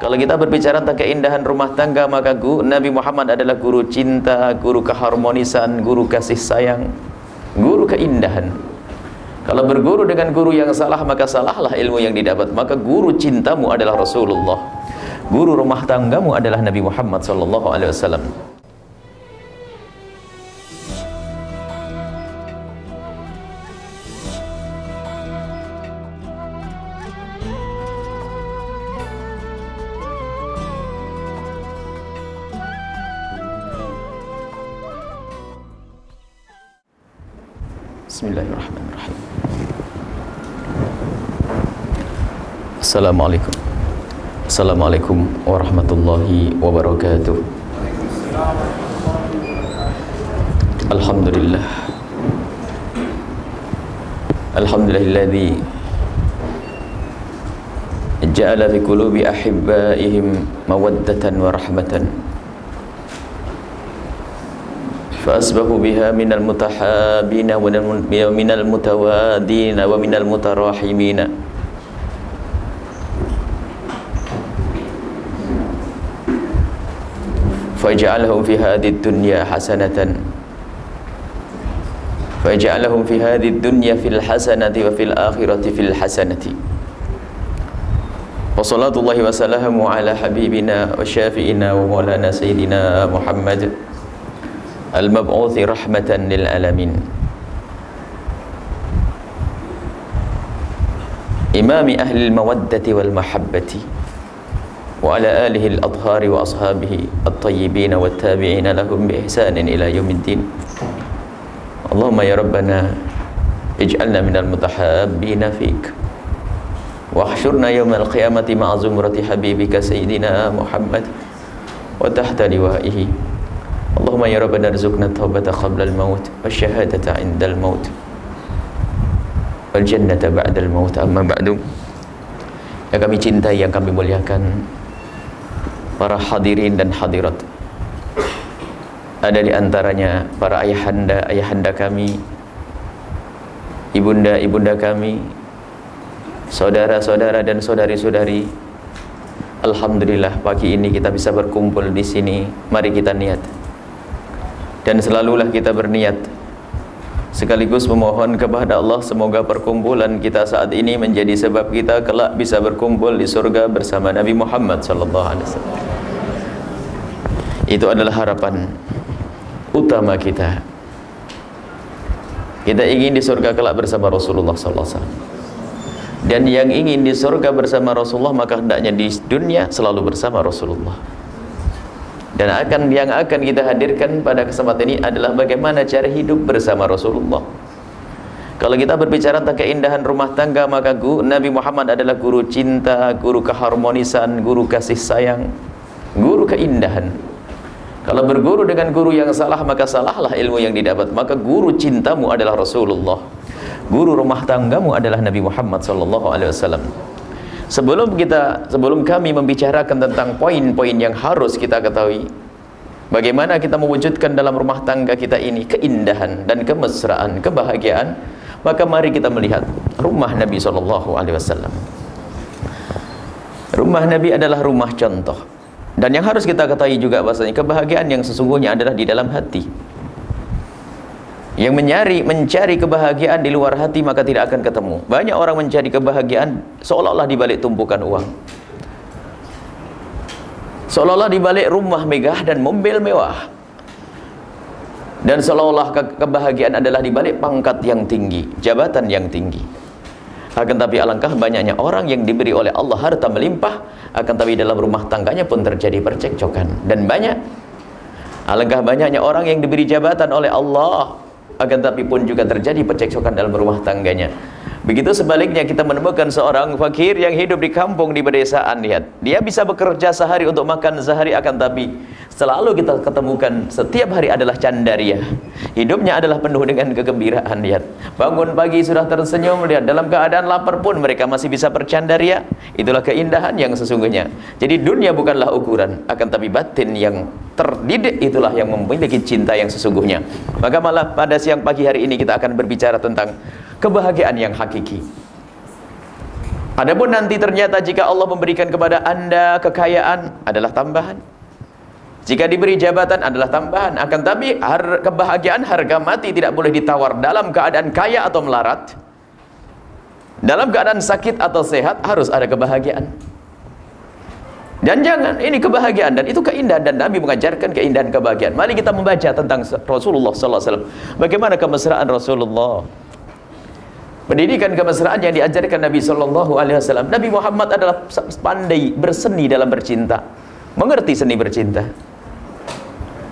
Kalau kita berbicara tentang keindahan rumah tangga maka guru, Nabi Muhammad adalah guru cinta, guru keharmonisan, guru kasih sayang, guru keindahan. Kalau berguru dengan guru yang salah maka salahlah ilmu yang didapat. Maka guru cintamu adalah Rasulullah. Guru rumah tanggamu adalah Nabi Muhammad sallallahu alaihi wasallam. السلام عليكم السلام عليكم ورحمة الله وبركاته الحمد لله الحمد لله الذي جعل في قلوب أحبائهم مودة ورحمة فأسبحوا بها من المتحابين ومن المتوادين ومن المتراحمين فاجعلهم في هذه الدنيا حسنة. فاجعلهم في هذه الدنيا في الحسنة وفي الآخرة في الحسنة. وصلاة الله وسلامه على حبيبنا وشافئنا ومولانا سيدنا محمد المبعوث رحمة للعالمين. إمام أهل المودة والمحبة. وعلى آله الأطهار وأصحابه الطيبين والتابعين لهم بإحسان إلى يوم الدين. اللهم يا ربنا اجعلنا من المتحابين فيك. واحشرنا يوم القيامة مع زمرة حبيبك سيدنا محمد وتحت لوائه. اللهم يا ربنا ارزقنا التوبة قبل الموت والشهادة عند الموت والجنة بعد الموت. أما بعد yang kami cintai, yang kami muliakan para hadirin dan hadirat. Ada di antaranya para ayahanda ayahanda kami ibunda ibunda kami saudara-saudara dan saudari-saudari. Alhamdulillah pagi ini kita bisa berkumpul di sini. Mari kita niat. Dan selalulah kita berniat sekaligus memohon kepada Allah semoga perkumpulan kita saat ini menjadi sebab kita kelak bisa berkumpul di surga bersama Nabi Muhammad sallallahu alaihi wasallam. Itu adalah harapan utama kita. Kita ingin di surga kelak bersama Rasulullah sallallahu alaihi wasallam. Dan yang ingin di surga bersama Rasulullah maka hendaknya di dunia selalu bersama Rasulullah dan akan yang akan kita hadirkan pada kesempatan ini adalah bagaimana cara hidup bersama Rasulullah. Kalau kita berbicara tentang keindahan rumah tangga maka Nabi Muhammad adalah guru cinta, guru keharmonisan, guru kasih sayang guru keindahan. Kalau berguru dengan guru yang salah maka salahlah ilmu yang didapat. Maka guru cintamu adalah Rasulullah. Guru rumah tanggamu adalah Nabi Muhammad sallallahu alaihi wasallam Sebelum kita sebelum kami membicarakan tentang poin-poin yang harus kita ketahui bagaimana kita mewujudkan dalam rumah tangga kita ini keindahan dan kemesraan, kebahagiaan, maka mari kita melihat rumah Nabi sallallahu alaihi wasallam. Rumah Nabi adalah rumah contoh. Dan yang harus kita ketahui juga bahasanya kebahagiaan yang sesungguhnya adalah di dalam hati yang mencari mencari kebahagiaan di luar hati maka tidak akan ketemu. Banyak orang mencari kebahagiaan seolah-olah di balik tumpukan uang. Seolah-olah di balik rumah megah dan mobil mewah. Dan seolah-olah ke kebahagiaan adalah di balik pangkat yang tinggi jabatan yang tinggi. Akan tapi alangkah banyaknya orang yang diberi oleh Allah harta melimpah akan tapi dalam rumah tangganya pun terjadi percekcokan. Dan banyak alangkah banyaknya orang yang diberi jabatan oleh Allah akan tapi pun juga terjadi percekcokan dalam rumah tangganya begitu sebaliknya kita menemukan seorang fakir yang hidup di kampung di pedesaan lihat dia bisa bekerja sehari untuk makan sehari akan tapi selalu kita ketemukan setiap hari adalah candaria hidupnya adalah penuh dengan kegembiraan lihat bangun pagi sudah tersenyum lihat dalam keadaan lapar pun mereka masih bisa bercandaria itulah keindahan yang sesungguhnya. Jadi dunia bukanlah ukuran akan tapi batin yang terdidik itulah yang memiliki cinta yang sesungguhnya. Maka malah pada siang pagi hari ini kita akan berbicara tentang kebahagiaan yang hakiki Adapun nanti ternyata jika Allah memberikan kepada anda kekayaan adalah tambahan. Jika diberi jabatan adalah tambahan. Akan tapi har kebahagiaan harga mati tidak boleh ditawar dalam keadaan kaya atau melarat. Dalam keadaan sakit atau sehat harus ada kebahagiaan. Dan jangan, ini kebahagiaan dan itu keindahan dan Nabi mengajarkan keindahan kebahagiaan. Mari kita membaca tentang Rasulullah sallallahu alaihi wasallam. Bagaimana kemesraan Rasulullah? Pendidikan kemesraan yang diajarkan Nabi sallallahu alaihi wasallam. Nabi Muhammad adalah pandai berseni dalam bercinta. Mengerti seni bercinta.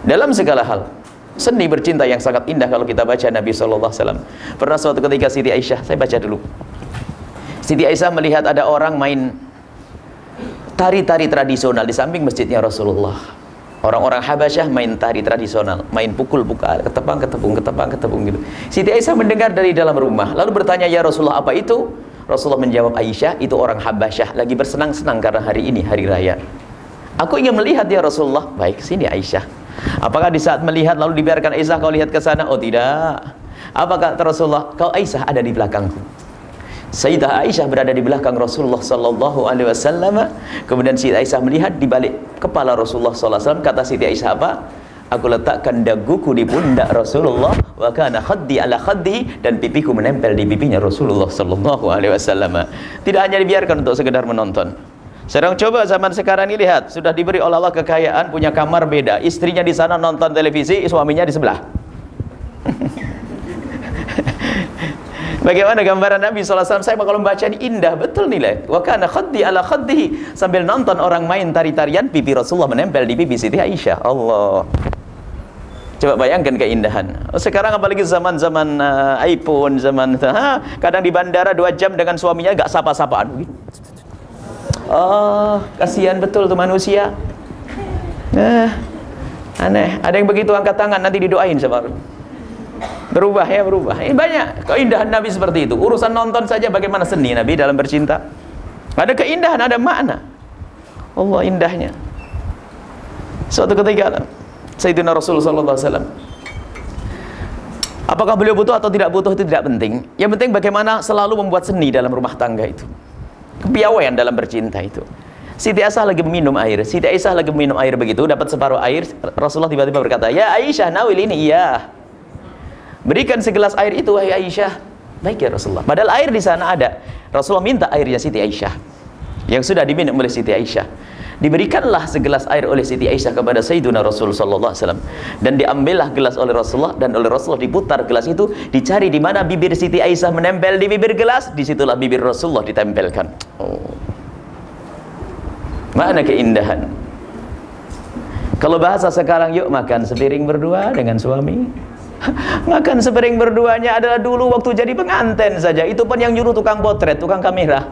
Dalam segala hal. Seni bercinta yang sangat indah kalau kita baca Nabi sallallahu alaihi wasallam. Pernah suatu ketika Siti Aisyah, saya baca dulu. Siti Aisyah melihat ada orang main tari-tari tradisional di samping masjidnya Rasulullah. Orang-orang Habasyah main tari tradisional, main pukul-pukul, ketepang, ketepung, ketepang, ketepung gitu. Siti Aisyah mendengar dari dalam rumah, lalu bertanya, "Ya Rasulullah, apa itu?" Rasulullah menjawab, "Aisyah, itu orang Habasyah lagi bersenang-senang karena hari ini hari raya." Aku ingin melihat ya Rasulullah. Baik, sini Aisyah. Apakah di saat melihat lalu dibiarkan Aisyah kau lihat ke sana? Oh tidak. Apakah Rasulullah, kau Aisyah ada di belakangku. Sayyidah Aisyah berada di belakang Rasulullah sallallahu alaihi wasallam. Kemudian Sayyidah Aisyah melihat di balik kepala Rasulullah sallallahu alaihi wasallam. Kata Sayyidah Aisyah apa? Aku letakkan daguku di pundak Rasulullah wa kana khaddi ala khaddi dan pipiku menempel di pipinya Rasulullah sallallahu alaihi wasallam. Tidak hanya dibiarkan untuk sekedar menonton. Sekarang coba zaman sekarang ini lihat, sudah diberi oleh Allah kekayaan, punya kamar beda. Istrinya di sana nonton televisi, suaminya di sebelah. Bagaimana gambaran Nabi SAW? Saya kalau membaca ini indah, betul nilai. Wa kana khaddi ala khaddihi. Sambil nonton orang main tari-tarian, pipi Rasulullah menempel di pipi Siti Aisyah. Allah. Coba bayangkan keindahan. Sekarang apalagi zaman-zaman uh, iPhone, zaman ha, kadang di bandara dua jam dengan suaminya gak sapa-sapaan. Oh, kasihan betul tuh manusia. Nah, aneh. Ada yang begitu angkat tangan nanti didoain sama Berubah ya berubah. Ini banyak keindahan Nabi seperti itu. Urusan nonton saja bagaimana seni Nabi dalam bercinta. Ada keindahan, ada makna. Allah indahnya. Suatu ketika Sayyidina Rasulullah SAW Apakah beliau butuh atau tidak butuh itu tidak penting. Yang penting bagaimana selalu membuat seni dalam rumah tangga itu. Kepiawaian dalam bercinta itu. Siti Aisyah lagi minum air. Siti Aisyah lagi minum air begitu, dapat separuh air. Rasulullah tiba-tiba berkata, "Ya Aisyah, nawil ini." Iya. Berikan segelas air itu wahai Aisyah. Baik ya Rasulullah. Padahal air di sana ada. Rasulullah minta airnya Siti Aisyah. Yang sudah diminum oleh Siti Aisyah. Diberikanlah segelas air oleh Siti Aisyah kepada Sayyidina Rasul sallallahu alaihi wasallam dan diambillah gelas oleh Rasulullah dan oleh Rasulullah diputar gelas itu dicari di mana bibir Siti Aisyah menempel di bibir gelas di situlah bibir Rasulullah ditempelkan. Oh. Mana keindahan? Kalau bahasa sekarang yuk makan sepiring berdua dengan suami. Makan sepiring berduanya adalah dulu waktu jadi pengantin saja. Itu pun yang nyuruh tukang potret, tukang kamera.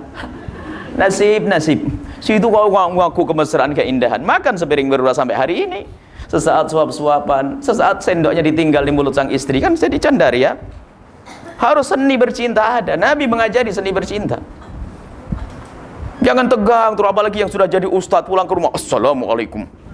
Nasib, nasib. Si itu kau ngaku kemesraan keindahan. Makan sepiring berdua sampai hari ini. Sesaat suap-suapan, sesaat sendoknya ditinggal di mulut sang istri kan jadi ya. Harus seni bercinta ada. Nabi mengajari seni bercinta. Jangan tegang, terus apalagi yang sudah jadi ustadz pulang ke rumah. Assalamualaikum.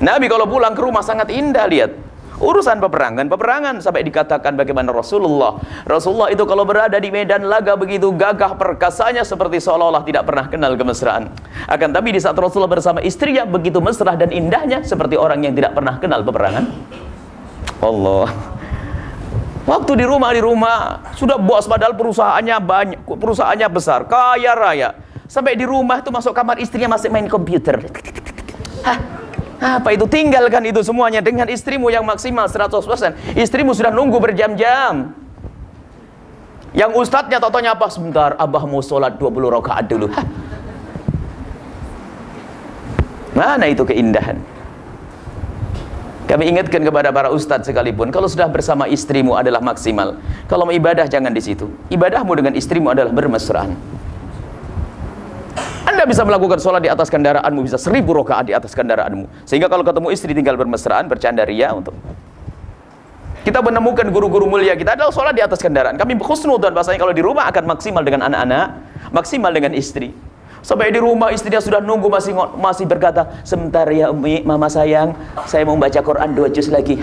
Nabi kalau pulang ke rumah sangat indah lihat. Urusan peperangan peperangan. Sampai dikatakan bagaimana Rasulullah. Rasulullah itu kalau berada di medan laga begitu gagah perkasanya seperti seolah-olah tidak pernah kenal kemesraan. Akan tapi di saat Rasulullah bersama istrinya begitu mesra dan indahnya seperti orang yang tidak pernah kenal peperangan. Allah. Waktu di rumah di rumah sudah bos padahal perusahaannya banyak perusahaannya besar kaya raya. Sampai di rumah itu masuk kamar istrinya masih main komputer? Apa itu? Tinggalkan itu semuanya dengan istrimu yang maksimal 100%. Istrimu sudah nunggu berjam-jam. Yang ustadznya totonya apa? Sebentar, abah mau sholat 20 rakaat dulu. Hah. Mana itu keindahan? Kami ingatkan kepada para ustadz sekalipun, kalau sudah bersama istrimu adalah maksimal. Kalau mau ibadah jangan di situ. Ibadahmu dengan istrimu adalah bermesraan. Anda bisa melakukan sholat di atas kendaraanmu, bisa seribu rokaat di atas kendaraanmu. Sehingga kalau ketemu istri tinggal bermesraan, bercanda ria untuk kita menemukan guru-guru mulia kita adalah sholat di atas kendaraan. Kami dan bahasanya kalau di rumah akan maksimal dengan anak-anak, maksimal dengan istri. Sampai di rumah istrinya sudah nunggu masih masih berkata, sebentar ya Umi, mama sayang, saya mau baca Quran dua juz lagi.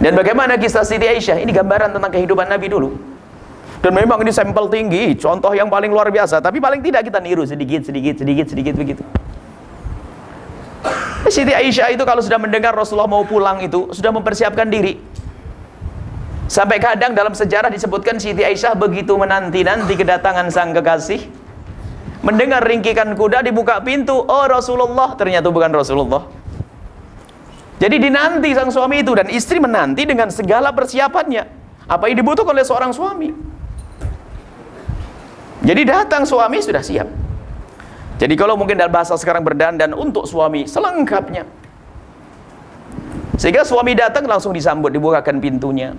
Dan bagaimana kisah Siti Aisyah? Ini gambaran tentang kehidupan Nabi dulu. Dan memang ini sampel tinggi, contoh yang paling luar biasa. Tapi paling tidak kita niru sedikit, sedikit, sedikit, sedikit begitu. Siti Aisyah itu kalau sudah mendengar Rasulullah mau pulang itu, sudah mempersiapkan diri. Sampai kadang dalam sejarah disebutkan Siti Aisyah begitu menanti-nanti kedatangan sang kekasih. Mendengar ringkikan kuda dibuka pintu, oh Rasulullah, ternyata bukan Rasulullah. Jadi dinanti sang suami itu dan istri menanti dengan segala persiapannya. Apa yang dibutuhkan oleh seorang suami? Jadi datang suami sudah siap. Jadi kalau mungkin dalam bahasa sekarang berdandan untuk suami selengkapnya. Sehingga suami datang langsung disambut, dibukakan pintunya.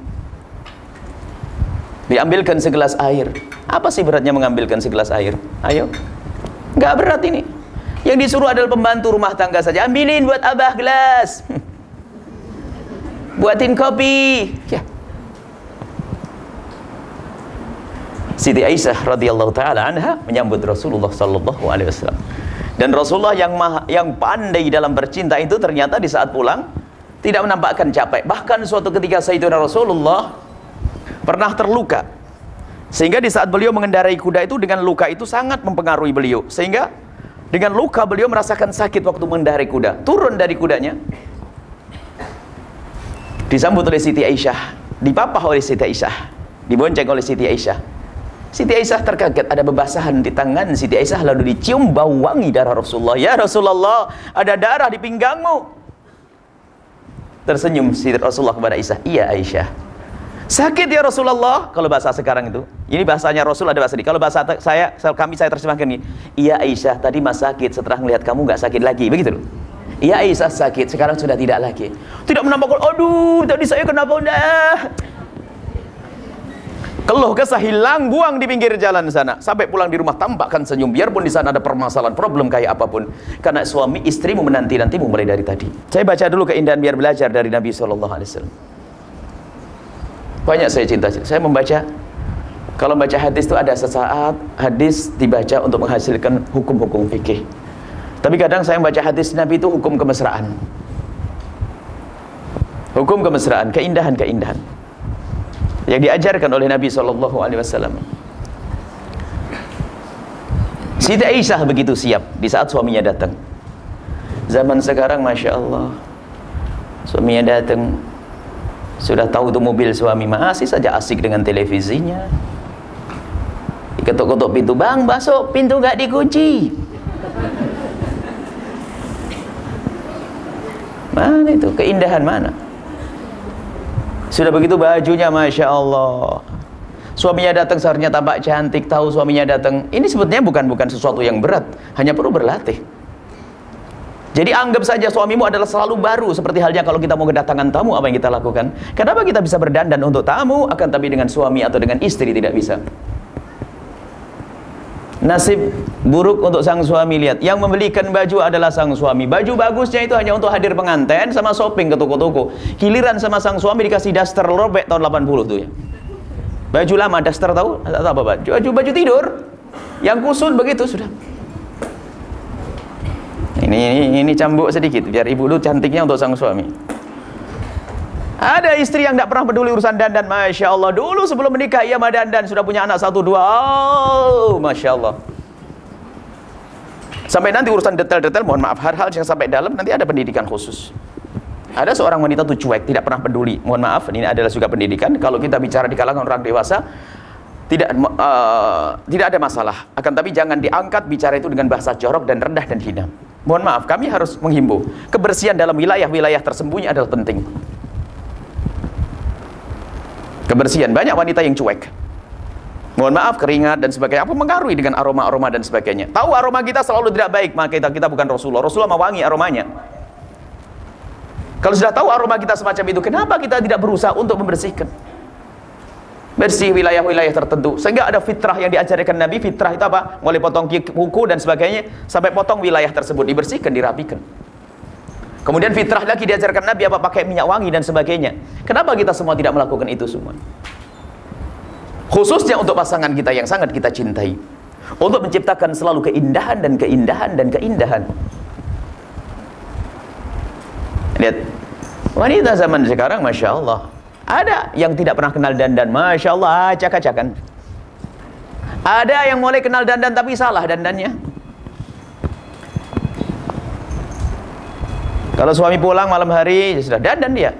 Diambilkan segelas air. Apa sih beratnya mengambilkan segelas air? Ayo. Enggak berat ini. Yang disuruh adalah pembantu rumah tangga saja. Ambilin buat abah gelas. Buatin kopi. Ya. Siti Aisyah radhiyallahu taala anha menyambut Rasulullah sallallahu alaihi wasallam. Dan Rasulullah yang maha, yang pandai dalam bercinta itu ternyata di saat pulang tidak menampakkan capek. Bahkan suatu ketika Sayyidina Rasulullah pernah terluka. Sehingga di saat beliau mengendarai kuda itu dengan luka itu sangat mempengaruhi beliau. Sehingga dengan luka beliau merasakan sakit waktu mengendarai kuda. Turun dari kudanya. Disambut oleh Siti Aisyah, dipapah oleh Siti Aisyah, dibonceng oleh Siti Aisyah. Siti Aisyah terkaget ada bebasahan di tangan Siti Aisyah lalu dicium bau wangi darah Rasulullah. Ya Rasulullah, ada darah di pinggangmu. Tersenyum Siti Rasulullah kepada Aisyah. Iya Aisyah. Sakit ya Rasulullah. Kalau bahasa sekarang itu. Ini bahasanya Rasul ada bahasa ini. Kalau bahasa saya, kami saya terjemahkan ini. Iya Aisyah, tadi mas sakit setelah melihat kamu nggak sakit lagi. Begitu loh. Iya Aisyah sakit, sekarang sudah tidak lagi. Tidak menambahkan, aduh tadi saya kenapa udah Keluh kesah hilang, buang di pinggir jalan sana. Sampai pulang di rumah tampakkan senyum. Biarpun di sana ada permasalahan, problem kayak apa pun. Karena suami istrimu menanti-nantimu mulai dari tadi. Saya baca dulu keindahan biar belajar dari Nabi SAW. Banyak saya cinta. Saya membaca, kalau membaca hadis itu ada sesaat hadis dibaca untuk menghasilkan hukum-hukum fikih. Tapi kadang saya membaca hadis Nabi itu hukum kemesraan. Hukum kemesraan, keindahan-keindahan yang diajarkan oleh Nabi sallallahu alaihi wasallam. Siti Aisyah begitu siap di saat suaminya datang. Zaman sekarang Masya Allah Suaminya datang Sudah tahu itu mobil suami Masih saja asik dengan televisinya Diketuk-ketuk pintu Bang masuk pintu gak dikunci Mana itu keindahan mana sudah begitu bajunya Masya Allah Suaminya datang seharusnya tampak cantik Tahu suaminya datang Ini sebetulnya bukan bukan sesuatu yang berat Hanya perlu berlatih jadi anggap saja suamimu adalah selalu baru seperti halnya kalau kita mau kedatangan tamu apa yang kita lakukan. Kenapa kita bisa berdandan untuk tamu akan tapi dengan suami atau dengan istri tidak bisa? Nasib buruk untuk sang suami lihat. Yang membelikan baju adalah sang suami. Baju bagusnya itu hanya untuk hadir pengantin sama shopping ke toko-toko. Giliran sama sang suami dikasih daster robek tahun 80 tuh ya. Baju lama daster tahu? Tak apa baju baju baju tidur. Yang kusut begitu sudah. Ini ini ini cambuk sedikit biar ibu lu cantiknya untuk sang suami. Ada istri yang tidak pernah peduli urusan dandan, masya Allah. Dulu sebelum menikah ia mah dandan sudah punya anak satu dua, oh, masya Allah. Sampai nanti urusan detail-detail, mohon maaf hal-hal yang sampai dalam nanti ada pendidikan khusus. Ada seorang wanita tuh cuek, tidak pernah peduli. Mohon maaf, ini adalah juga pendidikan. Kalau kita bicara di kalangan orang dewasa, tidak uh, tidak ada masalah. Akan tapi jangan diangkat bicara itu dengan bahasa jorok dan rendah dan hina. Mohon maaf, kami harus menghimbau. Kebersihan dalam wilayah-wilayah tersembunyi adalah penting kebersihan. Banyak wanita yang cuek. Mohon maaf keringat dan sebagainya. Apa mengaruhi dengan aroma-aroma dan sebagainya? Tahu aroma kita selalu tidak baik. Maka kita, kita bukan Rasulullah. Rasulullah mewangi aromanya. Kalau sudah tahu aroma kita semacam itu kenapa kita tidak berusaha untuk membersihkan? Bersih wilayah-wilayah tertentu. Sehingga ada fitrah yang diajarkan Nabi. Fitrah itu apa? Mulai potong kuku dan sebagainya sampai potong wilayah tersebut. Dibersihkan dirapikan Kemudian fitrah lagi diajarkan Nabi apa pakai minyak wangi dan sebagainya. Kenapa kita semua tidak melakukan itu semua? Khususnya untuk pasangan kita yang sangat kita cintai. Untuk menciptakan selalu keindahan dan keindahan dan keindahan. Lihat, wanita zaman sekarang Masya Allah. Ada yang tidak pernah kenal dandan, masya Allah, acak-acakan. Ada yang mulai kenal dandan tapi salah dandannya. Kalau suami pulang malam hari, ya sudah dandan dia.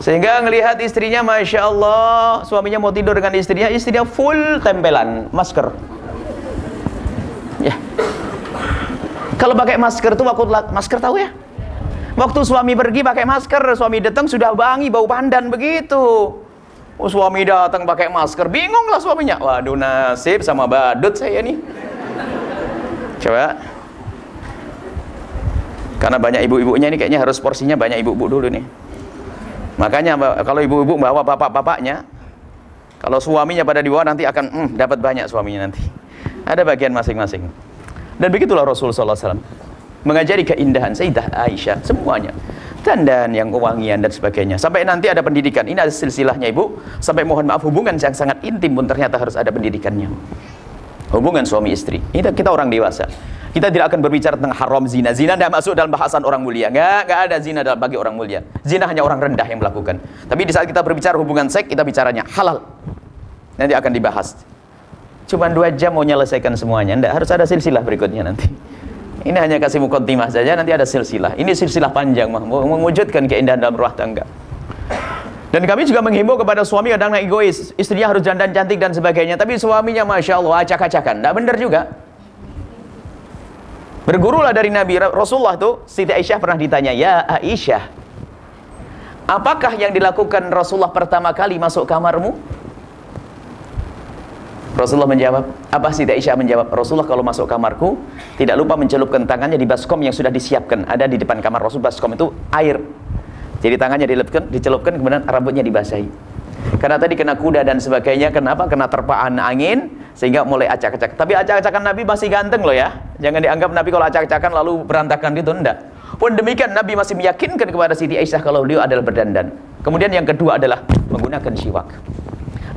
Sehingga ngelihat istrinya, masya Allah, suaminya mau tidur dengan istrinya, istrinya full tempelan masker. Ya. Kalau pakai masker tuh waktu masker tahu ya? Waktu suami pergi pakai masker, suami datang sudah wangi bau pandan begitu. Oh, suami datang pakai masker, bingung lah suaminya. Waduh nasib sama badut saya nih. Coba. Karena banyak ibu-ibunya ini kayaknya harus porsinya banyak ibu-ibu dulu nih. Makanya kalau ibu-ibu bawa bapak-bapaknya, kalau suaminya pada di bawah nanti akan hmm, dapat banyak suaminya nanti. Ada bagian masing-masing. Dan begitulah Rasulullah SAW mengajari keindahan Sayyidah Aisyah semuanya. Dandan yang kewangian dan sebagainya. Sampai nanti ada pendidikan. Ini ada silsilahnya ibu. Sampai mohon maaf hubungan yang sangat intim pun ternyata harus ada pendidikannya. Hubungan suami istri. Ini kita orang dewasa kita tidak akan berbicara tentang haram zina. Zina tidak masuk dalam bahasan orang mulia. Enggak, enggak ada zina dalam bagi orang mulia. Zina hanya orang rendah yang melakukan. Tapi di saat kita berbicara hubungan seks kita bicaranya halal. Nanti akan dibahas. Cuma dua jam mau menyelesaikan semuanya. Enggak harus ada silsilah berikutnya nanti. Ini hanya kasih mukontimah saja, nanti ada silsilah. Ini silsilah panjang, mewujudkan keindahan dalam rumah tangga. Dan kami juga menghimbau kepada suami kadang egois, istrinya harus dandan cantik dan sebagainya, tapi suaminya masya Allah acak-acakan, tidak benar juga. Bergurulah dari Nabi Rasulullah itu, Siti Aisyah pernah ditanya, ya Aisyah, apakah yang dilakukan Rasulullah pertama kali masuk kamarmu? Rasulullah menjawab, apa sih Aisyah menjawab, Rasulullah kalau masuk kamarku tidak lupa mencelupkan tangannya di baskom yang sudah disiapkan, ada di depan kamar Rasul baskom itu air. Jadi tangannya dilepkan, dicelupkan kemudian rambutnya dibasahi. Karena tadi kena kuda dan sebagainya, kenapa? Kena terpaan angin sehingga mulai acak-acak. Tapi acak-acakan Nabi masih ganteng loh ya. Jangan dianggap Nabi kalau acak-acakan lalu berantakan gitu enggak. Pun demikian Nabi masih meyakinkan kepada Siti Aisyah kalau beliau adalah berdandan. Kemudian yang kedua adalah menggunakan siwak.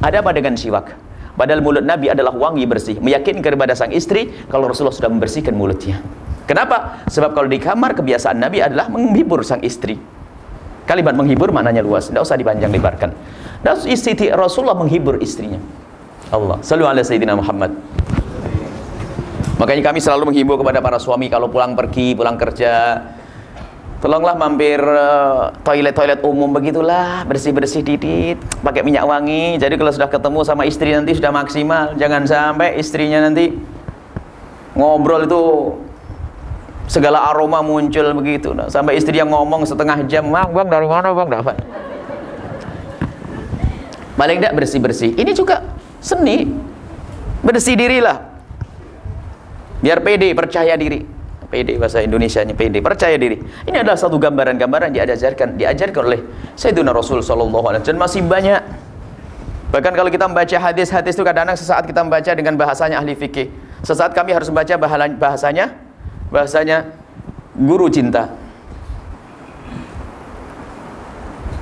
Ada apa dengan siwak? Padahal mulut Nabi adalah wangi bersih. Meyakinkan kepada sang istri kalau Rasulullah sudah membersihkan mulutnya. Kenapa? Sebab kalau di kamar kebiasaan Nabi adalah menghibur sang istri. Kalimat menghibur maknanya luas. Tidak usah dipanjang lebarkan. Dan istri Rasulullah menghibur istrinya. Allah. Sallu ala Sayyidina Muhammad. Makanya kami selalu menghimbau kepada para suami kalau pulang pergi, pulang kerja, Tolonglah mampir eh, toilet-toilet umum begitulah, bersih-bersih dikit, pakai minyak wangi. Jadi kalau sudah ketemu sama istri nanti sudah maksimal. Jangan sampai istrinya nanti ngobrol itu segala aroma muncul begitu. Nah, sampai istri yang ngomong setengah jam, "Bang, bang dari mana, Bang?" Dapat. Paling tidak bersih-bersih. Ini juga seni. Bersih dirilah. Biar pede, percaya diri. PD bahasa Indonesia-nya PD percaya diri ini adalah satu gambaran-gambaran diajarkan diajarkan oleh Sayyidina Rasul sallallahu alaihi wasallam masih banyak bahkan kalau kita membaca hadis-hadis itu kadang-kadang sesaat kita membaca dengan bahasanya ahli fikih sesaat kami harus membaca bahasanya bahasanya guru cinta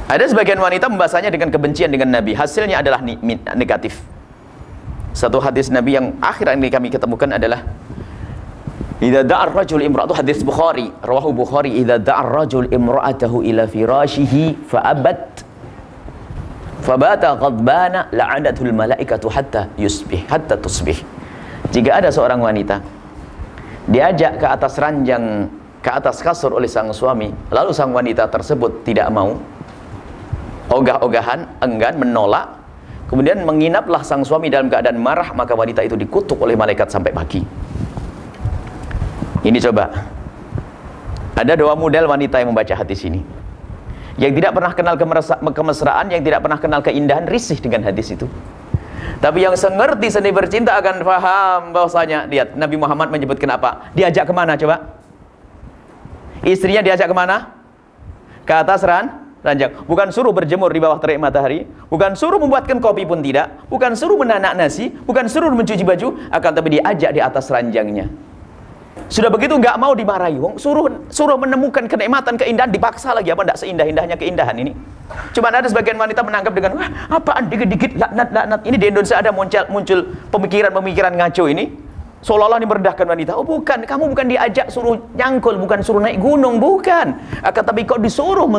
ada sebagian wanita membahasanya dengan kebencian dengan Nabi hasilnya adalah negatif satu hadis Nabi yang akhir ini kami ketemukan adalah Idza da'ar rajul imra'atu hadis Bukhari, rawahu Bukhari, idza da'ar rajul imra'atahu ila firashihi fa'abat fabata ghadbana la'anatul malaikatu hatta yusbih, hatta tusbih. Jika ada seorang wanita diajak ke atas ranjang, ke atas kasur oleh sang suami, lalu sang wanita tersebut tidak mau, ogah-ogahan, enggan, menolak, kemudian menginaplah sang suami dalam keadaan marah, maka wanita itu dikutuk oleh malaikat sampai pagi. Ini coba. Ada dua model wanita yang membaca hadis ini. Yang tidak pernah kenal kemesraan, yang tidak pernah kenal keindahan, risih dengan hadis itu. Tapi yang sengerti seni bercinta akan faham bahwasanya lihat Nabi Muhammad menyebutkan apa? Diajak ke mana coba? Istrinya diajak ke mana? Ke atas ran, ranjang. Bukan suruh berjemur di bawah terik matahari, bukan suruh membuatkan kopi pun tidak, bukan suruh menanak nasi, bukan suruh mencuci baju, akan tapi diajak di atas ranjangnya. Sudah begitu nggak mau dimarahi, wong suruh suruh menemukan kenikmatan keindahan dipaksa lagi apa enggak seindah-indahnya keindahan ini. Cuma ada sebagian wanita menangkap dengan wah apaan dikit-dikit laknat-laknat. Ini di Indonesia ada muncul muncul pemikiran-pemikiran ngaco ini. Seolah-olah ini merendahkan wanita. Oh bukan, kamu bukan diajak suruh nyangkul, bukan suruh naik gunung, bukan. Akan tapi kok disuruh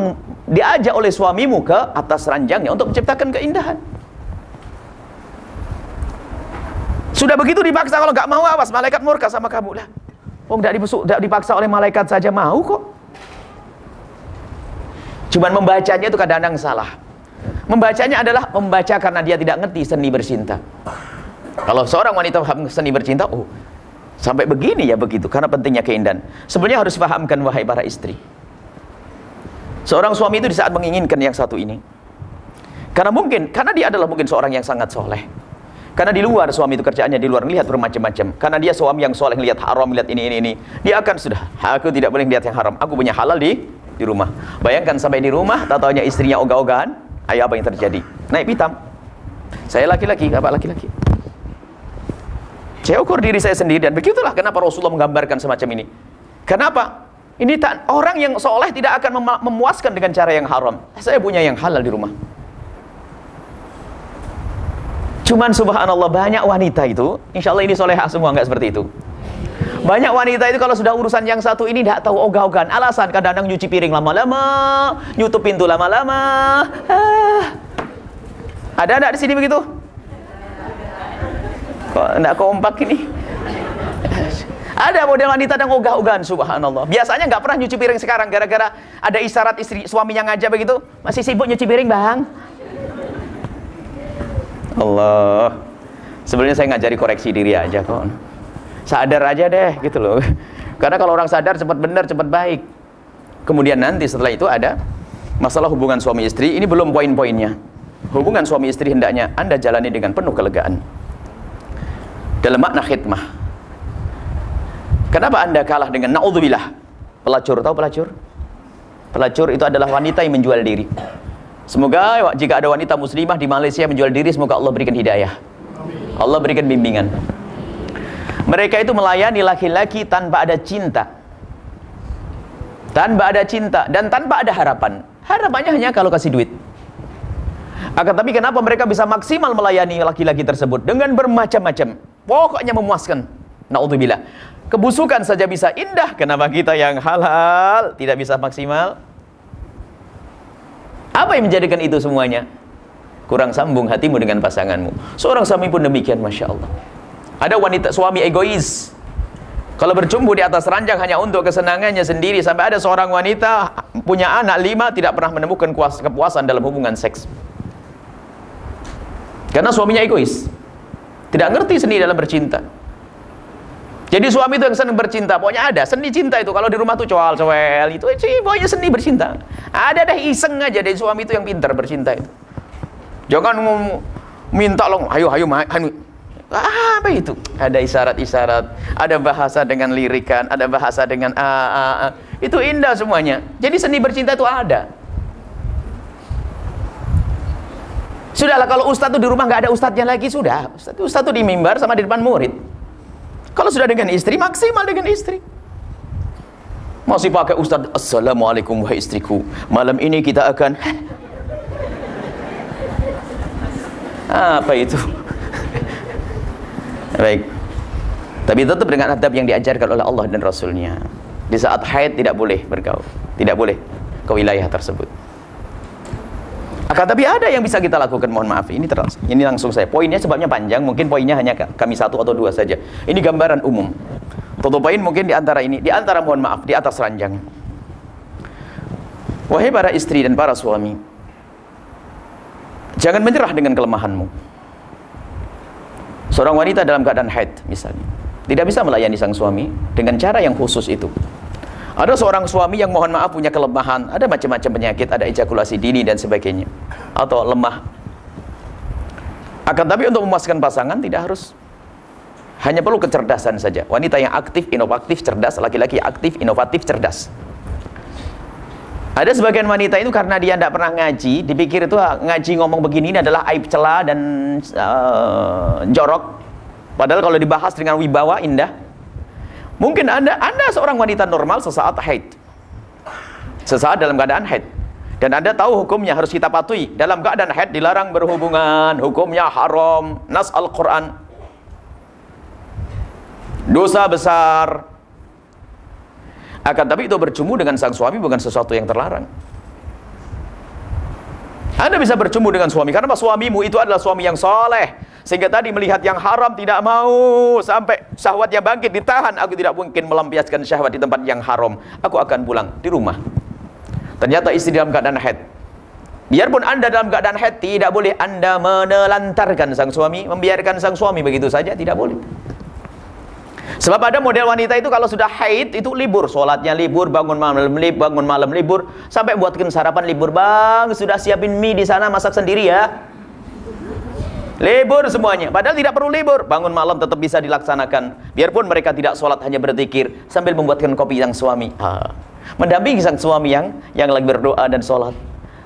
diajak oleh suamimu ke atas ranjangnya untuk menciptakan keindahan. Sudah begitu dipaksa kalau nggak mau awas malaikat murka sama kamu lah. Oh dibesuk, tidak dipaksa oleh malaikat saja mau kok. Cuman membacanya itu kadang-kadang salah. Membacanya adalah membaca karena dia tidak ngerti seni bercinta. Kalau seorang wanita paham seni bercinta, oh sampai begini ya begitu karena pentingnya keindahan. Sebenarnya harus dipahamkan wahai para istri. Seorang suami itu di saat menginginkan yang satu ini. Karena mungkin, karena dia adalah mungkin seorang yang sangat soleh. Karena di luar suami itu kerjaannya di luar melihat bermacam-macam. Karena dia suami yang soleh melihat haram, melihat ini ini ini. Dia akan sudah, aku tidak boleh melihat yang haram. Aku punya halal di di rumah. Bayangkan sampai di rumah, tatanya istrinya ogah-ogahan, ayo apa yang terjadi? Naik pitam. Saya laki-laki, apa laki-laki? Saya ukur diri saya sendiri dan begitulah kenapa Rasulullah menggambarkan semacam ini. Kenapa? Ini tak, orang yang soleh tidak akan memuaskan dengan cara yang haram. Saya punya yang halal di rumah. Cuman subhanallah banyak wanita itu, insya Allah ini solehah semua nggak seperti itu. Banyak wanita itu kalau sudah urusan yang satu ini tidak tahu ogah-ogahan. Alasan kadang-kadang nyuci piring lama-lama, nyutup pintu lama-lama. Ada ada di sini begitu? Kok enggak kompak ini? Ada model wanita yang ogah-ogahan, subhanallah. Biasanya nggak pernah nyuci piring sekarang gara-gara ada isyarat istri suaminya ngajak begitu. Masih sibuk nyuci piring, Bang. Allah. Sebenarnya saya ngajari koreksi diri aja kok sadar aja deh gitu loh karena kalau orang sadar cepat benar cepat baik kemudian nanti setelah itu ada masalah hubungan suami istri ini belum poin-poinnya hubungan suami istri hendaknya anda jalani dengan penuh kelegaan dalam makna khidmah kenapa anda kalah dengan na'udzubillah pelacur tahu pelacur pelacur itu adalah wanita yang menjual diri semoga jika ada wanita muslimah di Malaysia menjual diri semoga Allah berikan hidayah Allah berikan bimbingan mereka itu melayani laki-laki tanpa ada cinta. Tanpa ada cinta dan tanpa ada harapan. Harapannya hanya kalau kasih duit. Akan tapi kenapa mereka bisa maksimal melayani laki-laki tersebut dengan bermacam-macam. Pokoknya memuaskan. Naudzubillah. Kebusukan saja bisa indah. Kenapa kita yang halal tidak bisa maksimal? Apa yang menjadikan itu semuanya? Kurang sambung hatimu dengan pasanganmu. Seorang suami pun demikian, Masya Allah. Ada wanita suami egois. Kalau bercumbu di atas ranjang hanya untuk kesenangannya sendiri sampai ada seorang wanita punya anak lima tidak pernah menemukan kepuasan dalam hubungan seks. Karena suaminya egois. Tidak ngerti seni dalam bercinta. Jadi suami itu yang senang bercinta, pokoknya ada seni cinta itu. Kalau di rumah tuh coal coel itu, sih pokoknya seni bercinta. Ada deh iseng aja dari suami itu yang pintar bercinta itu. Jangan minta loh, ayo ayo, ayo apa itu? Ada isyarat-isyarat, ada bahasa dengan lirikan, ada bahasa dengan a, a, a. Itu indah semuanya. Jadi seni bercinta itu ada. Sudahlah kalau ustadz itu di rumah nggak ada ustadznya lagi sudah. Ustadz, ustadz itu di mimbar sama di depan murid. Kalau sudah dengan istri maksimal dengan istri. Masih pakai ustadz Assalamualaikum wahai istriku. Malam ini kita akan apa itu? Baik. Tapi tetap dengan adab yang diajarkan oleh Allah dan Rasulnya. Di saat haid tidak boleh bergaul. Tidak boleh ke wilayah tersebut. Akan tapi ada yang bisa kita lakukan, mohon maaf. Ini terus, ini langsung saya. Poinnya sebabnya panjang, mungkin poinnya hanya kami satu atau dua saja. Ini gambaran umum. Toto poin mungkin di antara ini, di antara mohon maaf, di atas ranjang. Wahai para istri dan para suami, jangan menyerah dengan kelemahanmu. Seorang wanita dalam keadaan haid misalnya, tidak bisa melayani sang suami dengan cara yang khusus itu. Ada seorang suami yang mohon maaf punya kelemahan, ada macam-macam penyakit, ada ejakulasi dini dan sebagainya, atau lemah. Akan tapi untuk memuaskan pasangan tidak harus hanya perlu kecerdasan saja. Wanita yang aktif, inovatif, cerdas, laki-laki aktif, inovatif, cerdas. Ada sebagian wanita itu karena dia tidak pernah ngaji, dipikir itu ah, ngaji ngomong begini ini adalah aib celah dan uh, jorok. Padahal kalau dibahas dengan wibawa indah. Mungkin Anda Anda seorang wanita normal sesaat haid. Sesaat dalam keadaan haid. Dan Anda tahu hukumnya harus kita patuhi. Dalam keadaan haid dilarang berhubungan, hukumnya haram, nas Al-Qur'an. Dosa besar, akan tapi itu bercumbu dengan sang suami bukan sesuatu yang terlarang. Anda bisa bercumbu dengan suami karena suamimu itu adalah suami yang soleh sehingga tadi melihat yang haram tidak mau sampai syahwatnya bangkit ditahan aku tidak mungkin melampiaskan syahwat di tempat yang haram. Aku akan pulang di rumah. Ternyata istri dalam keadaan haid. Biarpun anda dalam keadaan haid tidak boleh anda menelantarkan sang suami membiarkan sang suami begitu saja tidak boleh. Sebab ada model wanita itu kalau sudah haid itu libur, sholatnya libur, bangun malam libur, bangun malam libur, sampai buatkan sarapan libur. Bang, sudah siapin mie di sana masak sendiri ya. Libur semuanya, padahal tidak perlu libur, bangun malam tetap bisa dilaksanakan. Biarpun mereka tidak sholat hanya berzikir sambil membuatkan kopi yang suami, ah. mendampingi sang suami yang yang lagi berdoa dan sholat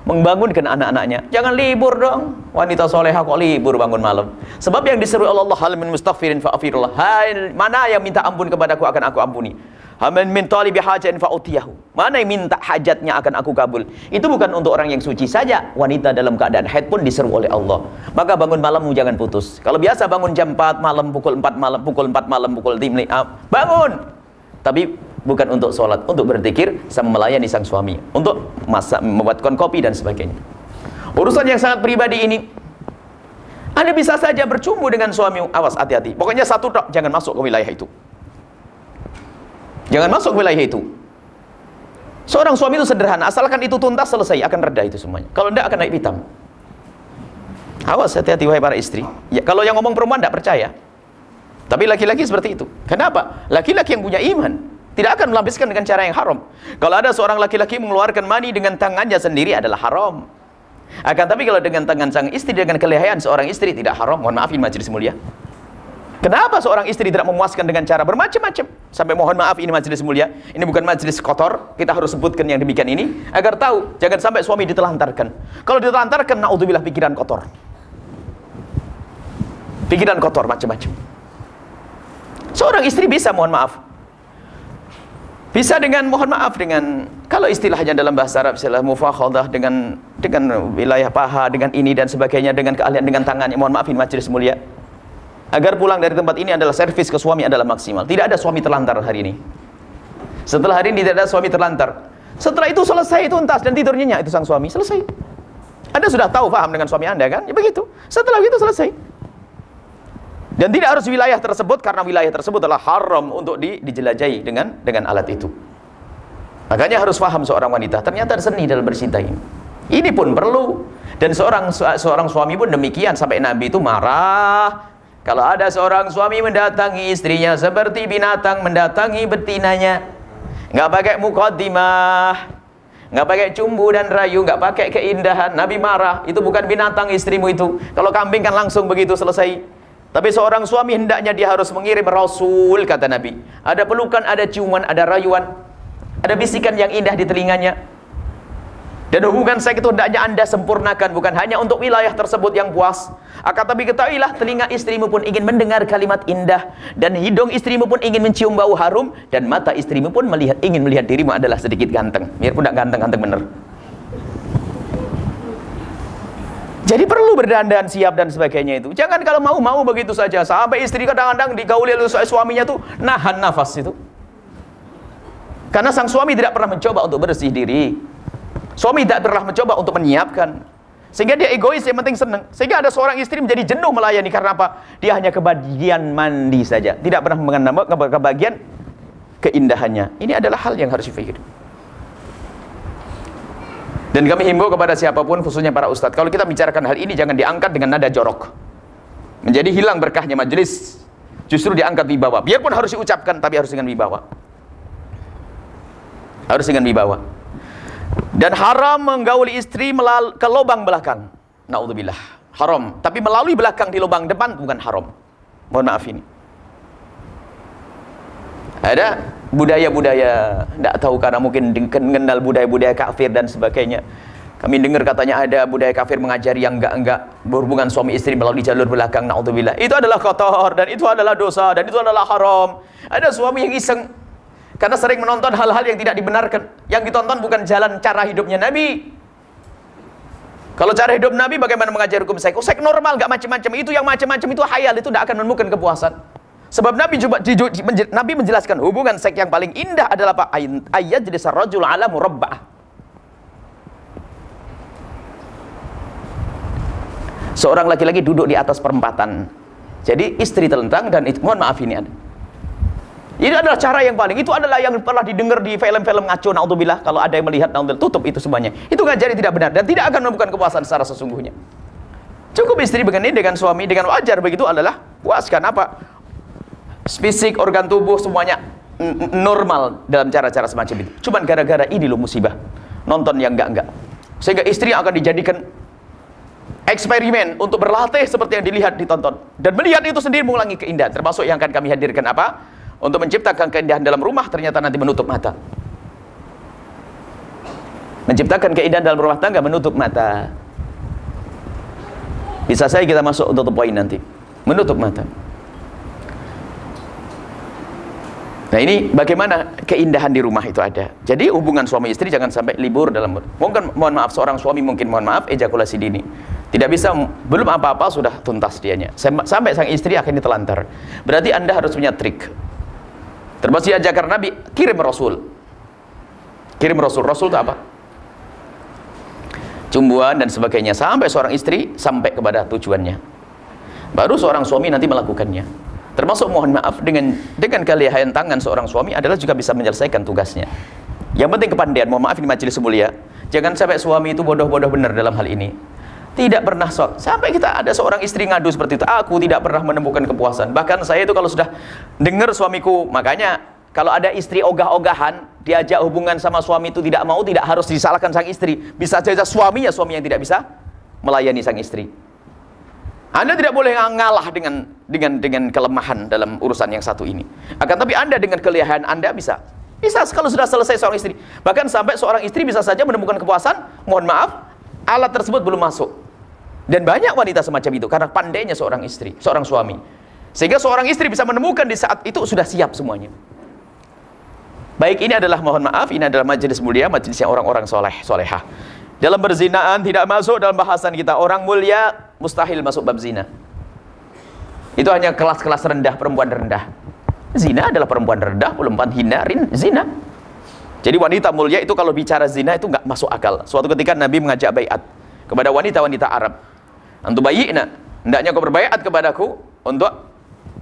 membangunkan anak-anaknya. Jangan libur dong. Wanita soleha kok libur bangun malam. Sebab yang diseru Allah hal min mustaghfirin fa'afirullah. Hai, mana yang minta ampun kepadaku akan aku ampuni. Hamin min talibi hajatin fa'utiyahu. Mana yang minta hajatnya akan aku kabul. Itu bukan untuk orang yang suci saja. Wanita dalam keadaan haid pun diseru oleh Allah. Maka bangun malammu jangan putus. Kalau biasa bangun jam 4 malam, pukul 4 malam, pukul 4 malam, pukul 5, bangun. Tapi bukan untuk sholat, untuk berzikir sama melayani sang suami, untuk masak, membuatkan kopi dan sebagainya. Urusan yang sangat pribadi ini, Anda bisa saja bercumbu dengan suami, awas hati-hati. Pokoknya satu tok, jangan masuk ke wilayah itu. Jangan masuk wilayah itu. Seorang suami itu sederhana, asalkan itu tuntas selesai, akan reda itu semuanya. Kalau tidak akan naik hitam. Awas hati-hati wahai para istri. Ya, kalau yang ngomong perempuan tidak percaya. Tapi laki-laki seperti itu. Kenapa? Laki-laki yang punya iman tidak akan melapiskan dengan cara yang haram. Kalau ada seorang laki-laki mengeluarkan mani dengan tangannya sendiri adalah haram. Akan tapi kalau dengan tangan sang istri dengan kelehaan seorang istri tidak haram. Mohon maaf ini majelis mulia. Kenapa seorang istri tidak memuaskan dengan cara bermacam-macam? Sampai mohon maaf ini majelis mulia. Ini bukan majelis kotor. Kita harus sebutkan yang demikian ini agar tahu jangan sampai suami ditelantarkan. Kalau ditelantarkan naudzubillah pikiran kotor. Pikiran kotor macam-macam. Seorang istri bisa mohon maaf bisa dengan mohon maaf dengan kalau istilahnya dalam bahasa Arab istilah mufakhadah dengan dengan wilayah paha dengan ini dan sebagainya dengan keahlian dengan tangannya mohon maafin majelis mulia agar pulang dari tempat ini adalah servis ke suami adalah maksimal. Tidak ada suami terlantar hari ini. Setelah hari ini tidak ada suami terlantar. Setelah itu selesai tuntas dan tidurnya itu sang suami. Selesai. Anda sudah tahu paham dengan suami anda kan? Ya begitu. Setelah itu selesai. Dan tidak harus wilayah tersebut karena wilayah tersebut adalah haram untuk di, dijelajahi dengan dengan alat itu. Makanya harus paham seorang wanita, ternyata seni dalam bercinta ini. Ini pun perlu. Dan seorang seorang suami pun demikian sampai Nabi itu marah kalau ada seorang suami mendatangi istrinya seperti binatang mendatangi betinanya. Enggak pakai mukaddimah, enggak pakai cumbu dan rayu, enggak pakai keindahan. Nabi marah, itu bukan binatang istrimu itu. Kalau kambing kan langsung begitu selesai. Tapi seorang suami hendaknya dia harus mengirim Rasul, kata Nabi. Ada pelukan, ada ciuman, ada rayuan. Ada bisikan yang indah di telinganya. Dan hubungan seks itu hendaknya anda sempurnakan. Bukan hanya untuk wilayah tersebut yang puas. Akan tapi ketahuilah telinga istrimu pun ingin mendengar kalimat indah. Dan hidung istrimu pun ingin mencium bau harum. Dan mata istrimu pun melihat ingin melihat dirimu adalah sedikit ganteng. Biarpun tidak ganteng-ganteng benar. Jadi perlu berdandan siap dan sebagainya itu. Jangan kalau mau mau begitu saja. Sampai istri kadang-kadang digauli oleh suaminya tuh nahan nafas itu. Karena sang suami tidak pernah mencoba untuk bersih diri. Suami tidak pernah mencoba untuk menyiapkan. Sehingga dia egois, yang penting senang. Sehingga ada seorang istri menjadi jenuh melayani karena apa? Dia hanya kebagian mandi saja, tidak pernah mengenal kebagian keindahannya. Ini adalah hal yang harus dipikir. Dan kami himbau kepada siapa pun khususnya para ustadz Kalau kita bicarakan hal ini jangan diangkat dengan nada jorok Menjadi hilang berkahnya majelis Justru diangkat wibawa Biarpun harus diucapkan tapi harus dengan wibawa Harus dengan wibawa Dan haram menggauli istri ke lubang belakang. Na'udzubillah. Haram. Tapi melalui belakang di lubang depan bukan haram. Mohon maaf ini. Ada budaya-budaya tidak tahu karena mungkin kenal budaya-budaya kafir dan sebagainya. Kami dengar katanya ada budaya kafir mengajari yang enggak-enggak berhubungan suami istri melalui jalur belakang. Naudzubillah. Itu adalah kotor dan itu adalah dosa dan itu adalah haram. Ada suami yang iseng karena sering menonton hal-hal yang tidak dibenarkan yang ditonton bukan jalan cara hidupnya Nabi kalau cara hidup Nabi bagaimana mengajar hukum seks? Seks normal, enggak macam-macam. Itu yang macam-macam itu hayal, itu tidak akan menemukan kepuasan. Sebab Nabi juga Nabi menjelaskan hubungan seks yang paling indah adalah apa? Ayat jadi sarajul ala murabba'ah. seorang laki-laki duduk di atas perempatan jadi istri telentang dan mohon maaf ini ada ini adalah cara yang paling itu adalah yang pernah didengar di film-film ngaco naudzubillah kalau ada yang melihat naudzubillah tutup itu semuanya. Itu ngajari tidak benar dan tidak akan menemukan kepuasan secara sesungguhnya. Cukup istri begini dengan suami dengan wajar begitu adalah puaskan apa? Fisik organ tubuh semuanya normal dalam cara-cara semacam itu cuman gara-gara ini loh musibah. Nonton yang enggak-enggak. Sehingga istri akan dijadikan eksperimen untuk berlatih seperti yang dilihat ditonton. Dan melihat itu sendiri mengulangi keindahan. Termasuk yang akan kami hadirkan apa untuk menciptakan keindahan dalam rumah ternyata nanti menutup mata menciptakan keindahan dalam rumah tangga menutup mata bisa saya kita masuk untuk poin nanti menutup mata Nah ini bagaimana keindahan di rumah itu ada. Jadi hubungan suami istri jangan sampai libur dalam mungkin mohon maaf seorang suami mungkin mohon maaf ejakulasi dini. Tidak bisa belum apa-apa sudah tuntas dianya. Sampai sang istri akhirnya telantar. Berarti Anda harus punya trik. Termasuk ajakan Nabi, kirim Rasul. Kirim Rasul. Rasul itu apa? Cumbuan dan sebagainya. Sampai seorang istri, sampai kepada tujuannya. Baru seorang suami nanti melakukannya. Termasuk mohon maaf, dengan dengan kelihayan tangan seorang suami adalah juga bisa menyelesaikan tugasnya. Yang penting kepandaian, mohon maaf ini majelis mulia. Jangan sampai suami itu bodoh-bodoh benar dalam hal ini tidak pernah sholat sampai kita ada seorang istri ngadu seperti itu aku tidak pernah menemukan kepuasan. Bahkan saya itu kalau sudah dengar suamiku makanya kalau ada istri ogah-ogahan diajak hubungan sama suami itu tidak mau tidak harus disalahkan sang istri. Bisa saja suaminya suami yang tidak bisa melayani sang istri. Anda tidak boleh ngalah dengan dengan dengan kelemahan dalam urusan yang satu ini. Akan tapi anda dengan kelihayan anda bisa. Bisa kalau sudah selesai seorang istri. Bahkan sampai seorang istri bisa saja menemukan kepuasan mohon maaf alat tersebut belum masuk. Dan banyak wanita semacam itu karena pandainya seorang istri, seorang suami. Sehingga seorang istri bisa menemukan di saat itu sudah siap semuanya. Baik ini adalah mohon maaf, ini adalah majelis mulia, majelisnya orang-orang soleh, solehah. Dalam berzinaan tidak masuk dalam bahasan kita. Orang mulia mustahil masuk bab zina. Itu hanya kelas-kelas rendah, perempuan rendah. Zina adalah perempuan rendah, perempuan hina, zina. Jadi wanita mulia itu kalau bicara zina itu nggak masuk akal. Suatu ketika Nabi mengajak bayat kepada wanita-wanita Arab. Antu bayyina, hendaknya kau berbaiat kepadaku untuk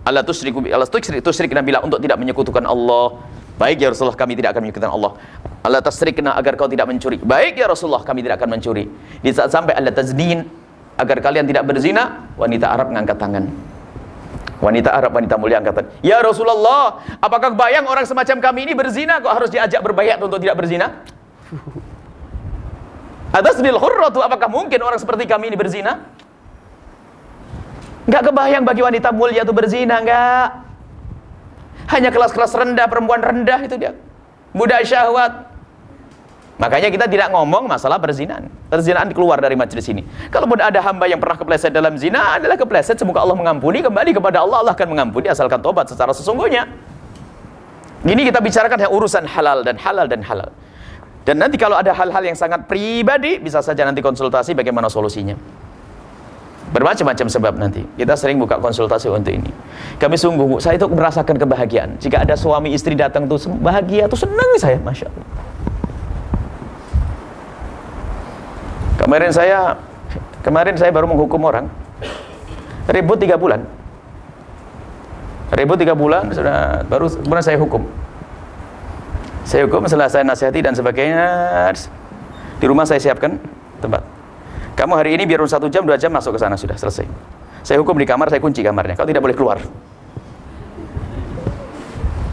Allah tusyriku Allah tusyrik tusyrik Nabi untuk tidak menyekutukan Allah. Baik ya Rasulullah kami tidak akan menyekutukan Allah. Allah tasrikna agar kau tidak mencuri. Baik ya Rasulullah kami tidak akan mencuri. Di saat sampai Allah taznin agar kalian tidak berzina, wanita Arab mengangkat tangan. Wanita Arab, wanita mulia angkatan. Ya Rasulullah, apakah bayang orang semacam kami ini berzina kok harus diajak berbayat untuk tidak berzina? Atas bil hurratu, apakah mungkin orang seperti kami ini berzina? Enggak kebayang bagi wanita mulia itu berzina, enggak. Hanya kelas-kelas rendah, perempuan rendah itu dia. Muda syahwat, Makanya kita tidak ngomong masalah perzinahan. Perzinahan keluar dari majelis ini. Kalau ada hamba yang pernah kepleset dalam zina, adalah kepleset, semoga Allah mengampuni, kembali kepada Allah, Allah akan mengampuni, asalkan tobat secara sesungguhnya. Ini kita bicarakan yang urusan halal dan halal dan halal. Dan nanti kalau ada hal-hal yang sangat pribadi, bisa saja nanti konsultasi bagaimana solusinya. Bermacam-macam sebab nanti. Kita sering buka konsultasi untuk ini. Kami sungguh, saya itu merasakan kebahagiaan. Jika ada suami istri datang tuh bahagia, tuh senang saya, Masya Allah. Kemarin saya kemarin saya baru menghukum orang ribut tiga bulan. Ribut tiga bulan sudah baru kemudian saya hukum. Saya hukum setelah saya nasihati dan sebagainya di rumah saya siapkan tempat. Kamu hari ini biar satu jam dua jam masuk ke sana sudah selesai. Saya hukum di kamar saya kunci kamarnya. Kau tidak boleh keluar.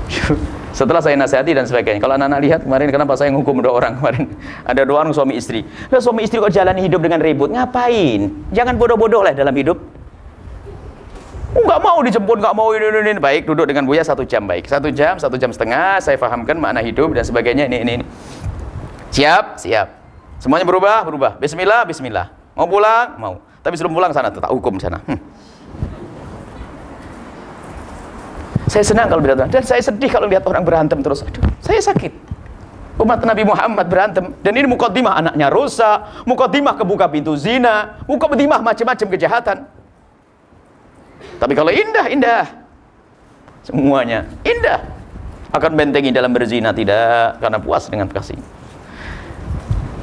Setelah saya nasihati dan sebagainya. Kalau anak-anak lihat kemarin kenapa saya menghukum dua orang kemarin. Ada dua orang suami istri. Lah suami istri kok jalani hidup dengan ribut? Ngapain? Jangan bodoh-bodoh lah dalam hidup. Enggak mau dijemput, enggak mau ini, ini, ini. Baik, duduk dengan Buya satu jam baik. Satu jam, satu jam setengah. Saya fahamkan makna hidup dan sebagainya. Ini, ini, ini. Siap, siap. Semuanya berubah, berubah. Bismillah, Bismillah. Mau pulang, mau. Tapi sebelum pulang sana, tetap hukum sana. Hmm. Saya senang kalau berantem dan saya sedih kalau lihat orang berantem terus. Aduh, saya sakit. Umat Nabi Muhammad berantem dan ini mukaddimah anaknya rusak, mukaddimah kebuka pintu zina, mukaddimah macam-macam kejahatan. Tapi kalau indah, indah. Semuanya indah. Akan bentengi dalam berzina tidak karena puas dengan kasih.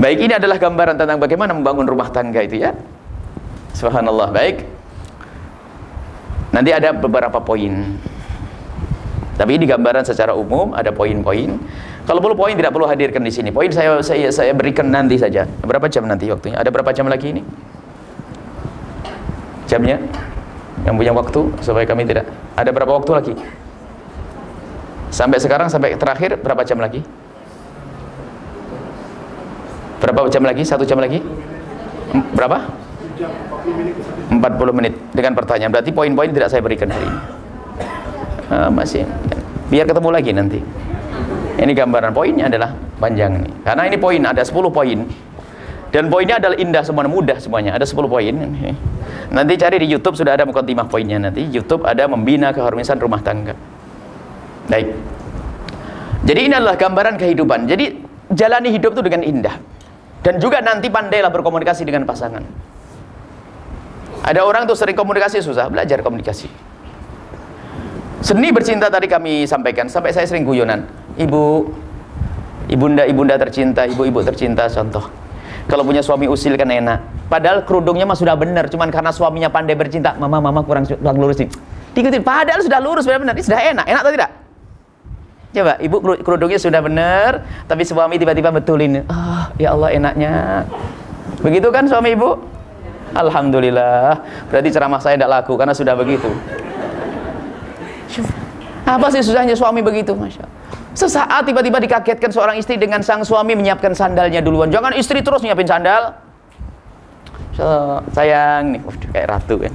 Baik, ini adalah gambaran tentang bagaimana membangun rumah tangga itu ya. Subhanallah. Baik. Nanti ada beberapa poin. Tapi ini gambaran secara umum ada poin-poin. Kalau perlu poin tidak perlu hadirkan di sini. Poin saya saya saya berikan nanti saja. Berapa jam nanti waktunya? Ada berapa jam lagi ini? Jamnya? Yang punya waktu supaya kami tidak. Ada berapa waktu lagi? Sampai sekarang sampai terakhir berapa jam lagi? Berapa jam lagi? Satu jam lagi? Berapa? 40 menit dengan pertanyaan. Berarti poin-poin tidak saya berikan hari ini. Uh, masih. Biar ketemu lagi nanti. Ini gambaran poinnya adalah panjang nih. Karena ini poin ada 10 poin. Dan poinnya adalah indah semua, mudah semuanya. Ada 10 poin. Nanti cari di YouTube sudah ada mukaddimah poinnya nanti. YouTube ada membina keharmonisan rumah tangga. Baik. Jadi ini adalah gambaran kehidupan. Jadi jalani hidup itu dengan indah. Dan juga nanti pandailah berkomunikasi dengan pasangan. Ada orang tuh sering komunikasi susah, belajar komunikasi. Seni bercinta tadi kami sampaikan, sampai saya sering guyonan. Ibu, ibunda, ibunda tercinta, ibu-ibu tercinta contoh. Kalau punya suami usil kan enak. Padahal kerudungnya mah sudah benar, cuman karena suaminya pandai bercinta, mama, mama kurang, kurang lurus sih. Diikutin, padahal sudah lurus benar-benar, ini sudah enak, enak atau tidak? Coba, ibu kerudungnya sudah benar, tapi suami tiba-tiba betulin. Oh, ya Allah enaknya. Begitu kan suami ibu? Alhamdulillah. Berarti ceramah saya tidak laku karena sudah begitu. Apa sih susahnya suami begitu? Masya Allah. Sesaat tiba-tiba dikagetkan seorang istri dengan sang suami menyiapkan sandalnya duluan. Jangan istri terus nyiapin sandal. So, sayang nih, Waduh, kayak ratu kan.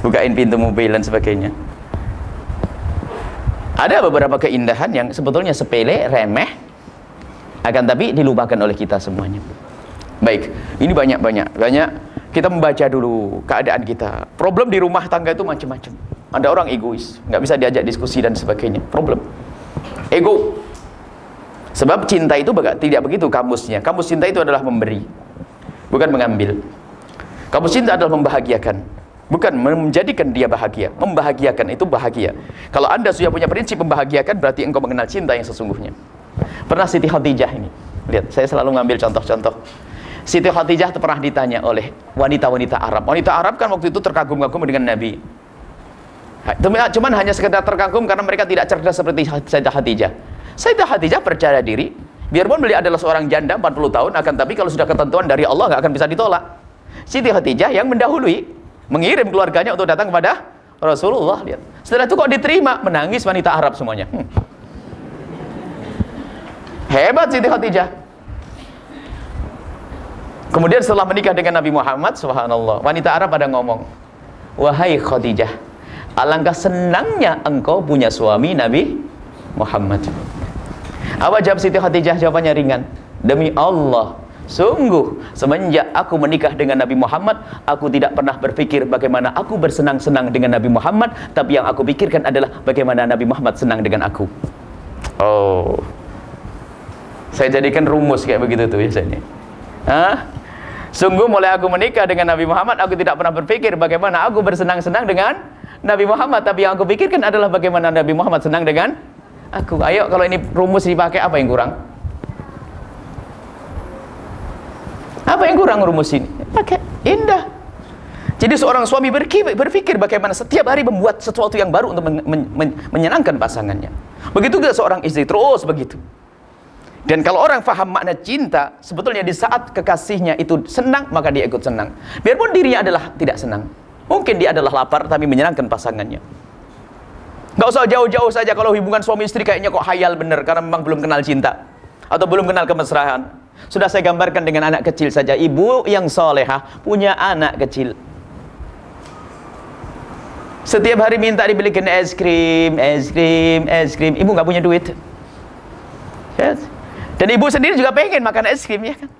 Bukain pintu mobil dan sebagainya. Ada beberapa keindahan yang sebetulnya sepele, remeh, akan tapi dilupakan oleh kita semuanya. Baik, ini banyak-banyak, banyak kita membaca dulu keadaan kita. Problem di rumah tangga itu macam-macam. Ada orang egois, nggak bisa diajak diskusi dan sebagainya. Problem. Ego. Sebab cinta itu tidak begitu kamusnya. Kamus cinta itu adalah memberi, bukan mengambil. Kamus cinta adalah membahagiakan, bukan menjadikan dia bahagia. Membahagiakan itu bahagia. Kalau anda sudah punya prinsip membahagiakan, berarti engkau mengenal cinta yang sesungguhnya. Pernah Siti Khadijah ini, lihat, saya selalu ngambil contoh-contoh. Siti Khadijah pernah ditanya oleh wanita-wanita Arab. Wanita Arab kan waktu itu terkagum-kagum dengan Nabi. Cuman hanya sekedar terkagum karena mereka tidak cerdas seperti Sayyidah Khadijah. Sayyidah Khadijah percaya diri, biarpun beliau adalah seorang janda 40 tahun, akan tapi kalau sudah ketentuan dari Allah nggak akan bisa ditolak. Siti Khadijah yang mendahului, mengirim keluarganya untuk datang kepada Rasulullah. Lihat. Setelah itu kok diterima, menangis wanita Arab semuanya. Hmm. Hebat Siti Khadijah. Kemudian setelah menikah dengan Nabi Muhammad, subhanallah, wanita Arab pada ngomong, "Wahai Khadijah, alangkah senangnya engkau punya suami Nabi Muhammad." Apa jawab Siti Khadijah? Jawabannya ringan. Demi Allah, sungguh semenjak aku menikah dengan Nabi Muhammad, aku tidak pernah berpikir bagaimana aku bersenang-senang dengan Nabi Muhammad, tapi yang aku pikirkan adalah bagaimana Nabi Muhammad senang dengan aku. Oh. Saya jadikan rumus kayak begitu tuh biasanya. Hah? Sungguh mulai aku menikah dengan Nabi Muhammad, aku tidak pernah berpikir bagaimana aku bersenang-senang dengan Nabi Muhammad. Tapi yang aku pikirkan adalah bagaimana Nabi Muhammad senang dengan aku. Ayo kalau ini rumus dipakai, apa yang kurang? Apa yang kurang rumus ini? Pakai indah. Jadi seorang suami berpikir bagaimana setiap hari membuat sesuatu yang baru untuk men men menyenangkan pasangannya. Begitu juga seorang istri terus begitu. Dan kalau orang faham makna cinta, sebetulnya di saat kekasihnya itu senang, maka dia ikut senang. Biarpun dirinya adalah tidak senang. Mungkin dia adalah lapar, tapi menyenangkan pasangannya. Gak usah jauh-jauh saja kalau hubungan suami istri kayaknya kok hayal bener, karena memang belum kenal cinta. Atau belum kenal kemesraan. Sudah saya gambarkan dengan anak kecil saja. Ibu yang solehah punya anak kecil. Setiap hari minta dibelikan es krim, es krim, es krim. Ibu nggak punya duit. Yes. Dan ibu sendiri juga pengen makan es krim ya kan.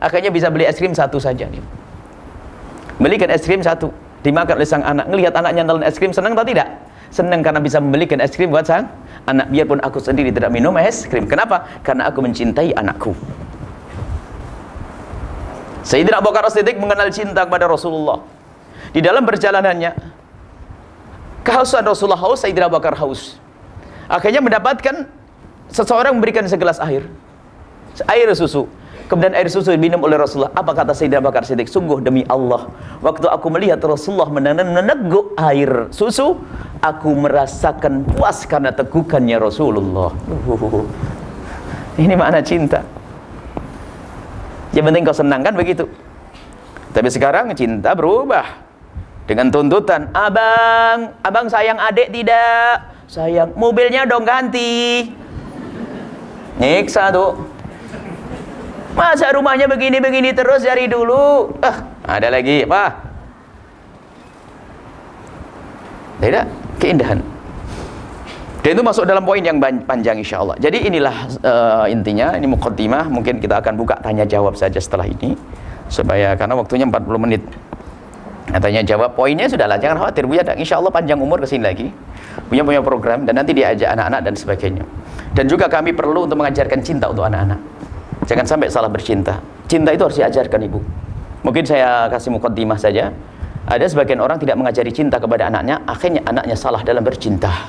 Akhirnya bisa beli es krim satu saja nih. Belikan es krim satu, dimakan oleh sang anak. Ngelihat anaknya nelen es krim senang atau tidak? Senang karena bisa membelikan es krim buat sang anak. Biarpun aku sendiri tidak minum es krim. Kenapa? Karena aku mencintai anakku. Sayyidina Abu Bakar Siddiq mengenal cinta kepada Rasulullah. Di dalam perjalanannya, kehausan Rasulullah haus, Sayyidina Abu Bakar haus. Akhirnya mendapatkan seseorang memberikan segelas air air susu. Kemudian air susu diminum oleh Rasulullah. Apa kata Sayyidina Bakar Siddiq? Sungguh demi Allah, waktu aku melihat Rasulullah meneguk air susu, aku merasakan puas karena tegukannya Rasulullah. Uh, ini makna cinta. Yang penting kau senang kan begitu. Tapi sekarang cinta berubah dengan tuntutan, abang, abang sayang adik tidak? Sayang, mobilnya dong ganti. Nyiksa tuh. Masa rumahnya begini-begini terus dari dulu? Ah, ada lagi apa? Tidak, keindahan. Dan itu masuk dalam poin yang panjang insya Allah. Jadi inilah uh, intinya, ini mukaddimah. Mungkin kita akan buka tanya jawab saja setelah ini. Supaya, karena waktunya 40 menit. Nah, tanya jawab, poinnya sudahlah, jangan khawatir. Buya, insya Allah panjang umur ke sini lagi. Punya punya program, dan nanti diajak anak-anak dan sebagainya. Dan juga kami perlu untuk mengajarkan cinta untuk anak-anak. Jangan sampai salah bercinta. Cinta itu harus diajarkan ibu. Mungkin saya kasih mukaddimah saja. Ada sebagian orang tidak mengajari cinta kepada anaknya, akhirnya anaknya salah dalam bercinta.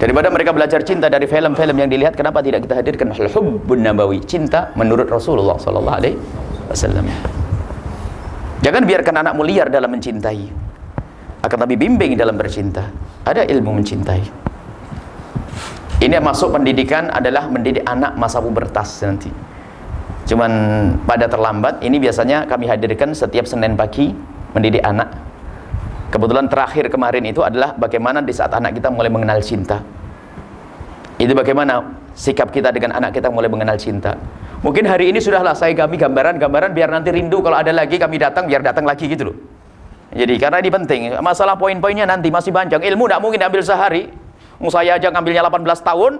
Daripada mereka belajar cinta dari film-film yang dilihat, kenapa tidak kita hadirkan hubbun nabawi, cinta menurut Rasulullah sallallahu alaihi wasallam. Jangan biarkan anakmu liar dalam mencintai. Akan tapi bimbing dalam bercinta. Ada ilmu mencintai. Ini masuk pendidikan adalah mendidik anak masa pubertas nanti. Cuman pada terlambat, ini biasanya kami hadirkan setiap Senin pagi mendidik anak. Kebetulan terakhir kemarin itu adalah bagaimana di saat anak kita mulai mengenal cinta. Itu bagaimana sikap kita dengan anak kita mulai mengenal cinta. Mungkin hari ini sudahlah saya kami gambaran-gambaran biar nanti rindu kalau ada lagi kami datang biar datang lagi gitu loh. Jadi karena ini penting. Masalah poin-poinnya nanti masih panjang. Ilmu tidak mungkin ambil sehari. Saya aja ngambilnya 18 tahun.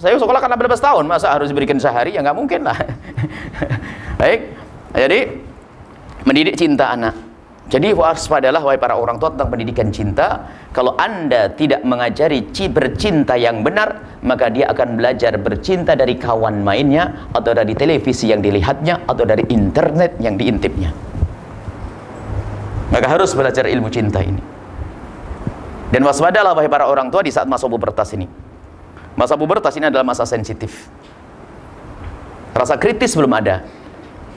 Saya sekolah kan 18 tahun, masa harus diberikan sehari? Ya nggak mungkin lah. Baik. Jadi mendidik cinta anak. Jadi waspadalah wahai para orang tua tentang pendidikan cinta. Kalau Anda tidak mengajari bercinta yang benar, maka dia akan belajar bercinta dari kawan mainnya atau dari televisi yang dilihatnya atau dari internet yang diintipnya. Maka harus belajar ilmu cinta ini. Dan waspadalah wahai para orang tua di saat masa pubertas ini. Masa pubertas ini adalah masa sensitif. Rasa kritis belum ada.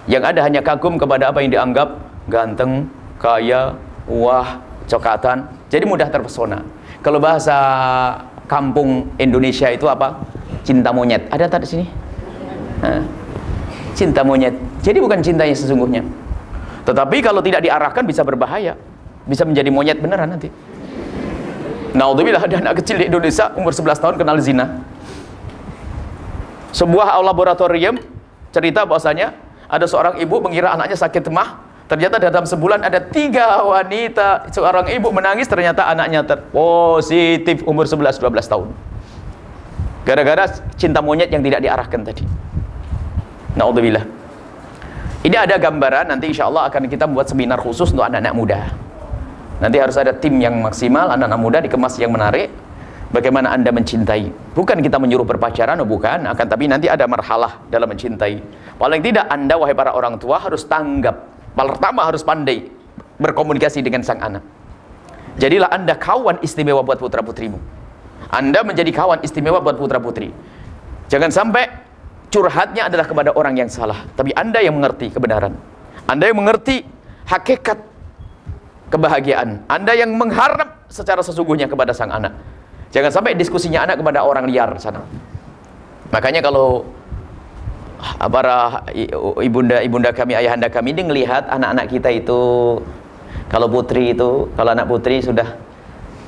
Yang ada hanya kagum kepada apa yang dianggap ganteng, kaya, wah, cokatan. Jadi mudah terpesona. Kalau bahasa kampung Indonesia itu apa? Cinta monyet. Ada tak di sini? Cinta monyet. Jadi bukan cinta yang sesungguhnya. Tetapi kalau tidak diarahkan bisa berbahaya. Bisa menjadi monyet beneran nanti. Naudzubillah ada anak kecil di Indonesia umur 11 tahun kenal zina. Sebuah laboratorium cerita bahwasanya ada seorang ibu mengira anaknya sakit mah. Ternyata dalam sebulan ada tiga wanita, seorang ibu menangis ternyata anaknya terpositif umur 11-12 tahun. Gara-gara cinta monyet yang tidak diarahkan tadi. Naudzubillah. Ini ada gambaran nanti insya Allah akan kita buat seminar khusus untuk anak-anak muda. Nanti harus ada tim yang maksimal, anak-anak muda dikemas yang menarik. Bagaimana Anda mencintai? Bukan kita menyuruh berpacaran, oh bukan. Akan tapi nanti ada marhalah dalam mencintai. Paling tidak Anda, wahai para orang tua, harus tanggap. Pertama harus pandai berkomunikasi dengan sang anak. Jadilah Anda kawan istimewa buat putra-putrimu. Anda menjadi kawan istimewa buat putra-putri. Jangan sampai curhatnya adalah kepada orang yang salah. Tapi Anda yang mengerti kebenaran. Anda yang mengerti hakikat kebahagiaan. Anda yang mengharap secara sesungguhnya kepada sang anak. Jangan sampai diskusinya anak kepada orang liar sana. Makanya kalau para ibunda ibunda kami, ayahanda kami ini melihat anak-anak kita itu kalau putri itu, kalau anak putri sudah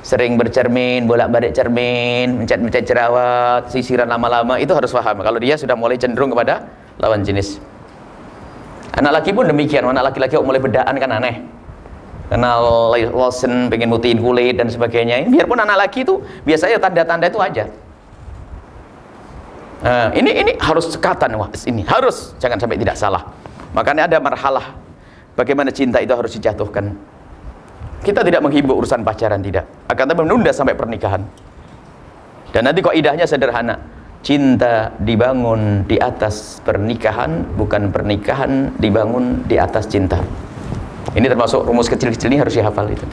sering bercermin, bolak-balik cermin, mencet-mencet jerawat, sisiran lama-lama, itu harus paham. Kalau dia sudah mulai cenderung kepada lawan jenis. Anak laki pun demikian, anak laki-laki mulai bedaan kan aneh kenal lotion, pengen mutihin kulit dan sebagainya. Biarpun anak laki itu biasanya tanda-tanda itu aja. Nah, ini ini harus cekatan wah ini harus jangan sampai tidak salah. Makanya ada marhalah bagaimana cinta itu harus dijatuhkan. Kita tidak menghimbau urusan pacaran tidak, akan tapi menunda sampai pernikahan. Dan nanti kok idahnya sederhana. Cinta dibangun di atas pernikahan, bukan pernikahan dibangun di atas cinta. Ini termasuk rumus kecil-kecil ini harus dihafal itu.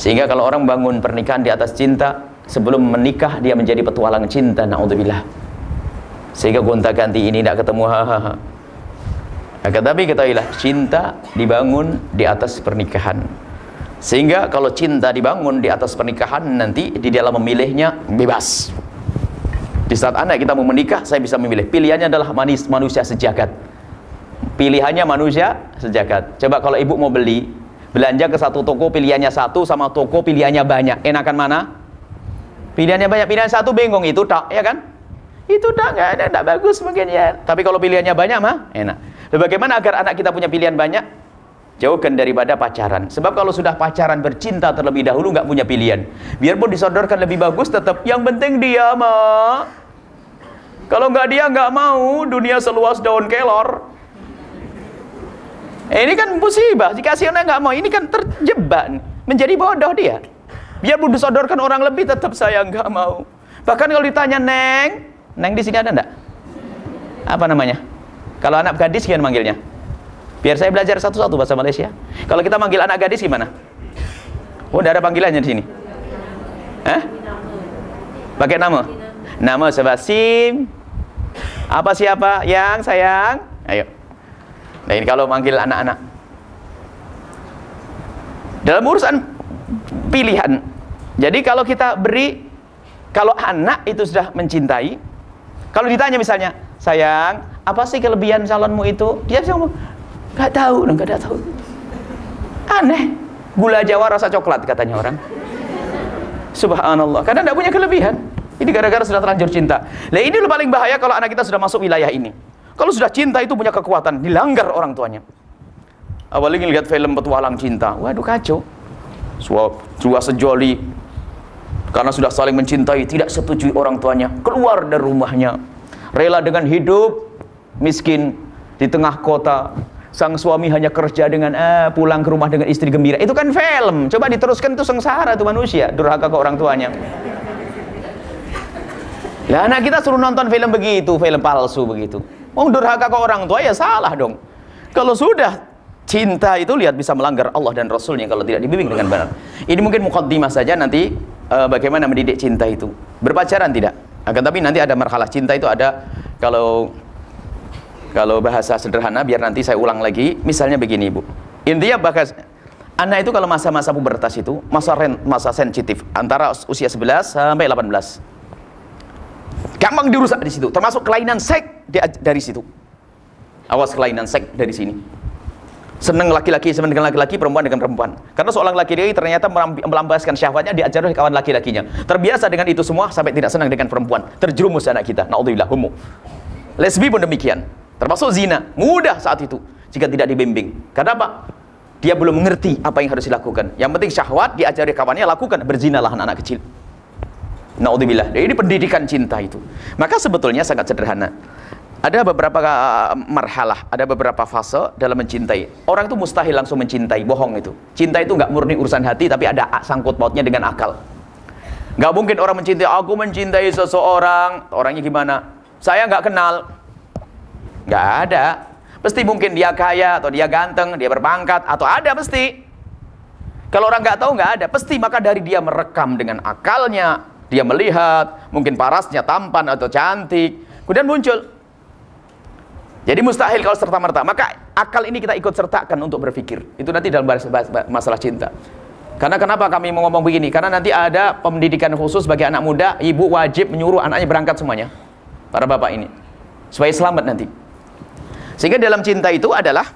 Sehingga kalau orang bangun pernikahan di atas cinta, sebelum menikah dia menjadi petualang cinta, naudzubillah. sehingga gonta-ganti ini tidak ketemu hahaha akan tapi ketahuilah cinta dibangun di atas pernikahan. Sehingga kalau cinta dibangun di atas pernikahan nanti di dalam memilihnya bebas. Di saat anak kita mau menikah saya bisa memilih. Pilihannya adalah manis, manusia sejagat pilihannya manusia sejagat. Coba kalau ibu mau beli belanja ke satu toko pilihannya satu sama toko pilihannya banyak. Enakan mana? Pilihannya banyak pilihan satu bingung. Itu tak ya kan? Itu tak nggak ada tidak bagus mungkin ya. Tapi kalau pilihannya banyak mah enak. Lalu bagaimana agar anak kita punya pilihan banyak? Jauhkan daripada pacaran. Sebab kalau sudah pacaran bercinta terlebih dahulu nggak punya pilihan. Biarpun disodorkan lebih bagus tetap yang penting dia mah. Kalau nggak dia nggak mau. Dunia seluas daun kelor ini kan musibah. Jika si anak nggak mau, ini kan terjebak. Menjadi bodoh dia. Biar disodorkan orang lebih, tetap saya nggak mau. Bahkan kalau ditanya Neng, Neng di sini ada enggak? Apa namanya? Kalau anak gadis gimana manggilnya? Biar saya belajar satu-satu bahasa Malaysia. Kalau kita manggil anak gadis gimana? Oh, ada panggilannya di sini. Hah? Pakai nama? Nama sebasim. Apa siapa? Yang sayang? Ayo. Nah ini kalau manggil anak-anak. Dalam urusan pilihan. Jadi kalau kita beri, kalau anak itu sudah mencintai, kalau ditanya misalnya, sayang, apa sih kelebihan calonmu itu? Dia bisa ngomong, nggak tahu, nggak tahu. Aneh, gula Jawa rasa coklat katanya orang. Subhanallah, karena tidak punya kelebihan. Ini gara-gara sudah terlanjur cinta. Nah ini paling bahaya kalau anak kita sudah masuk wilayah ini. Kalau sudah cinta itu punya kekuatan, dilanggar orang tuanya. Awalnya lihat film petualang cinta, waduh kacau. Dua sejoli, karena sudah saling mencintai, tidak setuju orang tuanya, keluar dari rumahnya. Rela dengan hidup miskin di tengah kota, sang suami hanya kerja dengan eh, pulang ke rumah dengan istri gembira. Itu kan film. Coba diteruskan itu sengsara itu manusia, durhaka ke orang tuanya. Lah anak kita suruh nonton film begitu, film palsu begitu. Mau durhaka ke orang tua ya salah dong. Kalau sudah cinta itu lihat bisa melanggar Allah dan Rasulnya kalau tidak dibimbing dengan benar. Ini mungkin mukaddimah saja nanti uh, bagaimana mendidik cinta itu. Berpacaran tidak. Akan tapi nanti ada marhalah cinta itu ada kalau kalau bahasa sederhana biar nanti saya ulang lagi. Misalnya begini Ibu. Intinya bahas anak itu kalau masa-masa pubertas itu masa masa sensitif antara usia 11 sampai 18 Gampang dirusak di situ, termasuk kelainan seks dari situ. Awas kelainan seks dari sini. Senang laki-laki senang dengan laki-laki, perempuan dengan perempuan. Karena seorang laki-laki ternyata melampiaskan syahwatnya diajar oleh kawan laki-lakinya. Terbiasa dengan itu semua sampai tidak senang dengan perempuan. Terjerumus anak kita. Naudzubillah homo. Lesbi pun demikian. Termasuk zina. Mudah saat itu jika tidak dibimbing. Karena apa? Dia belum mengerti apa yang harus dilakukan. Yang penting syahwat diajari kawannya lakukan. Berzinalah anak-anak kecil. Naudzubillah. Ini pendidikan cinta itu. Maka sebetulnya sangat sederhana. Ada beberapa uh, marhalah, ada beberapa fase dalam mencintai. Orang itu mustahil langsung mencintai, bohong itu. Cinta itu nggak murni urusan hati, tapi ada sangkut pautnya dengan akal. Nggak mungkin orang mencintai, aku mencintai seseorang, orangnya gimana? Saya nggak kenal. Nggak ada. Pasti mungkin dia kaya, atau dia ganteng, dia berpangkat, atau ada pasti. Kalau orang nggak tahu nggak ada, pasti maka dari dia merekam dengan akalnya, dia melihat, mungkin parasnya tampan atau cantik, kemudian muncul. Jadi mustahil kalau serta-merta. Maka akal ini kita ikut sertakan untuk berpikir. Itu nanti dalam masalah cinta. Karena kenapa kami mau ngomong begini? Karena nanti ada pendidikan khusus bagi anak muda, ibu wajib menyuruh anaknya berangkat semuanya. Para bapak ini. Supaya selamat nanti. Sehingga dalam cinta itu adalah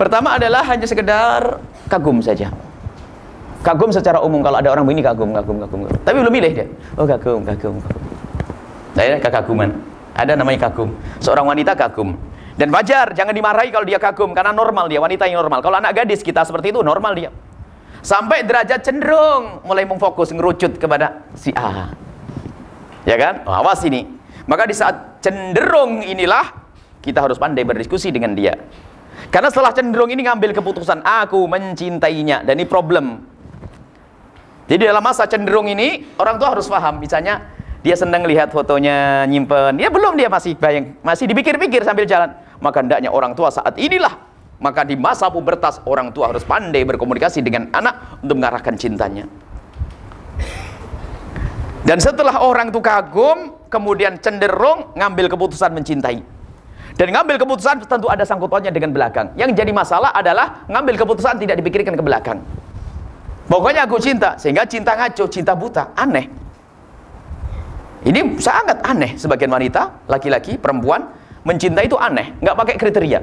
pertama adalah hanya sekedar kagum saja. Kagum secara umum kalau ada orang begini kagum, kagum, kagum. kagum. Tapi belum milih dia. Oh kagum, kagum, kagum. Saya kekaguman. Ada namanya kagum. Seorang wanita kagum. Dan wajar, jangan dimarahi kalau dia kagum karena normal dia, wanita yang normal. Kalau anak gadis kita seperti itu normal dia. Sampai derajat cenderung mulai memfokus ngerucut kepada si A. Ya kan? Oh, awas ini. Maka di saat cenderung inilah kita harus pandai berdiskusi dengan dia. Karena setelah cenderung ini ngambil keputusan aku mencintainya dan ini problem jadi dalam masa cenderung ini orang tua harus paham. Misalnya dia senang lihat fotonya nyimpen, ya belum dia masih bayang, masih dipikir-pikir sambil jalan. Maka hendaknya orang tua saat inilah maka di masa pubertas orang tua harus pandai berkomunikasi dengan anak untuk mengarahkan cintanya. Dan setelah orang itu kagum, kemudian cenderung ngambil keputusan mencintai. Dan ngambil keputusan tentu ada sangkutannya dengan belakang. Yang jadi masalah adalah ngambil keputusan tidak dipikirkan ke belakang. Pokoknya aku cinta, sehingga cinta ngaco, cinta buta, aneh. Ini sangat aneh sebagian wanita, laki-laki, perempuan mencintai itu aneh, nggak pakai kriteria.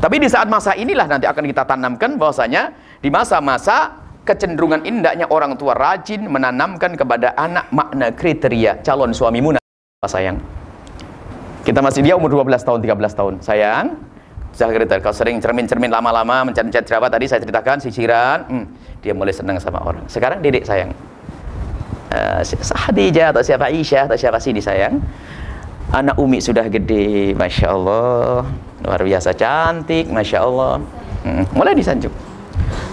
Tapi di saat masa inilah nanti akan kita tanamkan bahwasanya di masa-masa kecenderungan indahnya orang tua rajin menanamkan kepada anak makna kriteria calon suamimu sayang. Kita masih dia umur 12 tahun, 13 tahun. Sayang, kriteria kalau sering cermin-cermin lama-lama mencet-mencet jerawat tadi saya ceritakan sisiran, hmm, dia mulai senang sama orang. Sekarang dedek sayang. Uh, Khadijah atau siapa Aisyah atau siapa sini sayang. Anak Umi sudah gede, Masya Allah. Luar biasa cantik, Masya Allah. Hmm, mulai disanjung.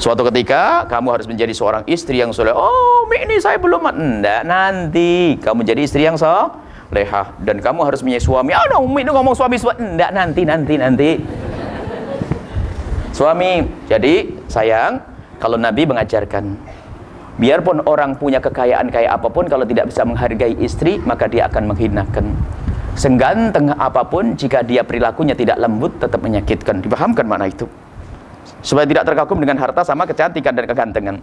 Suatu ketika kamu harus menjadi seorang istri yang soleh. Oh, Umi ini saya belum. Enggak, nanti kamu jadi istri yang solehah. Dan kamu harus punya suami. Oh, Umi ini ngomong suami, suami. Enggak, nanti, nanti, nanti. Suami. Jadi, sayang, kalau Nabi mengajarkan, biarpun orang punya kekayaan kayak apa pun, kalau tidak bisa menghargai istri, maka dia akan menghinakan. Sengganteng apa pun, jika dia perilakunya tidak lembut, tetap menyakitkan. Dipahamkan mana itu? Supaya tidak terkagum dengan harta sama kecantikan dan kegantengan.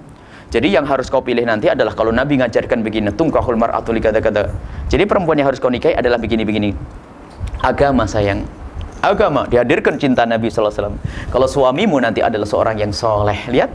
Jadi yang harus kau pilih nanti adalah kalau Nabi ngajarkan begini, tungkahul mar'atu kata-kata. Jadi perempuan yang harus kau nikahi adalah begini-begini. Agama sayang. Agama dihadirkan cinta Nabi SAW. Kalau suamimu nanti adalah seorang yang soleh, lihat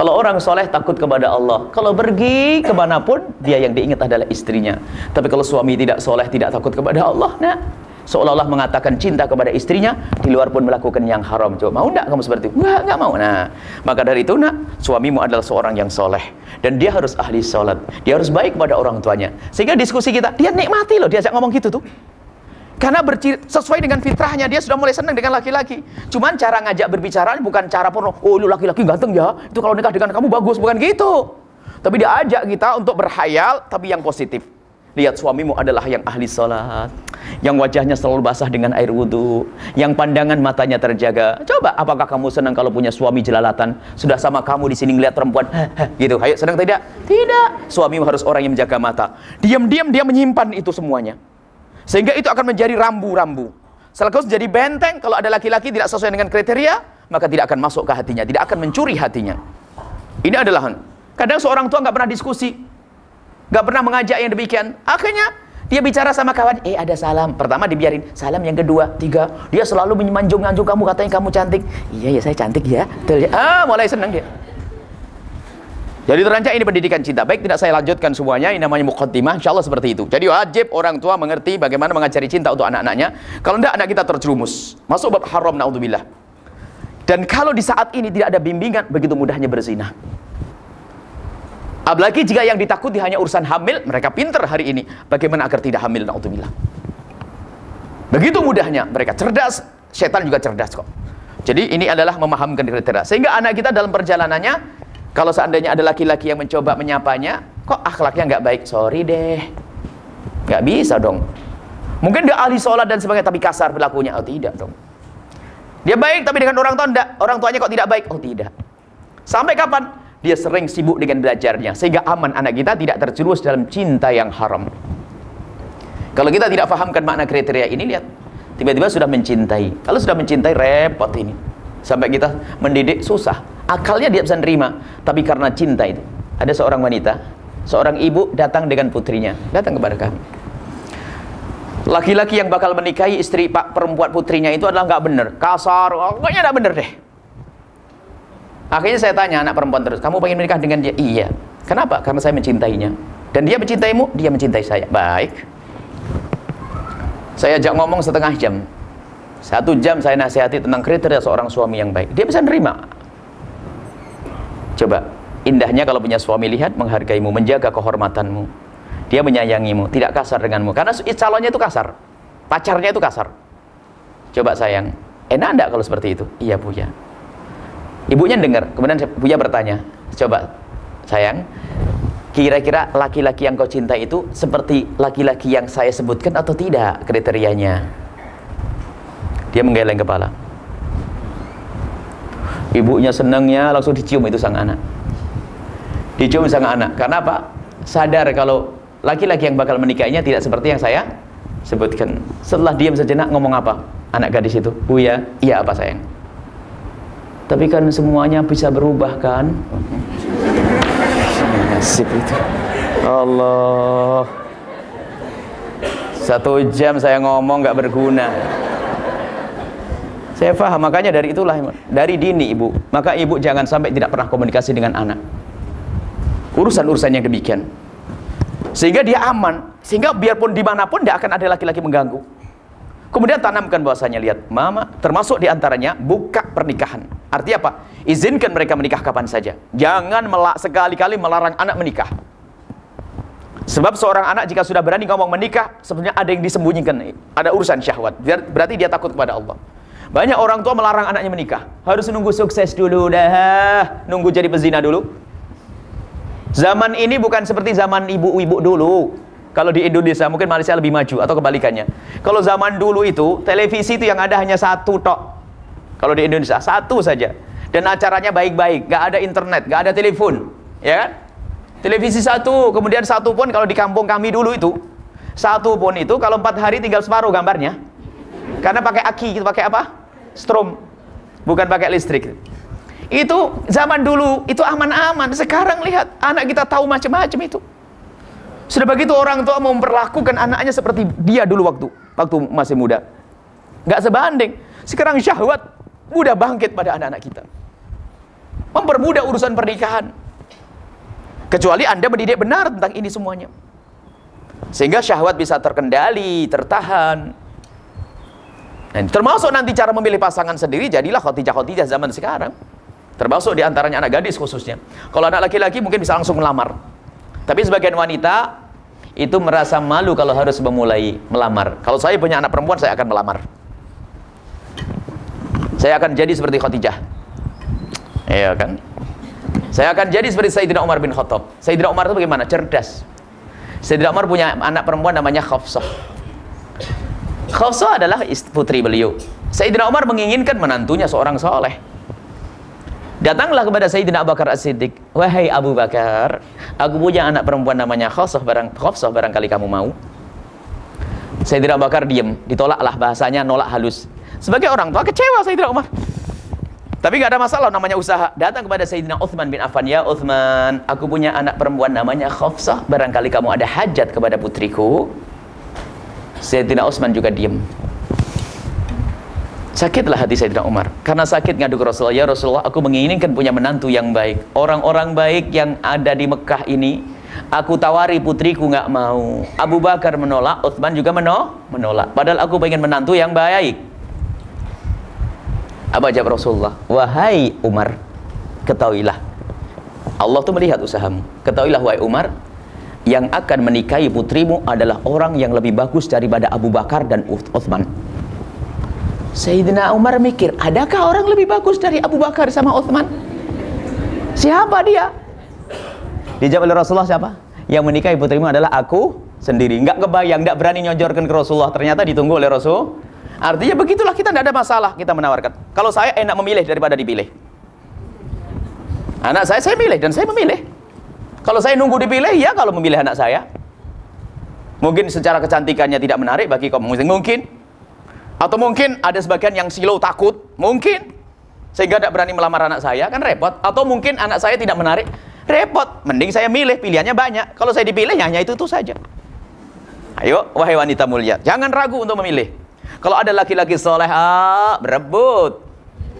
kalau orang soleh takut kepada Allah. Kalau pergi ke mana pun, dia yang diingat adalah istrinya. Tapi kalau suami tidak soleh, tidak takut kepada Allah, nah, seolah-olah mengatakan cinta kepada istrinya, di luar pun melakukan yang haram. Coba, mau enggak kamu seperti itu? Enggak mau. Nah, maka dari itu, nak, suamimu adalah seorang yang soleh. Dan dia harus ahli sholat. Dia harus baik kepada orang tuanya. Sehingga diskusi kita, dia nikmati loh, diajak ngomong gitu tuh. Karena berciri, sesuai dengan fitrahnya dia sudah mulai senang dengan laki-laki. Cuman cara ngajak berbicara bukan cara porno. Oh, lu laki-laki ganteng ya. Itu kalau nikah dengan kamu bagus, bukan gitu. Tapi dia ajak kita untuk berhayal tapi yang positif. Lihat suamimu adalah yang ahli salat, yang wajahnya selalu basah dengan air wudhu, yang pandangan matanya terjaga. Coba, apakah kamu senang kalau punya suami jelalatan? Sudah sama kamu di sini ngeliat perempuan, gitu. Ayo, senang tidak? Tidak. Suamimu harus orang yang menjaga mata. Diam-diam dia menyimpan itu semuanya. Sehingga itu akan menjadi rambu-rambu. Sekaligus jadi benteng kalau ada laki-laki tidak sesuai dengan kriteria, maka tidak akan masuk ke hatinya, tidak akan mencuri hatinya. Ini adalah kadang seorang tua nggak pernah diskusi, nggak pernah mengajak yang demikian. Akhirnya dia bicara sama kawan, eh ada salam. Pertama dibiarin, salam yang kedua, tiga. Dia selalu menyanjung-anjung kamu, katanya kamu cantik. Iya ya saya cantik ya, betul ya. Ah mulai senang dia. Jadi terancam ini pendidikan cinta. Baik, tidak saya lanjutkan semuanya. Ini namanya mukaddimah. Insya Allah seperti itu. Jadi wajib orang tua mengerti bagaimana mengajari cinta untuk anak-anaknya. Kalau tidak, anak kita terjerumus. Masuk bab haram, na'udzubillah. Dan kalau di saat ini tidak ada bimbingan, begitu mudahnya berzina. Apalagi jika yang ditakuti hanya urusan hamil, mereka pinter hari ini. Bagaimana agar tidak hamil, na'udzubillah. Begitu mudahnya. Mereka cerdas, setan juga cerdas kok. Jadi ini adalah memahamkan kriteria. Sehingga anak kita dalam perjalanannya kalau seandainya ada laki-laki yang mencoba menyapanya, kok akhlaknya nggak baik? Sorry deh. Nggak bisa dong. Mungkin dia ahli sholat dan sebagainya, tapi kasar berlakunya. Oh tidak dong. Dia baik, tapi dengan orang tua enggak. Orang tuanya kok tidak baik? Oh tidak. Sampai kapan? Dia sering sibuk dengan belajarnya. Sehingga aman anak kita tidak terjerumus dalam cinta yang haram. Kalau kita tidak fahamkan makna kriteria ini, lihat. Tiba-tiba sudah mencintai. Kalau sudah mencintai, repot ini. Sampai kita mendidik, susah akalnya dia bisa nerima. Tapi karena cinta itu ada seorang wanita seorang ibu datang dengan putrinya. Datang kepada kami. Laki-laki yang bakal menikahi istri pak perempuan putrinya itu adalah nggak benar. Kasar. Pokoknya nggak benar deh. Akhirnya saya tanya anak perempuan terus kamu pengen menikah dengan dia? Iya. Kenapa? Karena saya mencintainya. Dan dia mencintaimu? Dia mencintai saya. Baik. Saya ajak ngomong setengah jam. Satu jam saya nasihati tentang kriteria seorang suami yang baik. Dia bisa nerima Coba, indahnya kalau punya suami lihat menghargaimu, menjaga kehormatanmu. Dia menyayangimu, tidak kasar denganmu. Karena calonnya itu kasar. Pacarnya itu kasar. Coba sayang, enak enggak kalau seperti itu? Iya, Buya. Ibunya dengar, kemudian Buya bertanya, coba sayang, kira-kira laki-laki yang kau cinta itu seperti laki-laki yang saya sebutkan atau tidak kriterianya? Dia menggeleng kepala. Ibunya senangnya langsung dicium itu sang anak. Dicium sang anak. Karena apa? Sadar kalau laki-laki yang bakal menikahinya tidak seperti yang saya sebutkan. Setelah diam sejenak ngomong apa? Anak gadis itu, "Buya, iya apa sayang?" Tapi kan semuanya bisa berubah kan? Nasib itu. Allah. Satu jam saya ngomong nggak berguna. Saya paham, makanya dari itulah dari dini ibu. Maka ibu jangan sampai tidak pernah komunikasi dengan anak. Urusan-urusan yang demikian. Sehingga dia aman. Sehingga biarpun di mana pun tidak akan ada laki-laki mengganggu. Kemudian tanamkan bahwasanya lihat, mama termasuk di antaranya buka pernikahan. Artinya apa? Izinkan mereka menikah kapan saja. Jangan melak sekali-kali melarang anak menikah. Sebab seorang anak jika sudah berani ngomong menikah, sebenarnya ada yang disembunyikan, ada urusan syahwat. Berarti dia takut kepada Allah. Banyak orang tua melarang anaknya menikah. Harus nunggu sukses dulu dah, nunggu jadi pezina dulu. Zaman ini bukan seperti zaman ibu-ibu dulu. Kalau di Indonesia mungkin Malaysia lebih maju atau kebalikannya. Kalau zaman dulu itu televisi itu yang ada hanya satu tok. Kalau di Indonesia satu saja. Dan acaranya baik-baik, nggak ada internet, nggak ada telepon, ya kan? Televisi satu, kemudian satu pun kalau di kampung kami dulu itu satu pun itu kalau empat hari tinggal separuh gambarnya. Karena pakai aki, pakai apa? Strom, bukan pakai listrik. Itu zaman dulu itu aman-aman. Sekarang lihat anak kita tahu macam-macam itu. Sudah begitu orang tua memperlakukan anaknya seperti dia dulu waktu waktu masih muda. Gak sebanding. Sekarang syahwat mudah bangkit pada anak-anak kita. Mempermudah urusan pernikahan. Kecuali Anda mendidik benar tentang ini semuanya. Sehingga syahwat bisa terkendali, tertahan. Dan termasuk nanti cara memilih pasangan sendiri jadilah khotijah-khotijah zaman sekarang. Termasuk di antaranya anak gadis khususnya. Kalau anak laki-laki mungkin bisa langsung melamar. Tapi sebagian wanita itu merasa malu kalau harus memulai melamar. Kalau saya punya anak perempuan, saya akan melamar. Saya akan jadi seperti Khadijah. Iya kan? Saya akan jadi seperti Sayyidina Umar bin Khattab. Sayyidina Umar itu bagaimana? Cerdas. Sayyidina Umar punya anak perempuan namanya Khafsah. Khafsah adalah putri beliau. Sayyidina Umar menginginkan menantunya seorang soleh. Datanglah kepada Sayyidina Abu Bakar As-Siddiq. Wahai Abu Bakar, aku punya anak perempuan namanya Khafsah barang Khafsah barangkali kamu mau. Sayyidina Abu Bakar diam, ditolaklah bahasanya nolak halus. Sebagai orang tua kecewa Sayyidina Umar. Tapi gak ada masalah namanya usaha. Datang kepada Sayyidina Uthman bin Affan, "Ya Uthman, aku punya anak perempuan namanya Khafsah, barangkali kamu ada hajat kepada putriku." Sayyidina Utsman juga diam. Sakitlah hati Sayyidina Umar. Karena sakit ngadu ke Rasulullah, ya Rasulullah, aku menginginkan punya menantu yang baik. Orang-orang baik yang ada di Mekah ini, aku tawari putriku nggak mau. Abu Bakar menolak, Uthman juga menolak. Padahal aku pengen menantu yang baik. Apa jawab Rasulullah? Wahai Umar, ketahuilah. Allah tuh melihat usahamu. Ketahuilah wahai Umar, yang akan menikahi putrimu adalah orang yang lebih bagus daripada Abu Bakar dan Uthman. Sayyidina Umar mikir, adakah orang lebih bagus dari Abu Bakar sama Uthman? Siapa dia? Dijawab oleh Rasulullah siapa? Yang menikahi putrimu adalah aku sendiri. Enggak kebayang, enggak berani nyonjorkan ke Rasulullah. Ternyata ditunggu oleh Rasul. Artinya begitulah kita tidak ada masalah kita menawarkan. Kalau saya enak memilih daripada dipilih. Anak saya saya milih dan saya memilih. Kalau saya nunggu dipilih, ya kalau memilih anak saya. Mungkin secara kecantikannya tidak menarik bagi kaum muslim. Mungkin atau mungkin ada sebagian yang silo takut, mungkin sehingga tidak berani melamar anak saya, kan repot. Atau mungkin anak saya tidak menarik, repot. Mending saya milih, pilihannya banyak. Kalau saya dipilih, ya hanya itu tuh saja. Ayo, wahai wanita mulia, jangan ragu untuk memilih. Kalau ada laki-laki soleh, ah, berebut.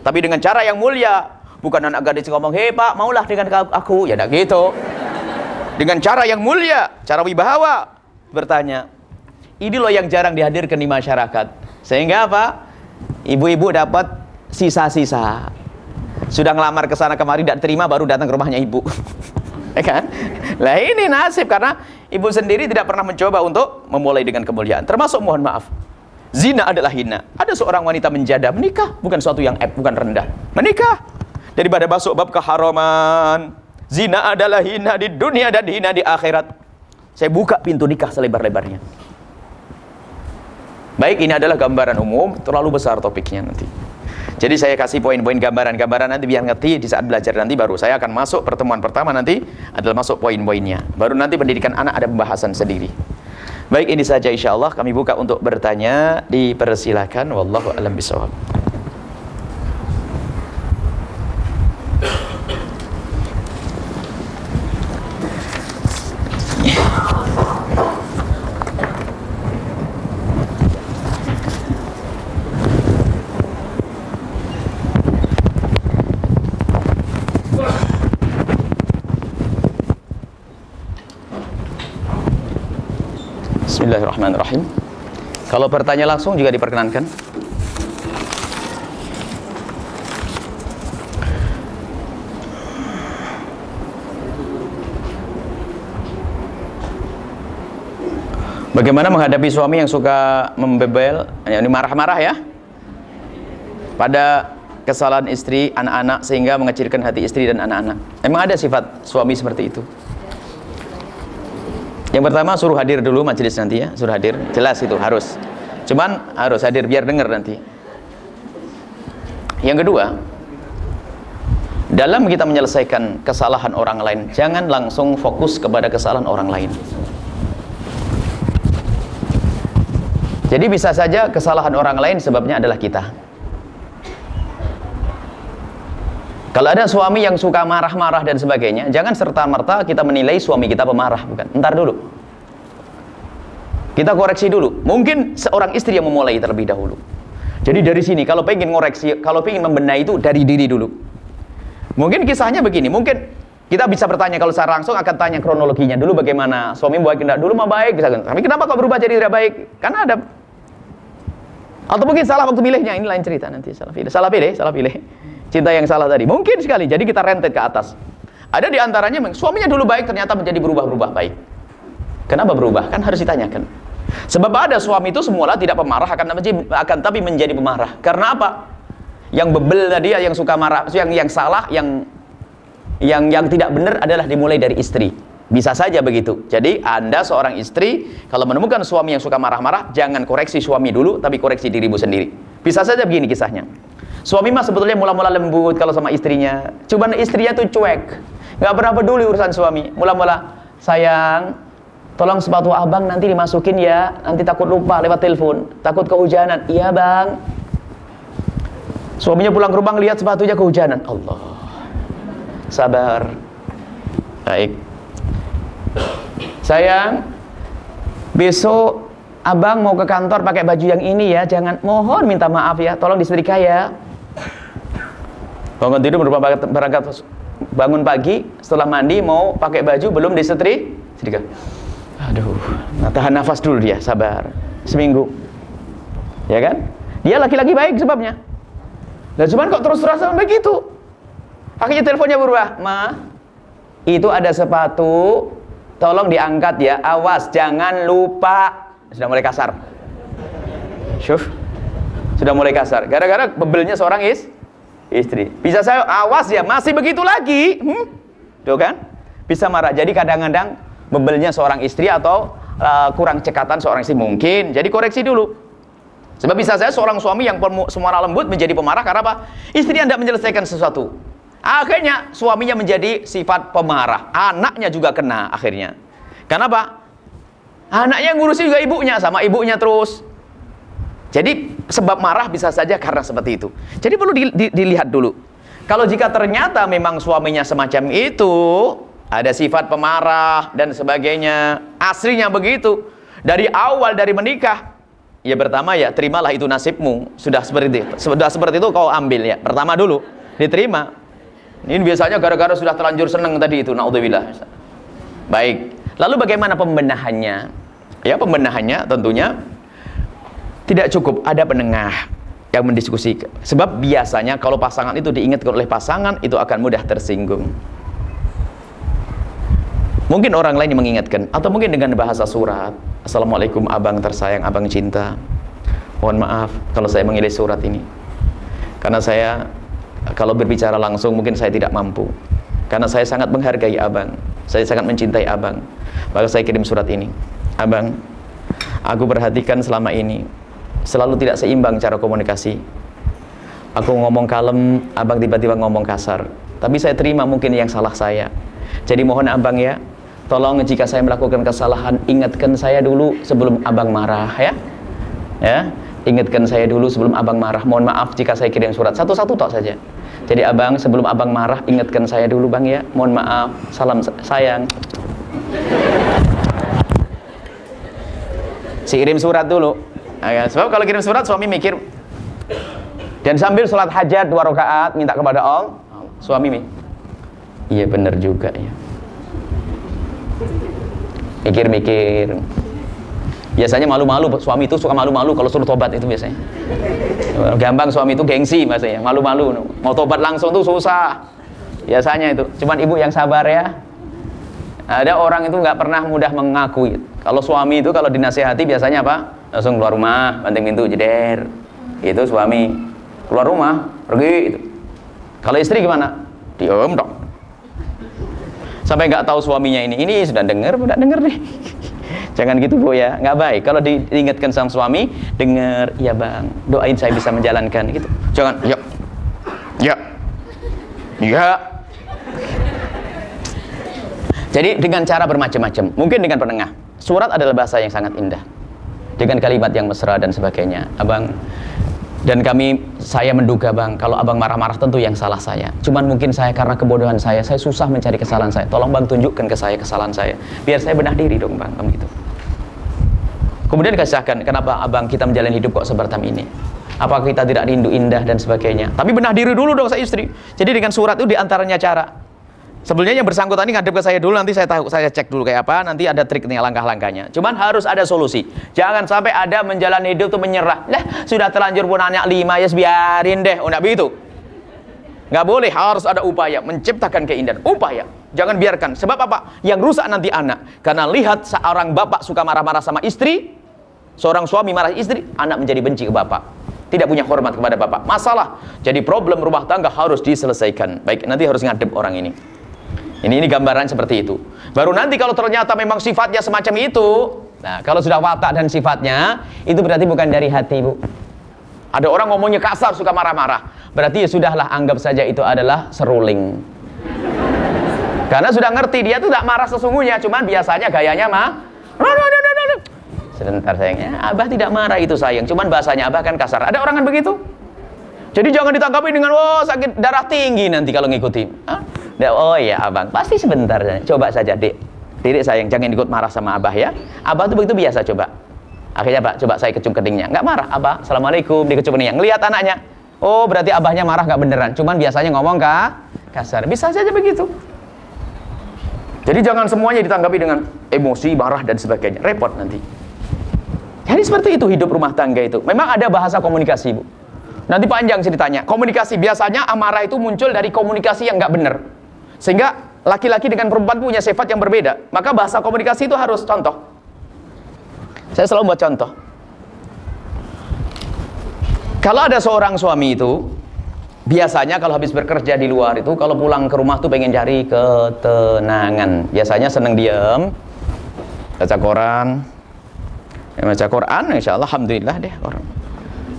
Tapi dengan cara yang mulia. Bukan anak gadis ngomong, hei pak, maulah dengan aku. Ya tidak gitu. Dengan cara yang mulia, cara wibawa. Bertanya, ini loh yang jarang dihadirkan di masyarakat sehingga apa? Ibu-ibu dapat sisa-sisa. Sudah ngelamar ke sana kemari tidak terima baru datang ke rumahnya ibu. ya kan? Lah ini nasib karena ibu sendiri tidak pernah mencoba untuk memulai dengan kemuliaan. Termasuk mohon maaf. Zina adalah hina. Ada seorang wanita menjada menikah bukan suatu yang eb, bukan rendah. Menikah daripada masuk bab keharaman. Zina adalah hina di dunia dan hina di akhirat. Saya buka pintu nikah selebar-lebarnya. Baik, ini adalah gambaran umum, terlalu besar topiknya nanti. Jadi saya kasih poin-poin gambaran-gambaran nanti biar ngerti di saat belajar nanti baru saya akan masuk pertemuan pertama nanti adalah masuk poin-poinnya. Baru nanti pendidikan anak ada pembahasan sendiri. Baik ini saja insya Allah kami buka untuk bertanya dipersilakan wallahu alam bisawab. Bismillahirrahmanirrahim. Kalau bertanya langsung juga diperkenankan. Bagaimana menghadapi suami yang suka membebel, yang marah-marah ya? Pada kesalahan istri, anak-anak sehingga mengecilkan hati istri dan anak-anak. Emang ada sifat suami seperti itu? Yang pertama suruh hadir dulu majelis nanti ya, suruh hadir. Jelas itu harus. Cuman harus hadir biar dengar nanti. Yang kedua, dalam kita menyelesaikan kesalahan orang lain, jangan langsung fokus kepada kesalahan orang lain. Jadi bisa saja kesalahan orang lain sebabnya adalah kita. Kalau ada suami yang suka marah-marah dan sebagainya, jangan serta-merta kita menilai suami kita pemarah, bukan. Entar dulu. Kita koreksi dulu. Mungkin seorang istri yang memulai terlebih dahulu. Jadi dari sini, kalau pengen ngoreksi, kalau pengen membenahi itu dari diri dulu. Mungkin kisahnya begini, mungkin kita bisa bertanya kalau secara langsung akan tanya kronologinya dulu bagaimana suami baik tidak dulu mah baik bisa tapi kenapa kok berubah jadi tidak baik karena ada atau mungkin salah waktu pilihnya ini lain cerita nanti salah pilih salah pilih salah pilih cinta yang salah tadi. Mungkin sekali. Jadi kita rentet ke atas. Ada di antaranya suaminya dulu baik ternyata menjadi berubah-berubah baik. Kenapa berubah? Kan harus ditanyakan. Sebab ada suami itu semula tidak pemarah akan akan tapi menjadi pemarah. Karena apa? Yang bebel tadi yang suka marah, yang yang salah, yang yang yang tidak benar adalah dimulai dari istri. Bisa saja begitu. Jadi Anda seorang istri kalau menemukan suami yang suka marah-marah, jangan koreksi suami dulu tapi koreksi dirimu sendiri. Bisa saja begini kisahnya. Suami mah sebetulnya mula-mula lembut kalau sama istrinya. Cuman istrinya tuh cuek. Nggak pernah peduli urusan suami. Mula-mula, sayang, tolong sepatu abang nanti dimasukin ya. Nanti takut lupa lewat telepon. Takut kehujanan. Iya bang. Suaminya pulang ke rumah lihat sepatunya kehujanan. Allah. Sabar. Baik. Sayang, besok abang mau ke kantor pakai baju yang ini ya. Jangan, mohon minta maaf ya. Tolong disetrika ya. Bangun tidur berangkat, berangkat bangun pagi setelah mandi mau pakai baju belum disetri setrika aduh nah, tahan nafas dulu dia sabar. Seminggu. Ya kan? Dia laki-laki baik sebabnya. Dan cuman kok terus-terusan begitu? Akhirnya teleponnya berubah. Ma itu ada sepatu tolong diangkat ya awas jangan lupa sudah mulai kasar Syuf sudah mulai kasar gara-gara bebelnya seorang is istri. Bisa saya awas ya, masih begitu lagi. Hmm? Tuh kan? Bisa marah. Jadi kadang-kadang bebelnya seorang istri atau uh, kurang cekatan seorang istri mungkin. Jadi koreksi dulu. Sebab bisa saya seorang suami yang semua lembut menjadi pemarah karena apa? Istri Anda menyelesaikan sesuatu. Akhirnya suaminya menjadi sifat pemarah. Anaknya juga kena akhirnya. Kenapa? Anaknya ngurusi juga ibunya sama ibunya terus. Jadi sebab marah bisa saja karena seperti itu. Jadi perlu di, di, dilihat dulu. Kalau jika ternyata memang suaminya semacam itu, ada sifat pemarah dan sebagainya, aslinya begitu. Dari awal dari menikah, ya pertama ya terimalah itu nasibmu. Sudah seperti itu. Sudah seperti itu kau ambil ya. Pertama dulu diterima. Ini biasanya gara-gara sudah terlanjur senang tadi itu, naudzubillah. Baik. Lalu bagaimana pembenahannya? Ya pembenahannya tentunya tidak cukup ada penengah yang mendiskusikan. Sebab biasanya kalau pasangan itu diingatkan oleh pasangan itu akan mudah tersinggung. Mungkin orang lain yang mengingatkan atau mungkin dengan bahasa surat. Assalamualaikum abang tersayang, abang cinta. Mohon maaf kalau saya mengiris surat ini. Karena saya kalau berbicara langsung mungkin saya tidak mampu. Karena saya sangat menghargai abang. Saya sangat mencintai abang. Maka saya kirim surat ini. Abang, aku perhatikan selama ini selalu tidak seimbang cara komunikasi Aku ngomong kalem, abang tiba-tiba ngomong kasar. Tapi saya terima mungkin yang salah saya. Jadi mohon abang ya, tolong jika saya melakukan kesalahan, ingatkan saya dulu sebelum abang marah ya. Ya, ingatkan saya dulu sebelum abang marah. Mohon maaf jika saya kirim surat satu-satu tok saja. Jadi abang sebelum abang marah, ingatkan saya dulu bang ya. Mohon maaf, salam sayang. Kirim surat dulu. Ya, sebab kalau kirim surat suami mikir dan sambil sholat hajat dua rakaat minta kepada Allah suami mi iya benar juga ya mikir-mikir biasanya malu-malu suami itu suka malu-malu kalau suruh tobat itu biasanya. Gampang suami itu gengsi maksudnya malu-malu. Mau tobat langsung tuh susah. Biasanya itu. Cuman ibu yang sabar ya. Ada orang itu nggak pernah mudah mengakui. Kalau suami itu kalau dinasehati biasanya apa? Langsung keluar rumah banting pintu jeder. Itu suami. Keluar rumah pergi itu kalau istri gimana? Diam dong. Sampai nggak tahu suaminya ini, ini sudah dengar, sudah dengar nih. Jangan gitu bu ya, nggak baik. Kalau diingatkan sang suami, dengar, ya bang, doain saya bisa menjalankan gitu. Jangan, ya, ya, ya. Jadi dengan cara bermacam-macam, mungkin dengan penengah. Surat adalah bahasa yang sangat indah, dengan kalimat yang mesra dan sebagainya. Abang, dan kami saya menduga bang kalau abang marah-marah tentu yang salah saya. Cuman mungkin saya karena kebodohan saya saya susah mencari kesalahan saya. Tolong bang tunjukkan ke saya kesalahan saya. Biar saya benah diri dong bang kamu gitu kemudian kasihkan kenapa abang kita menjalani hidup kok seperti ini? Apakah kita tidak rindu indah dan sebagainya? Tapi benah diri dulu dong saya istri jadi dengan surat itu di antaranya cara Sebelumnya yang bersangkutan ini ngadep ke saya dulu, nanti saya tahu, saya cek dulu kayak apa, nanti ada triknya, langkah-langkahnya. Cuman harus ada solusi. Jangan sampai ada menjalani hidup tuh menyerah. Lah, sudah terlanjur pun anak lima, ya biarin deh. Oh, begitu. Nggak boleh, harus ada upaya menciptakan keindahan. Upaya. Jangan biarkan. Sebab apa? Yang rusak nanti anak. Karena lihat seorang bapak suka marah-marah sama istri, seorang suami marah istri, anak menjadi benci ke bapak. Tidak punya hormat kepada bapak. Masalah. Jadi problem rumah tangga harus diselesaikan. Baik, nanti harus ngadep orang ini. Ini ini gambaran seperti itu. Baru nanti kalau ternyata memang sifatnya semacam itu, nah kalau sudah watak dan sifatnya, itu berarti bukan dari hati, Bu. Ada orang ngomongnya kasar, suka marah-marah. Berarti ya sudahlah anggap saja itu adalah seruling. Karena sudah ngerti dia tuh tidak marah sesungguhnya, cuman biasanya gayanya mah Sebentar sayangnya, Abah tidak marah itu sayang, cuman bahasanya Abah kan kasar. Ada orang kan begitu? Jadi jangan ditanggapi dengan wah sakit darah tinggi nanti kalau ngikuti. Hah? oh iya abang, pasti sebentar. Coba saja dek. Dek sayang, jangan ikut marah sama abah ya. Abah tuh begitu biasa coba. Akhirnya pak, coba saya kecum kedingnya. Nggak marah abah. Assalamualaikum, dikecum kedingnya. Ngelihat anaknya. Oh berarti abahnya marah nggak beneran. Cuman biasanya ngomong kah kasar. Bisa saja begitu. Jadi jangan semuanya ditanggapi dengan emosi, marah dan sebagainya. Repot nanti. Jadi seperti itu hidup rumah tangga itu. Memang ada bahasa komunikasi, Bu. Nanti panjang ceritanya. Komunikasi biasanya amarah itu muncul dari komunikasi yang nggak benar. Sehingga laki-laki dengan perempuan punya sifat yang berbeda. Maka bahasa komunikasi itu harus contoh. Saya selalu buat contoh. Kalau ada seorang suami itu, biasanya kalau habis bekerja di luar itu, kalau pulang ke rumah tuh pengen cari ketenangan. Biasanya seneng diem, baca koran, baca Quran, insya Allah, alhamdulillah deh orang.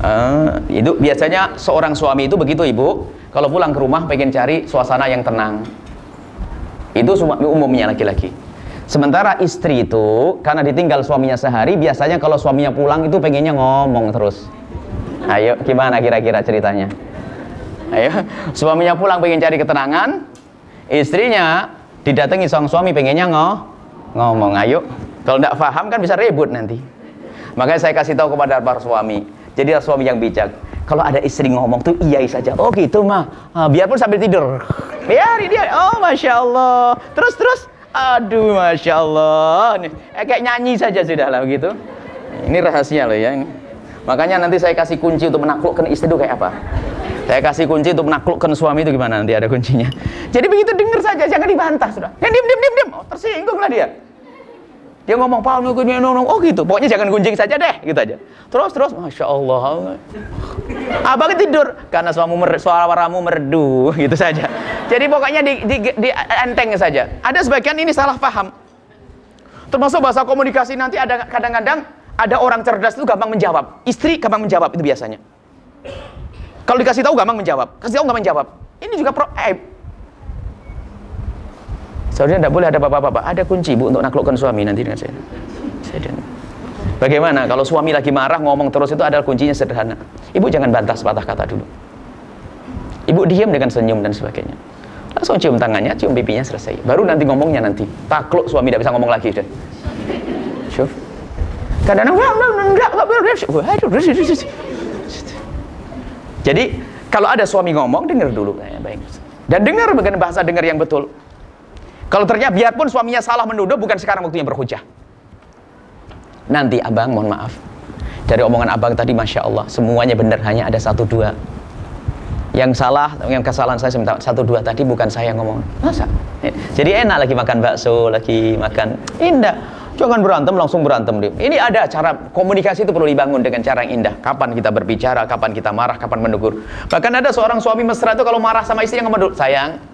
Uh, itu biasanya seorang suami itu begitu ibu, kalau pulang ke rumah pengen cari suasana yang tenang. Itu umumnya laki-laki. Sementara istri itu karena ditinggal suaminya sehari, biasanya kalau suaminya pulang itu pengennya ngomong terus. Ayo, gimana kira-kira ceritanya? Ayo, suaminya pulang pengen cari ketenangan, istrinya didatangi sang suami pengennya ngo ngomong. Ayo, kalau tidak paham kan bisa ribut nanti. Makanya saya kasih tahu kepada para suami, jadi suami yang bijak. Kalau ada istri ngomong tuh iya saja. Oh gitu mah. Ah, biarpun sambil tidur. Biarin dia. Oh masya Allah. Terus terus. Aduh masya Allah. Eh, kayak nyanyi saja sudah lah begitu. Ini rahasia loh ya. Makanya nanti saya kasih kunci untuk menaklukkan istri itu kayak apa. Saya kasih kunci untuk menaklukkan suami itu gimana nanti ada kuncinya. Jadi begitu dengar saja, jangan dibantah sudah. Ya diam diam diam diam. Oh, tersinggung lah dia. Dia ngomong paham oh gitu. Pokoknya jangan gunjing saja deh, gitu aja. Terus terus, masya Allah. Abang tidur karena suaramu mer suaramu merdu, gitu saja. Jadi pokoknya di, di, di enteng saja. Ada sebagian ini salah paham. Termasuk bahasa komunikasi nanti ada kadang-kadang ada orang cerdas itu gampang menjawab. Istri gampang menjawab itu biasanya. Kalau dikasih tahu gampang menjawab, kasih tahu gampang menjawab. Ini juga pro aib. Saudara tidak boleh ada bapak-bapak, ada kunci bu untuk naklukkan suami nanti dengan saya. saya Bagaimana kalau suami lagi marah ngomong terus itu adalah kuncinya sederhana. Ibu jangan bantah sepatah kata dulu. Ibu diam dengan senyum dan sebagainya. Langsung cium tangannya, cium pipinya selesai. Baru nanti ngomongnya nanti. Takluk suami tidak bisa ngomong lagi dan. Jadi kalau ada suami ngomong dengar dulu. Baik. Dan dengar bahasa dengar yang betul. Kalau ternyata biarpun suaminya salah menuduh bukan sekarang waktunya berhujah. Nanti abang mohon maaf. Dari omongan abang tadi Masya Allah Semuanya benar hanya ada satu dua. Yang salah, yang kesalahan saya minta satu dua tadi bukan saya yang ngomong. Masa? Jadi enak lagi makan bakso Lagi makan. Indah. Jangan berantem langsung berantem Ini ada cara komunikasi itu perlu dibangun dengan cara yang indah. Kapan kita berbicara, kapan kita marah, kapan menegur. Bahkan ada seorang suami mesra itu kalau marah sama istri yang ngomong Sayang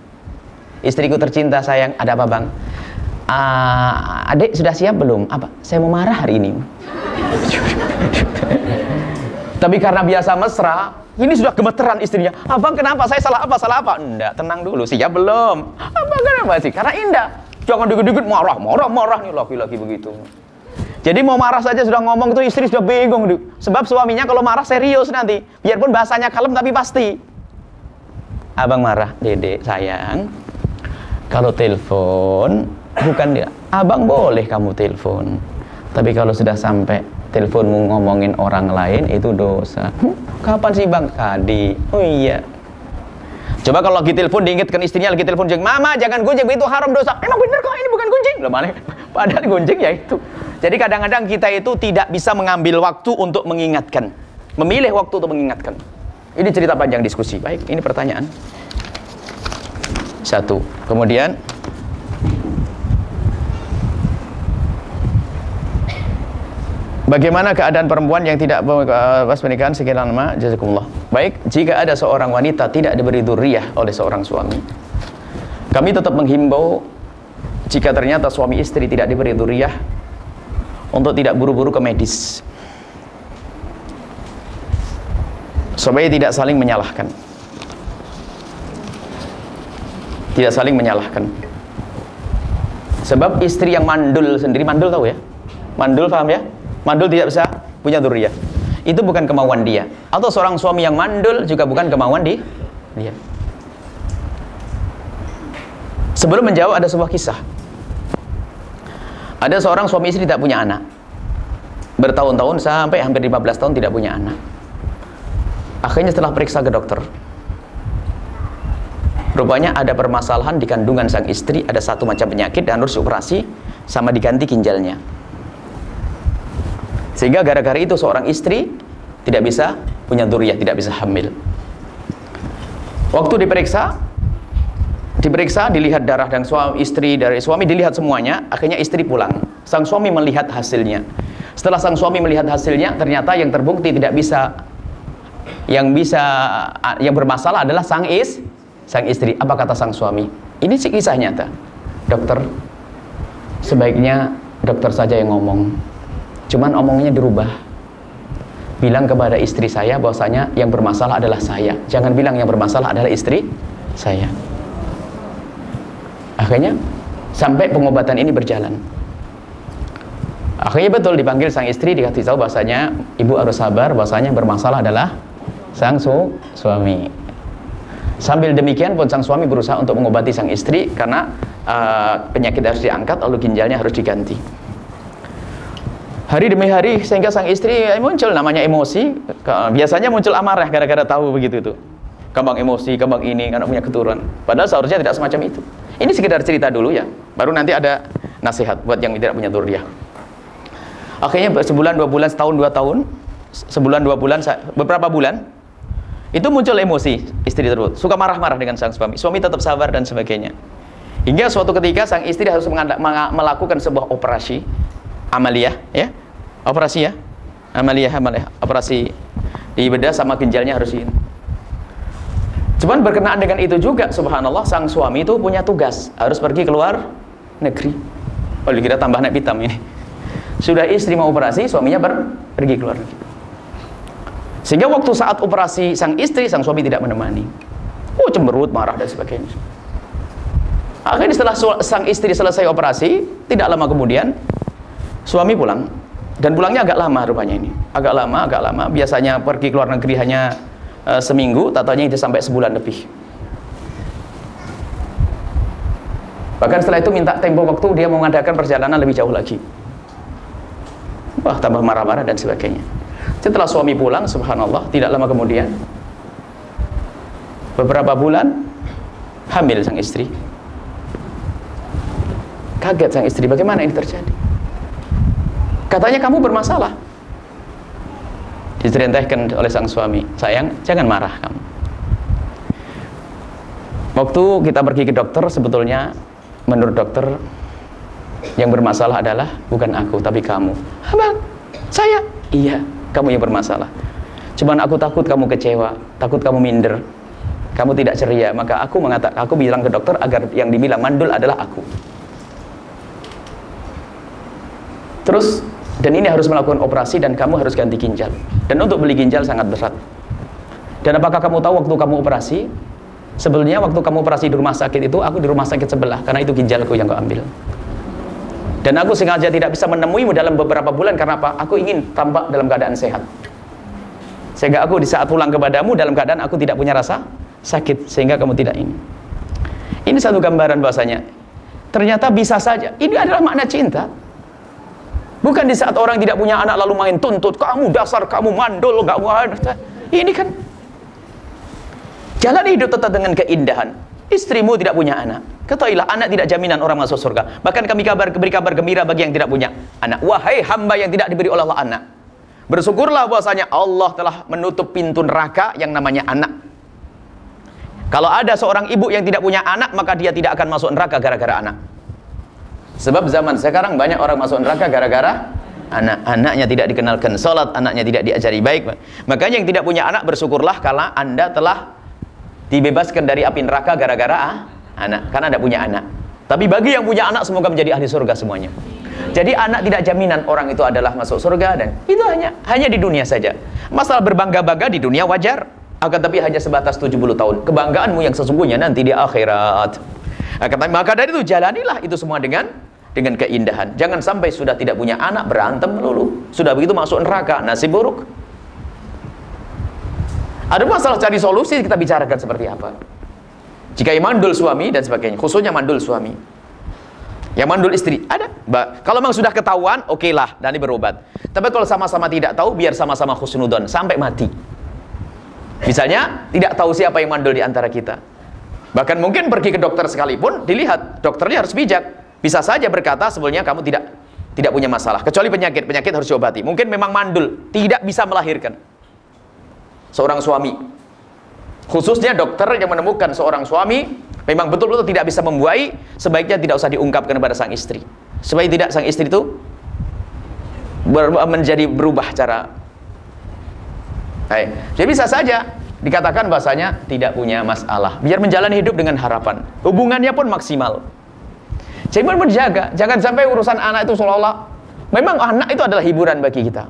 Istriku tercinta sayang Ada apa bang? uh, adik sudah siap belum? Apa? Saya mau marah hari ini. Tapi karena biasa mesra, ini sudah gemeteran istrinya. Abang kenapa? Saya salah apa? Salah apa? Enggak, tenang dulu. Siap belum? Abang kenapa sih? Karena indah. Jangan dikit-dikit marah, marah, marah nih laki-laki begitu. Jadi mau marah saja sudah ngomong itu istri sudah bingung. Sebab suaminya kalau marah serius nanti. Biarpun bahasanya kalem tapi pasti. Abang marah, dedek sayang. Kalau telepon bukan dia. Abang boleh kamu telepon. Tapi kalau sudah sampai teleponmu ngomongin orang lain itu dosa. Hm, kapan sih bang? Tadi. Oh iya. Coba kalau lagi telepon diingatkan istrinya lagi telepon jeng. Mama jangan gunjing itu haram dosa. Emang bener kok ini bukan gunjing? Loh mana padahal gunjing ya itu. Jadi kadang-kadang kita itu tidak bisa mengambil waktu untuk mengingatkan. Memilih waktu untuk mengingatkan. Ini cerita panjang diskusi. Baik ini pertanyaan satu kemudian Bagaimana keadaan perempuan yang tidak pas pernikahan sekian lama? Jazakumullah. Baik, jika ada seorang wanita tidak diberi duriah oleh seorang suami, kami tetap menghimbau jika ternyata suami istri tidak diberi duriah untuk tidak buru-buru ke medis. Supaya tidak saling menyalahkan. Tidak saling menyalahkan. Sebab istri yang mandul sendiri, mandul tahu ya? Mandul paham ya? mandul tidak bisa punya duriah itu bukan kemauan dia atau seorang suami yang mandul juga bukan kemauan di dia sebelum menjawab ada sebuah kisah ada seorang suami istri tidak punya anak bertahun-tahun sampai hampir 15 tahun tidak punya anak akhirnya setelah periksa ke dokter rupanya ada permasalahan di kandungan sang istri ada satu macam penyakit dan harus operasi sama diganti ginjalnya sehingga gara-gara itu seorang istri tidak bisa punya duriah, tidak bisa hamil. Waktu diperiksa, diperiksa, dilihat darah dan suami istri dari suami dilihat semuanya, akhirnya istri pulang. Sang suami melihat hasilnya. Setelah sang suami melihat hasilnya, ternyata yang terbukti tidak bisa yang bisa yang bermasalah adalah sang is sang istri. Apa kata sang suami? Ini sih kisah nyata. Dokter, sebaiknya dokter saja yang ngomong Cuman omongnya dirubah. Bilang kepada istri saya bahwasanya yang bermasalah adalah saya. Jangan bilang yang bermasalah adalah istri saya. Akhirnya sampai pengobatan ini berjalan. Akhirnya betul dipanggil sang istri dikasih tahu bahwasanya ibu harus sabar bahwasanya yang bermasalah adalah sang su suami. Sambil demikian pun sang suami berusaha untuk mengobati sang istri karena uh, penyakit harus diangkat lalu ginjalnya harus diganti. Hari demi hari sehingga sang istri muncul namanya emosi. Biasanya muncul amarah gara-gara tahu begitu itu. Kembang emosi, kembang ini karena punya keturunan. Padahal seharusnya tidak semacam itu. Ini sekedar cerita dulu ya. Baru nanti ada nasihat buat yang tidak punya duriah akhirnya sebulan, dua bulan, setahun, dua tahun sebulan, dua bulan, beberapa bulan itu muncul emosi istri tersebut. Suka marah-marah dengan sang suami. Suami tetap sabar dan sebagainya. Hingga suatu ketika sang istri harus melakukan sebuah operasi amaliyah ya. Operasi ya. Amaliyah amaliyah. Operasi di bedah sama ginjalnya harus ini cuman berkenaan dengan itu juga subhanallah sang suami itu punya tugas. Harus pergi keluar negeri. Oh kita tambah naik hitam ini. Sudah istri mau operasi suaminya ber pergi keluar negeri Sehingga waktu saat operasi sang istri, sang suami tidak menemani. Oh cemberut, marah dan sebagainya. Akhirnya setelah sang istri selesai operasi, tidak lama kemudian suami pulang dan pulangnya agak lama rupanya ini. Agak lama, agak lama. Biasanya pergi ke luar negeri hanya uh, seminggu, tatanya itu sampai sebulan lebih. Bahkan setelah itu minta tempo waktu dia mengadakan perjalanan lebih jauh lagi. Wah, tambah marah-marah dan sebagainya. Setelah suami pulang, subhanallah, tidak lama kemudian beberapa bulan hamil sang istri. Kaget sang istri, bagaimana ini terjadi? Katanya kamu bermasalah. Diceritakan oleh sang suami, sayang, jangan marah kamu. Waktu kita pergi ke dokter, sebetulnya menurut dokter yang bermasalah adalah bukan aku, tapi kamu. Abang, saya? Iya, kamu yang bermasalah. Cuman aku takut kamu kecewa, takut kamu minder, kamu tidak ceria. Maka aku mengatakan, aku bilang ke dokter agar yang dibilang mandul adalah aku. Terus dan ini harus melakukan operasi dan kamu harus ganti ginjal dan untuk beli ginjal sangat berat dan apakah kamu tahu waktu kamu operasi sebelumnya waktu kamu operasi di rumah sakit itu aku di rumah sakit sebelah karena itu ginjalku yang kau ambil dan aku sengaja tidak bisa menemuimu dalam beberapa bulan karena apa? aku ingin tampak dalam keadaan sehat. Sehingga aku di saat pulang kepadamu dalam keadaan aku tidak punya rasa sakit sehingga kamu tidak ini ini satu gambaran bahasanya. Ternyata bisa saja. Ini adalah makna cinta. Bukan di saat orang tidak punya anak lalu main tuntut, kamu dasar, kamu mandul, gak mau Ini kan jalan hidup tetap dengan keindahan. Istrimu tidak punya anak. Ketahuilah anak tidak jaminan orang masuk surga. Bahkan kami kabar beri kabar gembira bagi yang tidak punya anak. Wahai hamba yang tidak diberi oleh Allah anak. Bersyukurlah bahwasanya Allah telah menutup pintu neraka yang namanya anak. Kalau ada seorang ibu yang tidak punya anak, maka dia tidak akan masuk neraka gara-gara anak. Sebab zaman sekarang banyak orang masuk neraka gara-gara anak-anaknya tidak dikenalkan sholat, anaknya tidak diajari baik. Makanya yang tidak punya anak bersyukurlah kalau anda telah dibebaskan dari api neraka gara-gara ah, anak, karena anda punya anak. Tapi bagi yang punya anak semoga menjadi ahli surga semuanya. Jadi anak tidak jaminan orang itu adalah masuk surga dan itu hanya hanya di dunia saja. Masalah berbangga-bangga di dunia wajar, akan tapi hanya sebatas 70 tahun. Kebanggaanmu yang sesungguhnya nanti di akhirat. Akan maka dari itu jalanilah itu semua dengan dengan keindahan. Jangan sampai sudah tidak punya anak berantem melulu. Sudah begitu masuk neraka, nasib buruk. Ada masalah cari solusi kita bicarakan seperti apa. Jika yang mandul suami dan sebagainya, khususnya mandul suami. Yang mandul istri, ada. Kalau memang sudah ketahuan, oke lah, dan ini berobat. Tapi kalau sama-sama tidak tahu, biar sama-sama khusnudon, sampai mati. Misalnya, tidak tahu siapa yang mandul di antara kita. Bahkan mungkin pergi ke dokter sekalipun, dilihat, dokternya harus bijak. Bisa saja berkata sebetulnya kamu tidak tidak punya masalah kecuali penyakit penyakit harus diobati mungkin memang mandul tidak bisa melahirkan seorang suami. Khususnya dokter yang menemukan seorang suami memang betul-betul tidak bisa membuai sebaiknya tidak usah diungkapkan kepada sang istri. Supaya tidak sang istri itu ber menjadi berubah cara. Hai. jadi bisa saja dikatakan bahasanya tidak punya masalah. Biar menjalani hidup dengan harapan. Hubungannya pun maksimal. Pun menjaga, jangan sampai urusan anak itu seolah-olah memang anak itu adalah hiburan bagi kita.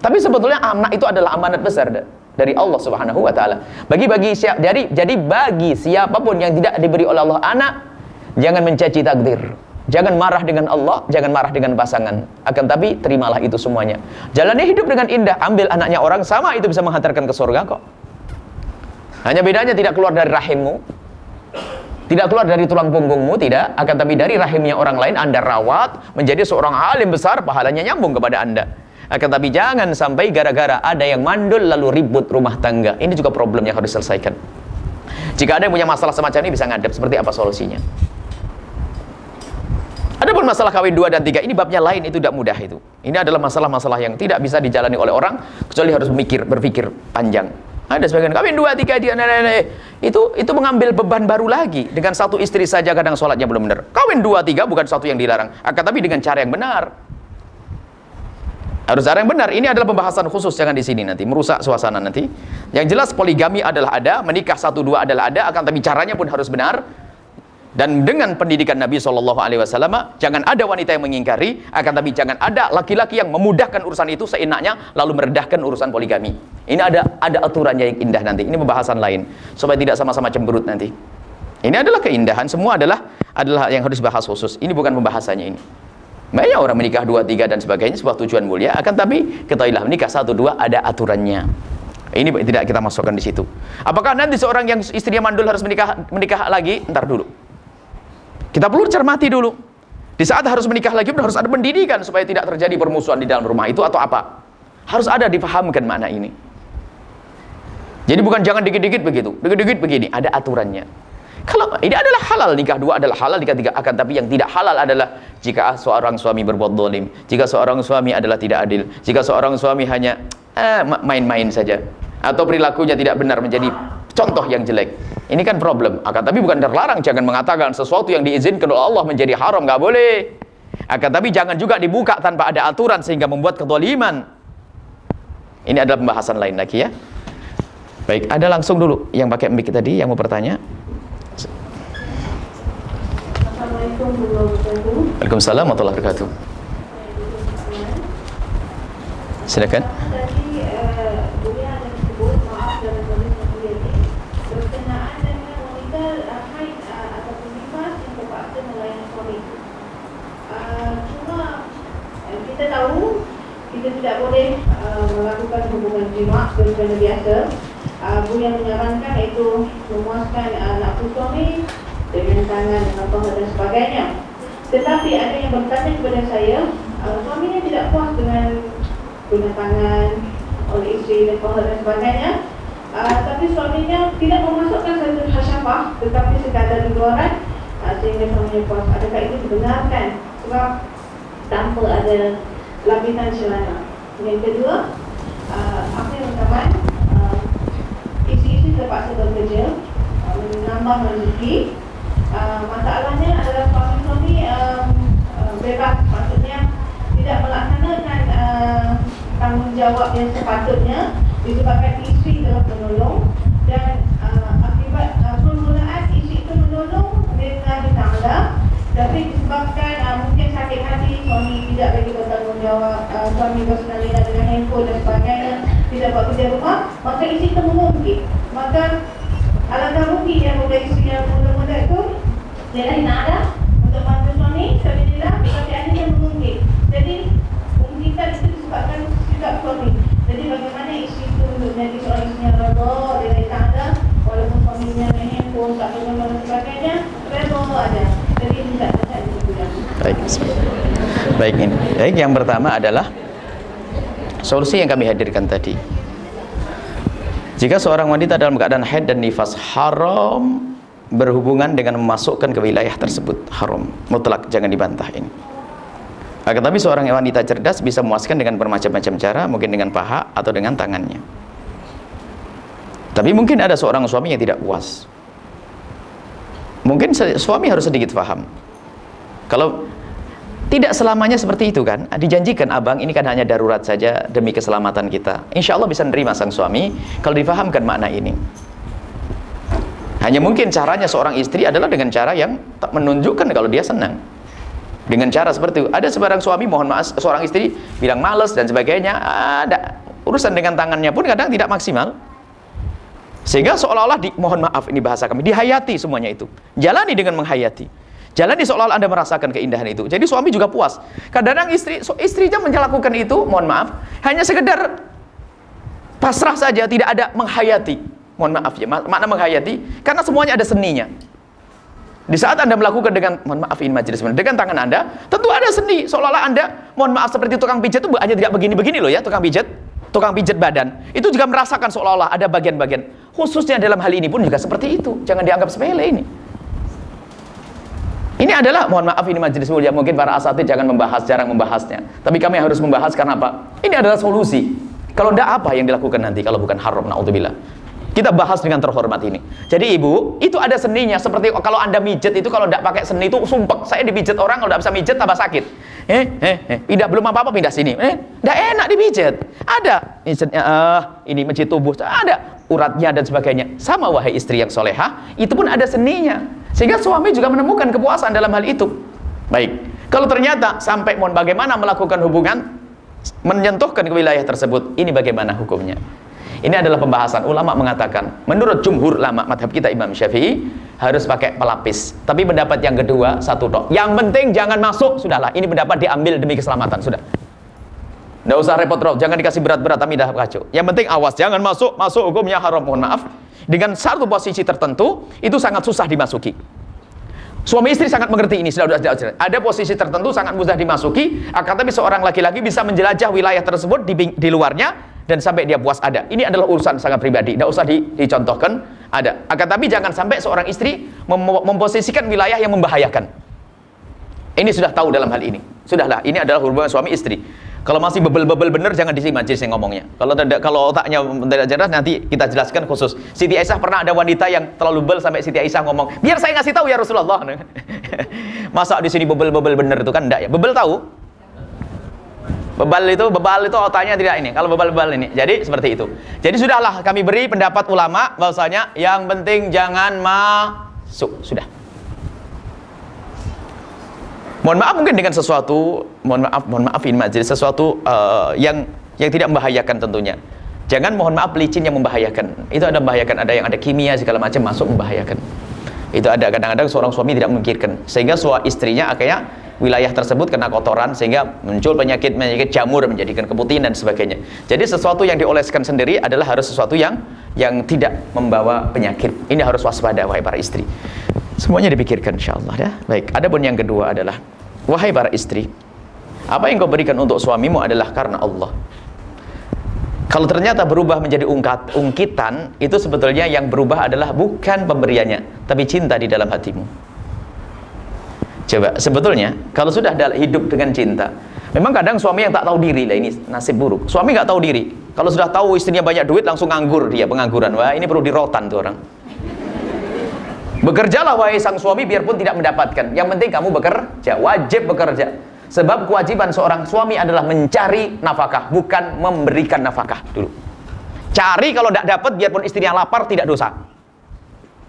Tapi sebetulnya anak itu adalah amanat besar dari Allah Subhanahu wa taala. Bagi bagi siap jadi jadi bagi siapa pun yang tidak diberi oleh Allah anak, jangan mencaci takdir. Jangan marah dengan Allah, jangan marah dengan pasangan. Akan tapi terimalah itu semuanya. Jalani hidup dengan indah, ambil anaknya orang sama itu bisa menghantarkan ke surga kok. Hanya bedanya tidak keluar dari rahimmu, tidak keluar dari tulang punggungmu, tidak. Akan tapi dari rahimnya orang lain, Anda rawat, menjadi seorang alim besar, pahalanya nyambung kepada Anda. Akan tapi jangan sampai gara-gara ada yang mandul lalu ribut rumah tangga. Ini juga problem yang harus diselesaikan. Jika ada yang punya masalah semacam ini bisa ngadep, seperti apa solusinya? Ada pun masalah kawin dua dan tiga ini babnya lain itu tidak mudah itu. Ini adalah masalah-masalah yang tidak bisa dijalani oleh orang kecuali harus memikir, berpikir panjang. Ada sebagian kawin dua tiga dia nenek itu itu mengambil beban baru lagi dengan satu istri saja kadang sholatnya belum benar. Kawin dua tiga bukan satu yang dilarang, akan tapi dengan cara yang benar. Harus cara yang benar. Ini adalah pembahasan khusus jangan di sini nanti merusak suasana nanti. Yang jelas poligami adalah ada, menikah satu dua adalah ada, akan tapi caranya pun harus benar. Dan dengan pendidikan Nabi Shallallahu Alaihi Wasallam, jangan ada wanita yang mengingkari, akan tapi jangan ada laki-laki yang memudahkan urusan itu seenaknya, lalu merendahkan urusan poligami. Ini ada ada aturannya yang indah nanti. Ini pembahasan lain supaya tidak sama-sama cemberut nanti. Ini adalah keindahan. Semua adalah adalah yang harus dibahas khusus. Ini bukan pembahasannya ini. Banyak orang menikah dua tiga dan sebagainya sebuah tujuan mulia. Akan tapi ketahuilah menikah satu dua ada aturannya. Ini tidak kita masukkan di situ. Apakah nanti seorang yang istrinya mandul harus menikah menikah lagi? Ntar dulu. Kita perlu cermati dulu. Di saat harus menikah lagi harus ada pendidikan supaya tidak terjadi permusuhan di dalam rumah itu atau apa. Harus ada dipahamkan makna ini. Jadi bukan jangan dikit-dikit begitu, dikit-dikit begini, ada aturannya. Kalau ini adalah halal nikah dua adalah halal nikah tiga akan tapi yang tidak halal adalah jika seorang suami berbuat dolim, jika seorang suami adalah tidak adil, jika seorang suami hanya eh, main-main eh, saja atau perilakunya tidak benar menjadi contoh yang jelek. Ini kan problem. Akan tapi bukan terlarang jangan mengatakan sesuatu yang diizinkan oleh Allah menjadi haram, nggak boleh. Akan tapi jangan juga dibuka tanpa ada aturan sehingga membuat kedoliman. Ini adalah pembahasan lain lagi ya. Baik, ada langsung dulu yang pakai mic tadi yang mau bertanya. Assalamualaikum warahmatullahi wabarakatuh. Waalaikumsalam warahmatullahi wabarakatuh. Silakan. kita tahu kita tidak boleh uh, melakukan hubungan jima seperti biasa. Uh, Bu yang menyarankan itu memuaskan uh, anak suami dengan tangan apa dan sebagainya. Tetapi ada yang bertanya kepada saya, uh, suaminya tidak puas dengan guna tangan oleh isteri dan apa dan sebagainya. Uh, tapi suaminya tidak memasukkan satu hasyafah tetapi sekadar luaran uh, sehingga suaminya puas. Adakah itu dibenarkan? Sebab tanpa ada lapisan celana. Yang kedua, uh, apa yang rekaman, uh, isi-isi terpaksa bekerja, uh, menambah rezeki. Uh, masalahnya adalah suami-suami bebas, maksudnya tidak melaksanakan uh, tanggungjawab yang sepatutnya disebabkan isteri telah menolong dan uh, akibat uh, permulaan isteri itu menolong dengan ditangga tapi disebabkan uh, mungkin sakit hati suami tidak lagi bertanggungjawab uh, suami bersenang-senang dengan handphone dan sebagainya tidak buat kerja rumah maka isi itu mengungkit maka alangkah rugi yang muda isteri yang muda-muda itu dia dah nak ada untuk bantu suami sebenarnya tapi akhirnya mengungkit jadi mungkin itu disebabkan sikap suami jadi bagaimana isteri itu untuk menjadi seorang isteri yang reda dia tak ada walaupun suaminya handphone tak ada dan sebagainya reda ada Baik, baik ini. Baik, yang pertama adalah solusi yang kami hadirkan tadi. Jika seorang wanita dalam keadaan haid dan nifas haram berhubungan dengan memasukkan ke wilayah tersebut haram mutlak jangan dibantah ini. Akan tapi seorang wanita cerdas bisa memuaskan dengan bermacam-macam cara, mungkin dengan paha atau dengan tangannya. Tapi mungkin ada seorang suami yang tidak puas. Mungkin suami harus sedikit paham. Kalau tidak selamanya seperti itu kan, dijanjikan abang ini kan hanya darurat saja demi keselamatan kita. Insya Allah bisa menerima sang suami kalau difahamkan makna ini. Hanya mungkin caranya seorang istri adalah dengan cara yang tak menunjukkan kalau dia senang. Dengan cara seperti itu. Ada sebarang suami, mohon maaf, seorang istri bilang males dan sebagainya. Ada urusan dengan tangannya pun kadang tidak maksimal. Sehingga seolah-olah di, mohon maaf ini bahasa kami, dihayati semuanya itu. Jalani dengan menghayati. Jalani seolah-olah Anda merasakan keindahan itu. Jadi suami juga puas. Kadang-kadang istri istrinya melakukan itu, mohon maaf, hanya sekedar pasrah saja, tidak ada menghayati. Mohon maaf ya, makna menghayati karena semuanya ada seninya. Di saat Anda melakukan dengan mohon maaf ini majelis dengan tangan Anda, tentu ada seni. Seolah-olah Anda mohon maaf seperti tukang pijat itu hanya tidak begini-begini loh ya, tukang pijat tukang pijat badan itu juga merasakan seolah-olah ada bagian-bagian khususnya dalam hal ini pun juga seperti itu jangan dianggap sepele ini ini adalah, mohon maaf ini majelis mulia, mungkin para asatid jangan membahas, jarang membahasnya. Tapi kami harus membahas karena apa? Ini adalah solusi. Kalau tidak apa yang dilakukan nanti kalau bukan haram, na'udzubillah. Kita bahas dengan terhormat ini. Jadi ibu, itu ada seninya. Seperti kalau anda mijet itu kalau tidak pakai seni itu sumpek. Saya dipijet orang kalau tidak bisa mijet tambah sakit. Eh, eh, eh, pindah belum apa-apa pindah sini. Eh, tidak enak dipijet. Ada. Mijetnya, uh, ini masjid tubuh. Ada uratnya dan sebagainya. Sama wahai istri yang soleha, itu pun ada seninya. Sehingga suami juga menemukan kepuasan dalam hal itu. Baik. Kalau ternyata sampai mohon bagaimana melakukan hubungan menyentuhkan ke wilayah tersebut, ini bagaimana hukumnya? Ini adalah pembahasan ulama mengatakan, menurut jumhur ulama madhab kita Imam Syafi'i harus pakai pelapis. Tapi pendapat yang kedua satu tok. Yang penting jangan masuk, sudahlah. Ini pendapat diambil demi keselamatan, sudah. Tidak usah repot-repot, jangan dikasih berat-berat tapi dah kacau. Yang penting awas, jangan masuk, masuk hukumnya haram, mohon maaf. Dengan satu posisi tertentu, itu sangat susah dimasuki. Suami istri sangat mengerti ini, sudah, sudah. Ada posisi tertentu sangat mudah dimasuki, akan tapi seorang laki-laki bisa menjelajah wilayah tersebut di, di luarnya, dan sampai dia puas ada. Ini adalah urusan sangat pribadi, tidak usah di, dicontohkan ada. Akan tapi jangan sampai seorang istri mem memposisikan wilayah yang membahayakan. Ini sudah tahu dalam hal ini. Sudahlah, ini adalah hubungan suami istri. Kalau masih bebel-bebel bener jangan di majelis yang ngomongnya. Kalau tidak kalau otaknya tidak jelas nanti kita jelaskan khusus. Siti Aisyah pernah ada wanita yang terlalu bebel sampai Siti Aisyah ngomong, "Biar saya ngasih tahu ya Rasulullah." Masa di sini bebel-bebel bener itu kan enggak ya? Bebel tahu? Bebal itu, bebal itu otaknya tidak ini. Kalau bebal-bebal ini. Jadi seperti itu. Jadi sudahlah kami beri pendapat ulama bahwasanya yang penting jangan masuk. Sudah. Mohon maaf mungkin dengan sesuatu, mohon maaf, mohon maaf ini majelis sesuatu uh, yang yang tidak membahayakan tentunya. Jangan mohon maaf licin yang membahayakan. Itu ada membahayakan, ada yang ada kimia segala macam masuk membahayakan. Itu ada kadang-kadang seorang suami tidak memikirkan sehingga suami istrinya akhirnya wilayah tersebut kena kotoran sehingga muncul penyakit-penyakit jamur menjadikan keputihan dan sebagainya. Jadi sesuatu yang dioleskan sendiri adalah harus sesuatu yang yang tidak membawa penyakit. Ini harus waspada wahai para istri. Semuanya dipikirkan insyaallah ya. Baik, adapun yang kedua adalah wahai para istri, apa yang kau berikan untuk suamimu adalah karena Allah. Kalau ternyata berubah menjadi ungkat, ungkitan, itu sebetulnya yang berubah adalah bukan pemberiannya, tapi cinta di dalam hatimu. Coba, sebetulnya kalau sudah hidup dengan cinta, memang kadang suami yang tak tahu diri lah ini nasib buruk. Suami nggak tahu diri. Kalau sudah tahu istrinya banyak duit langsung nganggur dia pengangguran. Wah ini perlu dirotan tuh orang. Bekerjalah wahai sang suami biarpun tidak mendapatkan. Yang penting kamu bekerja, wajib bekerja. Sebab kewajiban seorang suami adalah mencari nafkah, bukan memberikan nafkah dulu. Cari kalau tidak dapat biarpun istrinya lapar tidak dosa.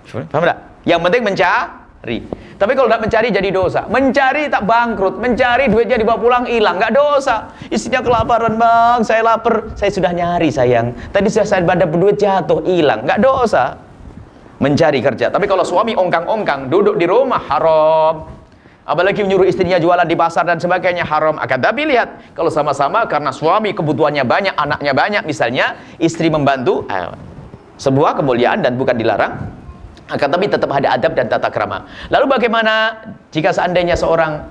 Paham tidak? Yang penting mencari. Tapi kalau tidak mencari jadi dosa. Mencari tak bangkrut. Mencari duitnya dibawa pulang hilang. Nggak dosa. Istrinya kelaparan bang. Saya lapar. Saya sudah nyari sayang. Tadi sudah saya pada duit jatuh hilang. Nggak dosa. Mencari kerja. Tapi kalau suami ongkang-ongkang. Duduk di rumah haram. Apalagi menyuruh istrinya jualan di pasar dan sebagainya haram. Akan tapi lihat. Kalau sama-sama karena suami kebutuhannya banyak. Anaknya banyak misalnya. Istri membantu. Eh, sebuah kemuliaan dan bukan dilarang akan tapi tetap ada adab dan tata krama. Lalu bagaimana jika seandainya seorang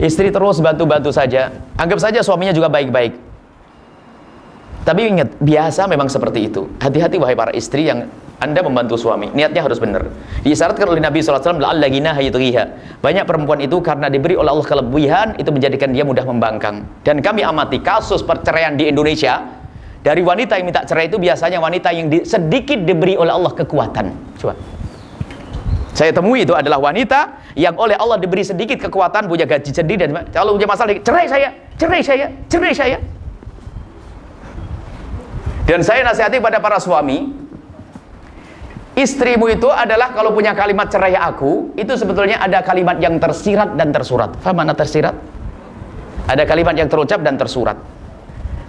istri terus bantu-bantu saja, anggap saja suaminya juga baik-baik. Tapi ingat, biasa memang seperti itu. Hati-hati wahai para istri yang anda membantu suami, niatnya harus benar. Disyaratkan oleh Nabi SAW, Banyak perempuan itu karena diberi oleh Allah kelebihan, itu menjadikan dia mudah membangkang. Dan kami amati kasus perceraian di Indonesia, dari wanita yang minta cerai itu biasanya wanita yang di, sedikit diberi oleh Allah kekuatan. Coba. Saya temui itu adalah wanita yang oleh Allah diberi sedikit kekuatan, punya gaji sendiri dan kalau punya masalah, cerai saya, cerai saya, cerai saya. Dan saya nasihati pada para suami, istrimu itu adalah kalau punya kalimat cerai aku, itu sebetulnya ada kalimat yang tersirat dan tersurat. Faham mana tersirat? Ada kalimat yang terucap dan tersurat.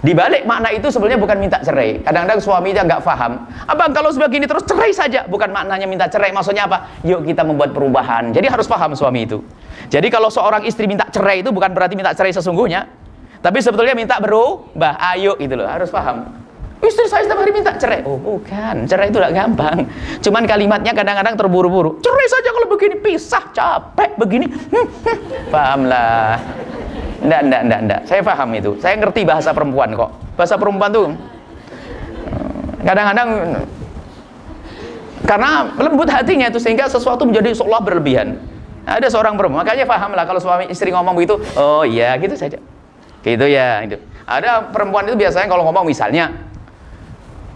Di balik makna itu sebenarnya bukan minta cerai. Kadang-kadang suami dia nggak paham. Abang kalau sebegini terus cerai saja. Bukan maknanya minta cerai. Maksudnya apa? Yuk kita membuat perubahan. Jadi harus paham suami itu. Jadi kalau seorang istri minta cerai itu bukan berarti minta cerai sesungguhnya. Tapi sebetulnya minta berubah. Ayo gitu loh. Harus paham. Istri saya setiap hari minta cerai. Oh bukan. Cerai itu tidak gampang. Cuman kalimatnya kadang-kadang terburu-buru. Cerai saja kalau begini. Pisah. Capek begini. Hmm, hmm. Pahamlah. Enggak, enggak, enggak, enggak. Saya paham itu. Saya ngerti bahasa perempuan kok. Bahasa perempuan tuh kadang-kadang karena lembut hatinya itu sehingga sesuatu menjadi seolah berlebihan. Ada seorang perempuan, makanya paham lah kalau suami istri ngomong begitu, oh iya gitu saja. Gitu ya, itu. Ada perempuan itu biasanya kalau ngomong misalnya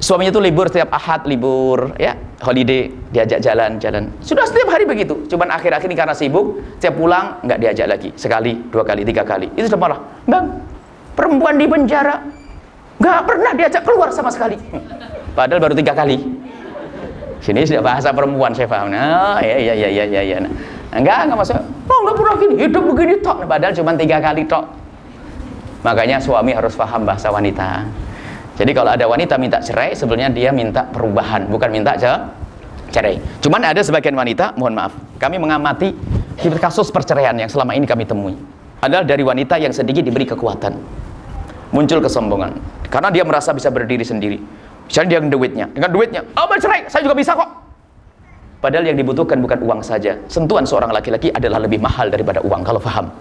suaminya tuh libur setiap ahad libur ya holiday diajak jalan-jalan sudah setiap hari begitu cuman akhir-akhir ini karena sibuk setiap pulang nggak diajak lagi sekali dua kali tiga kali itu sudah marah bang perempuan di penjara nggak pernah diajak keluar sama sekali padahal baru tiga kali Sini sudah bahasa perempuan saya paham. Nah, ya ya ya ya ya ya. Nah, enggak enggak masuk. Oh, enggak pernah gini, hidup begini tok. Padahal cuma tiga kali tok. Makanya suami harus paham bahasa wanita. Jadi kalau ada wanita minta cerai, sebenarnya dia minta perubahan, bukan minta cerai. Cuman ada sebagian wanita, mohon maaf, kami mengamati kasus perceraian yang selama ini kami temui adalah dari wanita yang sedikit diberi kekuatan. Muncul kesombongan. Karena dia merasa bisa berdiri sendiri Misalnya dia dengan duitnya, dengan duitnya, oh bercerai, saya juga bisa kok. Padahal yang dibutuhkan bukan uang saja. Sentuhan seorang laki-laki adalah lebih mahal daripada uang, kalau paham.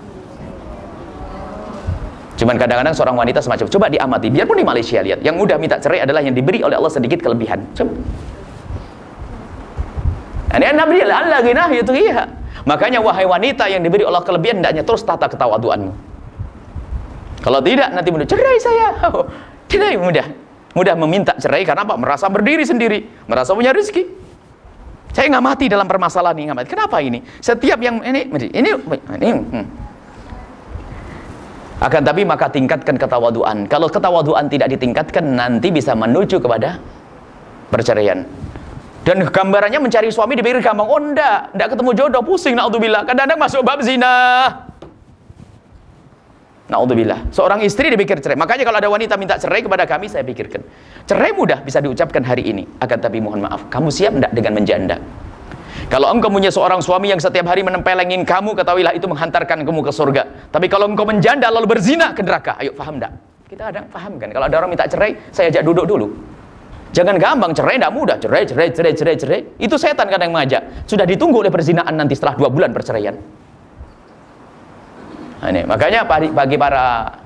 Cuman kadang-kadang seorang wanita semacam, coba diamati, biarpun di Malaysia lihat, yang mudah minta cerai adalah yang diberi oleh Allah sedikit kelebihan. Coba. Ini. Makanya wahai wanita yang diberi Allah kelebihan hendaknya terus tata ketawaduanmu. Kalau tidak nanti mudah cerai saya. Oh, tidak mudah mudah meminta cerai karena apa? Merasa berdiri sendiri, merasa punya rezeki. Saya nggak mati dalam permasalahan ini, nggak. Kenapa ini? Setiap yang ini, ini, ini, hmm. Akan tapi maka tingkatkan ketawaduan. Kalau ketawaduan tidak ditingkatkan, nanti bisa menuju kepada perceraian. Dan gambarannya mencari suami di pinggir gampang. Oh enggak, enggak ketemu jodoh, pusing naudzubillah. Kadang-kadang masuk bab zina. Naudzubillah. Seorang istri dipikir cerai. Makanya kalau ada wanita minta cerai kepada kami, saya pikirkan. Cerai mudah bisa diucapkan hari ini. Akan tapi mohon maaf, kamu siap tidak dengan menjanda? Kalau engkau punya seorang suami yang setiap hari menempelengin kamu, ketahuilah itu menghantarkan kamu ke surga. Tapi kalau engkau menjanda lalu berzina ke neraka, ayo paham tidak? Kita ada paham kan? Kalau ada orang minta cerai, saya ajak duduk dulu. Jangan gampang cerai, tidak mudah. Cerai, cerai, cerai, cerai, cerai. Itu setan kadang mengajak. Sudah ditunggu oleh perzinaan nanti setelah dua bulan perceraian. Nah, ini makanya bagi para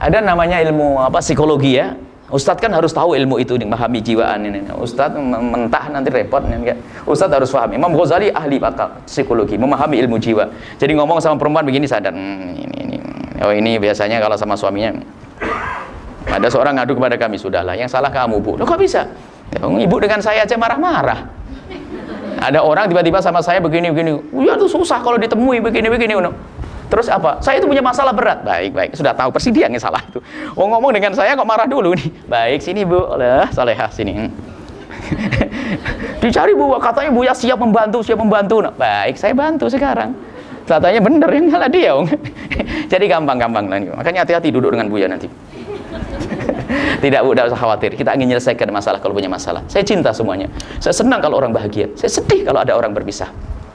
ada namanya ilmu apa psikologi ya. Ustadz kan harus tahu ilmu itu nih, memahami jiwaan ini. Ustadz mentah nanti repot nih. Ustadz harus paham. Imam Ghazali ahli bakal psikologi, memahami ilmu jiwa. Jadi ngomong sama perempuan begini sadar, hmm, ini, ini, oh ini biasanya kalau sama suaminya. Ada seorang ngadu kepada kami, sudahlah, yang salah kamu bu. Loh kok bisa? Ya, ibu dengan saya aja marah-marah. Ada orang tiba-tiba sama saya begini-begini. Ya itu susah kalau ditemui begini-begini. Terus apa? Saya itu punya masalah berat. Baik, baik. Sudah tahu persis dia yang salah itu. Oh ngomong dengan saya kok marah dulu nih. Baik, sini Bu. Oleh Salehah sini. Dicari Bu, katanya Bu ya siap membantu, siap membantu. Nah, baik, saya bantu sekarang. Katanya bener yang salah dia. Jadi gampang-gampang nanti. Makanya hati-hati duduk dengan Buya nanti. tidak Bu, tidak usah khawatir. Kita ingin menyelesaikan masalah kalau punya masalah. Saya cinta semuanya. Saya senang kalau orang bahagia. Saya sedih kalau ada orang berpisah.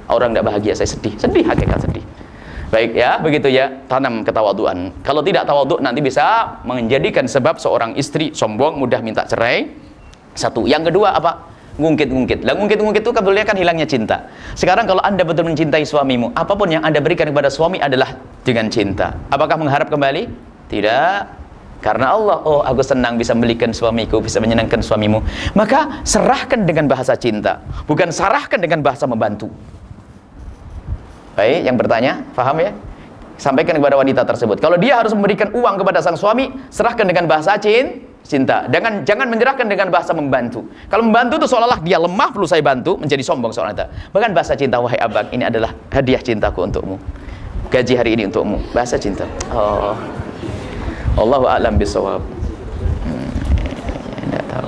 Orang tidak bahagia, saya sedih. Sedih, hakikat sedih. Baik ya, begitu ya, tanam ketawaduan. Kalau tidak tawaduk nanti bisa menjadikan sebab seorang istri sombong, mudah minta cerai. Satu. Yang kedua apa? Ngungkit-ngungkit. Lah ngungkit-ngungkit itu kemudian kan hilangnya cinta. Sekarang kalau Anda betul mencintai suamimu, apa pun yang Anda berikan kepada suami adalah dengan cinta. Apakah mengharap kembali? Tidak. Karena Allah, oh aku senang bisa membelikan suamiku, bisa menyenangkan suamimu. Maka serahkan dengan bahasa cinta, bukan serahkan dengan bahasa membantu. Baik, yang bertanya, paham ya? Sampaikan kepada wanita tersebut. Kalau dia harus memberikan uang kepada sang suami, serahkan dengan bahasa cinta. Jangan jangan menyerahkan dengan bahasa membantu. Kalau membantu itu seolah-olah dia lemah perlu saya bantu, menjadi sombong seorang wanita. Bahkan bahasa cinta wahai abang, ini adalah hadiah cintaku untukmu. Gaji hari ini untukmu. Bahasa cinta. Oh. Allahu a'lam bisawab. Hmm, tahu.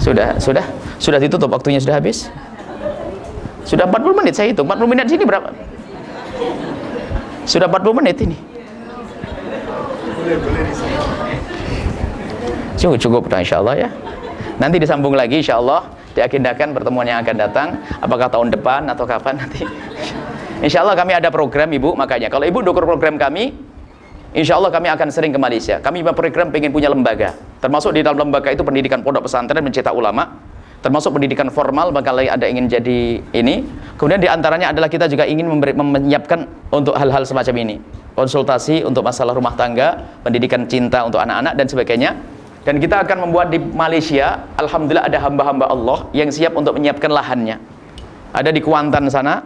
Sudah, sudah, sudah ditutup waktunya sudah habis. Sudah 40 menit saya hitung. 40 menit sini berapa? Sudah 40 menit ini. Cukup, cukup insya Allah ya. Nanti disambung lagi insya Allah. Diagendakan pertemuan yang akan datang. Apakah tahun depan atau kapan nanti. Insya Allah kami ada program ibu. Makanya kalau ibu dukung program kami, Insya Allah kami akan sering ke Malaysia. Kami program pengen punya lembaga. Termasuk di dalam lembaga itu pendidikan pondok pesantren mencetak ulama termasuk pendidikan formal bakal ada ingin jadi ini. Kemudian di antaranya adalah kita juga ingin memberi, menyiapkan untuk hal-hal semacam ini. Konsultasi untuk masalah rumah tangga pendidikan cinta untuk anak-anak dan sebagainya. Dan kita akan membuat di Malaysia Alhamdulillah ada hamba-hamba Allah yang siap untuk menyiapkan lahannya. Ada di Kuantan sana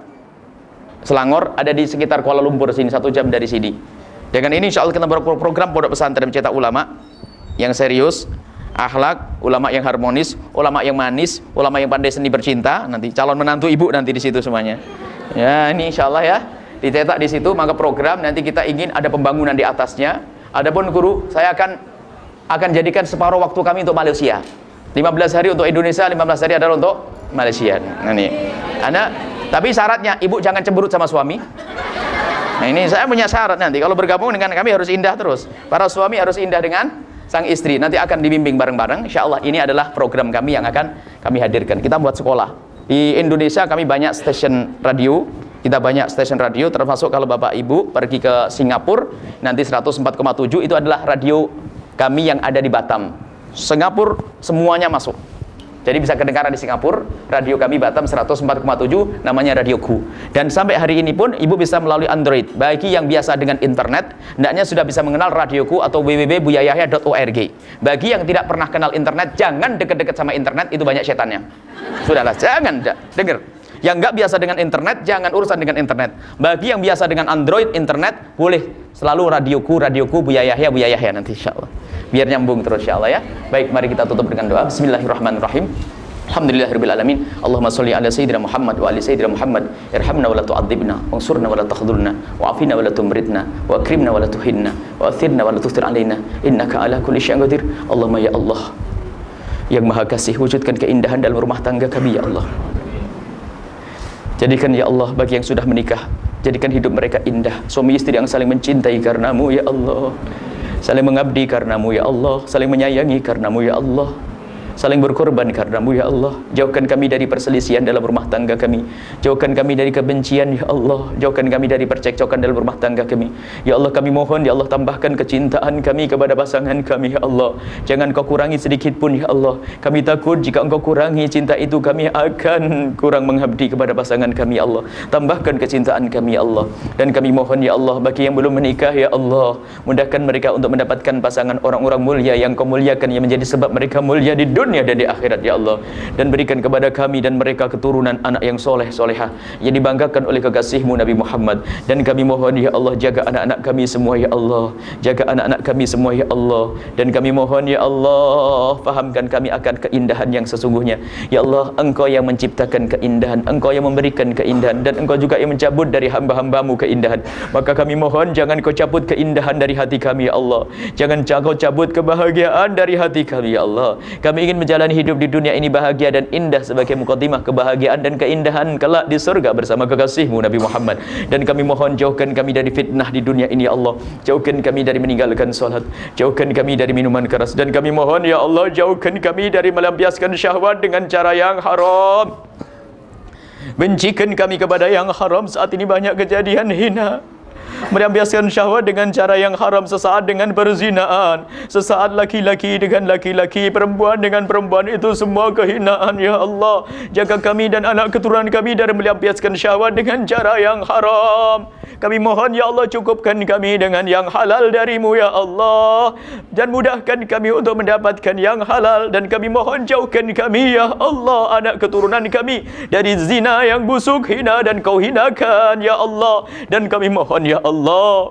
Selangor ada di sekitar Kuala Lumpur sini satu jam dari sini. Dengan ini insya Allah kita berprogram pondok pesantren mencetak ulama yang serius akhlak, ulama yang harmonis, ulama yang manis, ulama yang pandai seni bercinta, nanti calon menantu ibu nanti di situ semuanya. Ya, ini insya Allah ya, dicetak di situ, maka program nanti kita ingin ada pembangunan di atasnya. Adapun guru, saya akan akan jadikan separuh waktu kami untuk Malaysia. 15 hari untuk Indonesia 15 hari adalah untuk Malaysia. Nah ini. Anda tapi syaratnya ibu jangan cemberut sama suami. Nah ini saya punya syarat nanti. Kalau bergabung dengan kami harus indah terus. Para suami harus indah dengan sang istri nanti akan dibimbing bareng-bareng. Insya Allah ini adalah program kami yang akan kami hadirkan. Kita buat sekolah. Di Indonesia kami banyak stasiun radio. Kita banyak stasiun radio termasuk kalau bapak ibu pergi ke Singapura nanti 104,7 itu adalah radio kami yang ada di Batam. Singapura semuanya masuk jadi bisa kedengaran di Singapura, radio kami Batam 104,7 namanya radioku. Dan sampai hari ini pun ibu bisa melalui Android. Bagi yang biasa dengan internet, hendaknya sudah bisa mengenal radioku atau www.buyayahya.org. Bagi yang tidak pernah kenal internet, jangan deket-deket sama internet, itu banyak setannya. Sudahlah, jangan dengar. Yang nggak biasa dengan internet, jangan urusan dengan internet. Bagi yang biasa dengan Android, internet, boleh selalu radioku, radioku, Buya Yahya, Buya Yahya nanti insya Allah biar nyambung terus insyaallah ya. Baik, mari kita tutup dengan doa. Bismillahirrahmanirrahim. Alhamdulillahirabbil alamin. Allahumma shalli ala sayyidina Muhammad wa ali sayyidina Muhammad. Irhamna wa la tu'adzibna, wansurna wa la takhdhurna, wa afina wa la tumritna, wa akrimna wa la tuhinna, wa athirna wa la tustir alaina. Innaka ala kulli syai'in qadir. Allahumma ya Allah yang Maha Kasih wujudkan keindahan dalam rumah tangga kami ya Allah. Jadikan ya Allah bagi yang sudah menikah, jadikan hidup mereka indah, suami istri yang saling mencintai karenamu ya Allah saling mengabdi karenamu ya Allah. Saling menyayangi karenamu ya Allah saling berkorban karenamu ya Allah. Jauhkan kami dari perselisihan dalam rumah tangga kami. Jauhkan kami dari kebencian ya Allah. Jauhkan kami dari percekcokan dalam rumah tangga kami. Ya Allah kami mohon ya Allah tambahkan kecintaan kami kepada pasangan kami ya Allah. Jangan kau kurangi sedikit pun ya Allah. Kami takut jika engkau kurangi cinta itu kami akan kurang mengabdi kepada pasangan kami ya Allah. Tambahkan kecintaan kami ya Allah. Dan kami mohon ya Allah bagi yang belum menikah ya Allah mudahkan mereka untuk mendapatkan pasangan orang-orang mulia yang kau muliakan yang menjadi sebab mereka mulia di dunia dunia dan di akhirat ya Allah. Dan berikan kepada kami dan mereka keturunan anak yang soleh solehah yang dibanggakan oleh kekasihmu Nabi Muhammad. Dan kami mohon ya Allah jaga anak-anak kami semua ya Allah. Jaga anak-anak kami semua ya Allah. Dan kami mohon ya Allah fahamkan kami akan keindahan yang sesungguhnya. Ya Allah engkau yang menciptakan keindahan engkau yang memberikan keindahan dan engkau juga yang mencabut dari hamba-hambamu keindahan. Maka kami mohon jangan kau cabut keindahan dari hati kami ya Allah. Jangan kau cabut kebahagiaan dari hati kami ya Allah. Kami ingin menjalani hidup di dunia ini bahagia dan indah sebagai mukadimah kebahagiaan dan keindahan kelak di surga bersama kekasihmu Nabi Muhammad. Dan kami mohon jauhkan kami dari fitnah di dunia ini ya Allah. Jauhkan kami dari meninggalkan salat jauhkan kami dari minuman keras. Dan kami mohon ya Allah jauhkan kami dari melampiaskan syahwat dengan cara yang haram. Bencikan kami kepada yang haram. Saat ini banyak kejadian hina melampiaskan syahwat dengan cara yang haram sesaat dengan perzinaan sesaat laki-laki dengan laki-laki perempuan dengan perempuan itu semua kehinaan ya Allah. Jaga kami dan anak keturunan kami dari melampiaskan syahwat dengan cara yang haram. Kami mohon ya Allah cukupkan kami dengan yang halal darimu ya Allah. Dan mudahkan kami untuk mendapatkan yang halal. Dan kami mohon jauhkan kami ya Allah anak keturunan kami dari zina yang busuk hina dan kau hinakan ya Allah. Dan kami mohon ya Allah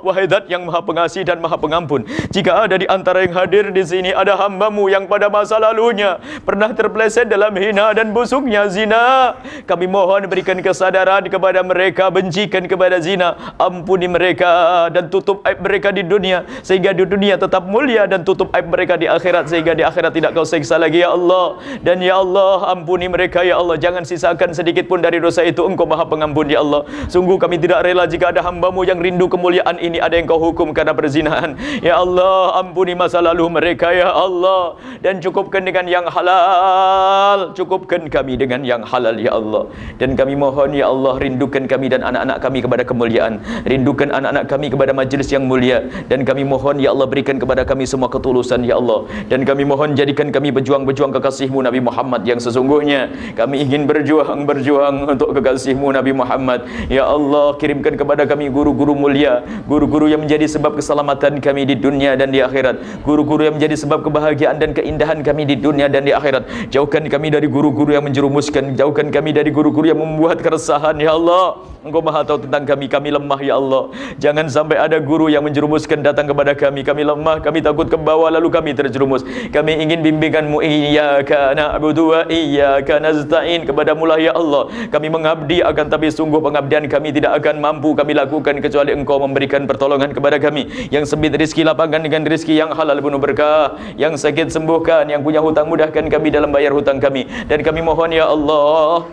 wahai zat yang maha pengasih dan maha pengampun. Jika ada di antara yang hadir di sini ada hambamu yang pada masa lalunya pernah terpleset dalam hina dan busuknya zina. Kami mohon berikan kesadaran kepada mereka bencikan kepada zina. Ampuni mereka dan tutup aib mereka di dunia sehingga di dunia tetap mulia dan tutup aib mereka di akhirat sehingga di akhirat tidak kau siksa lagi ya Allah. Dan ya Allah ampuni mereka ya Allah. Jangan sisakan sedikit pun dari dosa itu. Engkau maha pengampun ya Allah. Sungguh kami tidak rela jika ada hambamu yang rindu kemuliaan ini ada yang kau hukum karena perzinahan ya Allah ampuni masa lalu mereka ya Allah. Dan cukupkan dengan yang halal. Cukupkan kami dengan yang halal ya Allah. Dan kami mohon ya Allah rindukan kami dan anak-anak kami kepada kemuliaan. Rindukan anak-anak kami kepada majlis yang mulia. Dan kami mohon ya Allah berikan kepada kami semua ketulusan ya Allah. Dan kami mohon jadikan kami berjuang-berjuang kekasihmu Nabi Muhammad yang sesungguhnya. Kami ingin berjuang-berjuang untuk kekasihmu Nabi Muhammad. Ya Allah kirimkan kepada kami guru-guru mulia guru-guru yang menjadi sebab keselamatan kami di dunia dan di akhirat. Guru-guru yang menjadi sebab kebahagiaan dan keindahan kami di dunia dan di akhirat. Jauhkan kami dari guru-guru yang menjerumuskan. Jauhkan kami dari guru-guru yang membuat keresahan. Ya Allah Engkau maha tahu tentang kami. Kami lemah ya Allah. Jangan sampai ada guru yang menjerumuskan datang kepada kami. Kami lemah, kami takut ke bawah lalu kami terjerumus. Kami ingin bimbinganmu. Iyaka na'budu wa iyaka nasta'in. Kepadamu lah ya Allah. Kami mengabdi akan tapi sungguh pengabdian kami tidak akan mampu kami lakukan Kecuali engkau memberikan pertolongan kepada kami. Yang sempit rizki lapangkan dengan rizki yang halal penuh berkah. Yang sakit sembuhkan Yang punya hutang mudahkan kami dalam bayar hutang kami. Dan kami mohon ya Allah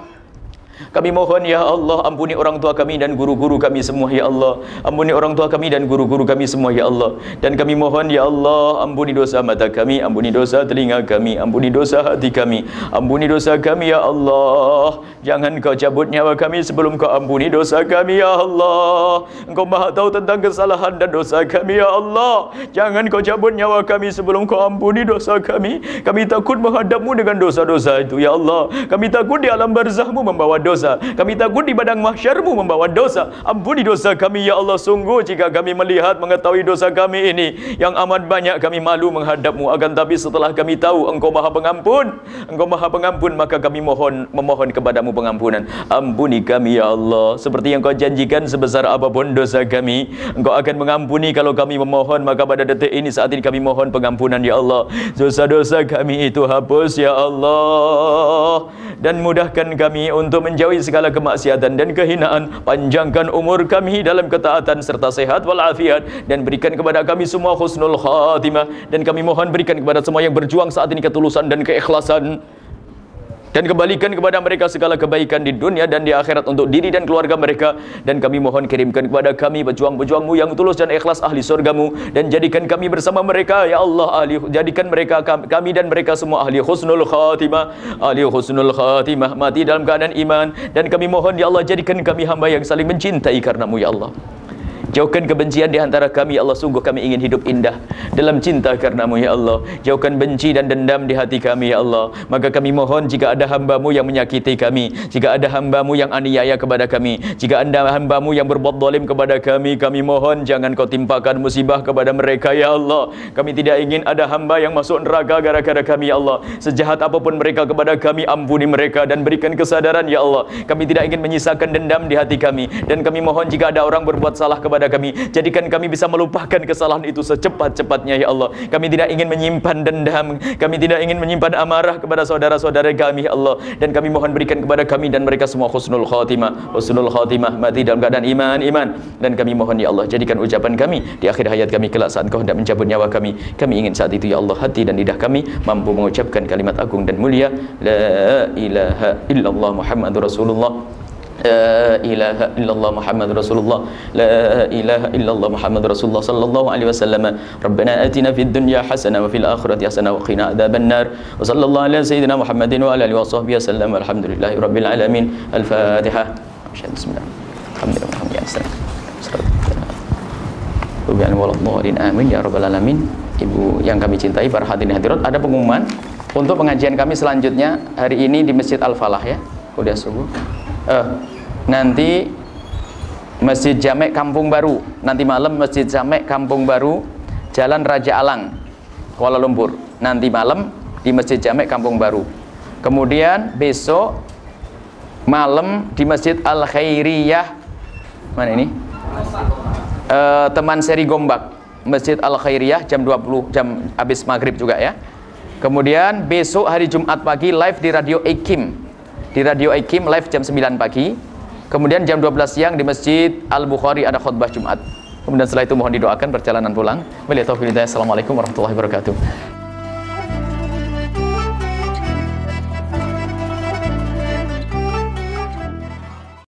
kami mohon ya Allah ampuni orang tua kami dan guru-guru kami semua ya Allah. Ampuni orang tua kami dan guru-guru kami semua ya Allah. Dan kami mohon ya Allah ampuni dosa mata kami, ampuni dosa telinga kami, ampuni dosa hati kami. Ampuni dosa kami ya Allah. Jangan kau cabut nyawa kami sebelum kau ampuni dosa kami ya Allah. Engkau Maha tahu tentang kesalahan dan dosa kami ya Allah. Jangan kau cabut nyawa kami sebelum kau ampuni dosa kami. Kami takut menghadapmu dengan dosa-dosa itu ya Allah. Kami takut di alam barzahmu membawa dosa. Kami takut di badang mahsyarmu membawa dosa. Ampuni dosa kami ya Allah. Sungguh jika kami melihat mengetahui dosa kami ini yang amat banyak kami malu menghadapmu. Akan tapi setelah kami tahu engkau maha pengampun. Engkau maha pengampun maka kami mohon memohon kepadamu pengampunan. Ampuni kami ya Allah. Seperti yang kau janjikan sebesar apapun dosa kami. Engkau akan mengampuni kalau kami memohon. Maka pada detik ini saat ini kami mohon pengampunan ya Allah. Dosa-dosa kami itu hapus ya Allah. Dan mudahkan kami untuk menjauhi segala kemaksiatan dan kehinaan. Panjangkan umur kami dalam ketaatan serta sehat walafiat. Dan berikan kepada kami semua husnul khatimah. Dan kami mohon berikan kepada semua yang berjuang saat ini ketulusan dan keikhlasan dan kembalikan kepada mereka segala kebaikan di dunia dan di akhirat untuk diri dan keluarga mereka. Dan kami mohon kirimkan kepada kami pejuang-pejuangmu yang tulus dan ikhlas ahli surgamu. Dan jadikan kami bersama mereka ya Allah ahli jadikan mereka kami dan mereka semua ahli husnul khatimah. Ahli husnul khatimah mati dalam keadaan iman. Dan kami mohon ya Allah jadikan kami hamba yang saling mencintai karenamu ya Allah Jauhkan kebencian di antara kami ya Allah. Sungguh kami ingin hidup indah Dalam cinta karenamu ya Allah. Jauhkan benci dan dendam di hati kami ya Allah. Maka kami mohon jika ada hambamu yang menyakiti kami Jika ada hambamu yang aniaya kepada kami Jika ada hambamu yang berbuat dolim kepada kami Kami mohon jangan kau timpakan musibah kepada mereka ya Allah. Kami tidak ingin ada hamba yang masuk neraka gara-gara kami ya Allah. Sejahat apapun mereka kepada kami Ampuni mereka dan berikan kesadaran ya Allah. Kami tidak ingin menyisakan dendam di hati kami. Dan kami mohon jika ada orang berbuat salah kepada kepada kami. Jadikan kami bisa melupakan kesalahan itu secepat-cepatnya ya Allah. Kami tidak ingin menyimpan dendam. Kami tidak ingin menyimpan amarah kepada saudara-saudara kami ya Allah. Dan kami mohon berikan kepada kami dan mereka semua khusnul khatimah. Khusnul khatimah. Mati dalam keadaan iman iman. Dan kami mohon ya Allah jadikan ucapan kami di akhir hayat kami kelak saat kau hendak mencabut nyawa kami. Kami ingin saat itu ya Allah hati dan lidah kami mampu mengucapkan kalimat agung dan mulia. La ilaha illallah muhammadur rasulullah la ilaha illallah Muhammad Rasulullah. La ilaha illallah Muhammad Rasulullah sallallahu alaihi wasallam. Rabbana atina fid dunya hasanah wa fil akhirati hasanah wa qina adhaban nar wa sallallahu ala sayyidina Muhammadin wa ala alihi wa sahbihi wasallam. Alhamdulillahi rabbil alamin. al-Fatihah Bismillahirrahmanirrahim ya, ya rabbal alamin. Ibu yang kami cintai para hadirin hadirat ada pengumuman untuk pengajian kami selanjutnya hari ini di Masjid Al Falah ya. Kuliah subuh. Uh, nanti Masjid Jamek Kampung Baru. Nanti malam Masjid Jamek Kampung Baru Jalan Raja Alang Kuala Lumpur. Nanti malam di Masjid Jamek Kampung Baru. Kemudian besok malam di Masjid Al Khairiyah mana ini? Uh, teman seri Gombak. Masjid Al Khairiyah jam 20 jam habis maghrib juga ya. Kemudian besok hari Jumat pagi live di Radio Ekim. Di Radio Aikim live jam 9 pagi. Kemudian jam 12 siang di Masjid Al-Bukhari ada khutbah Jumat. Kemudian setelah itu mohon didoakan perjalanan pulang. Assalamualaikum warahmatullahi wabarakatuh.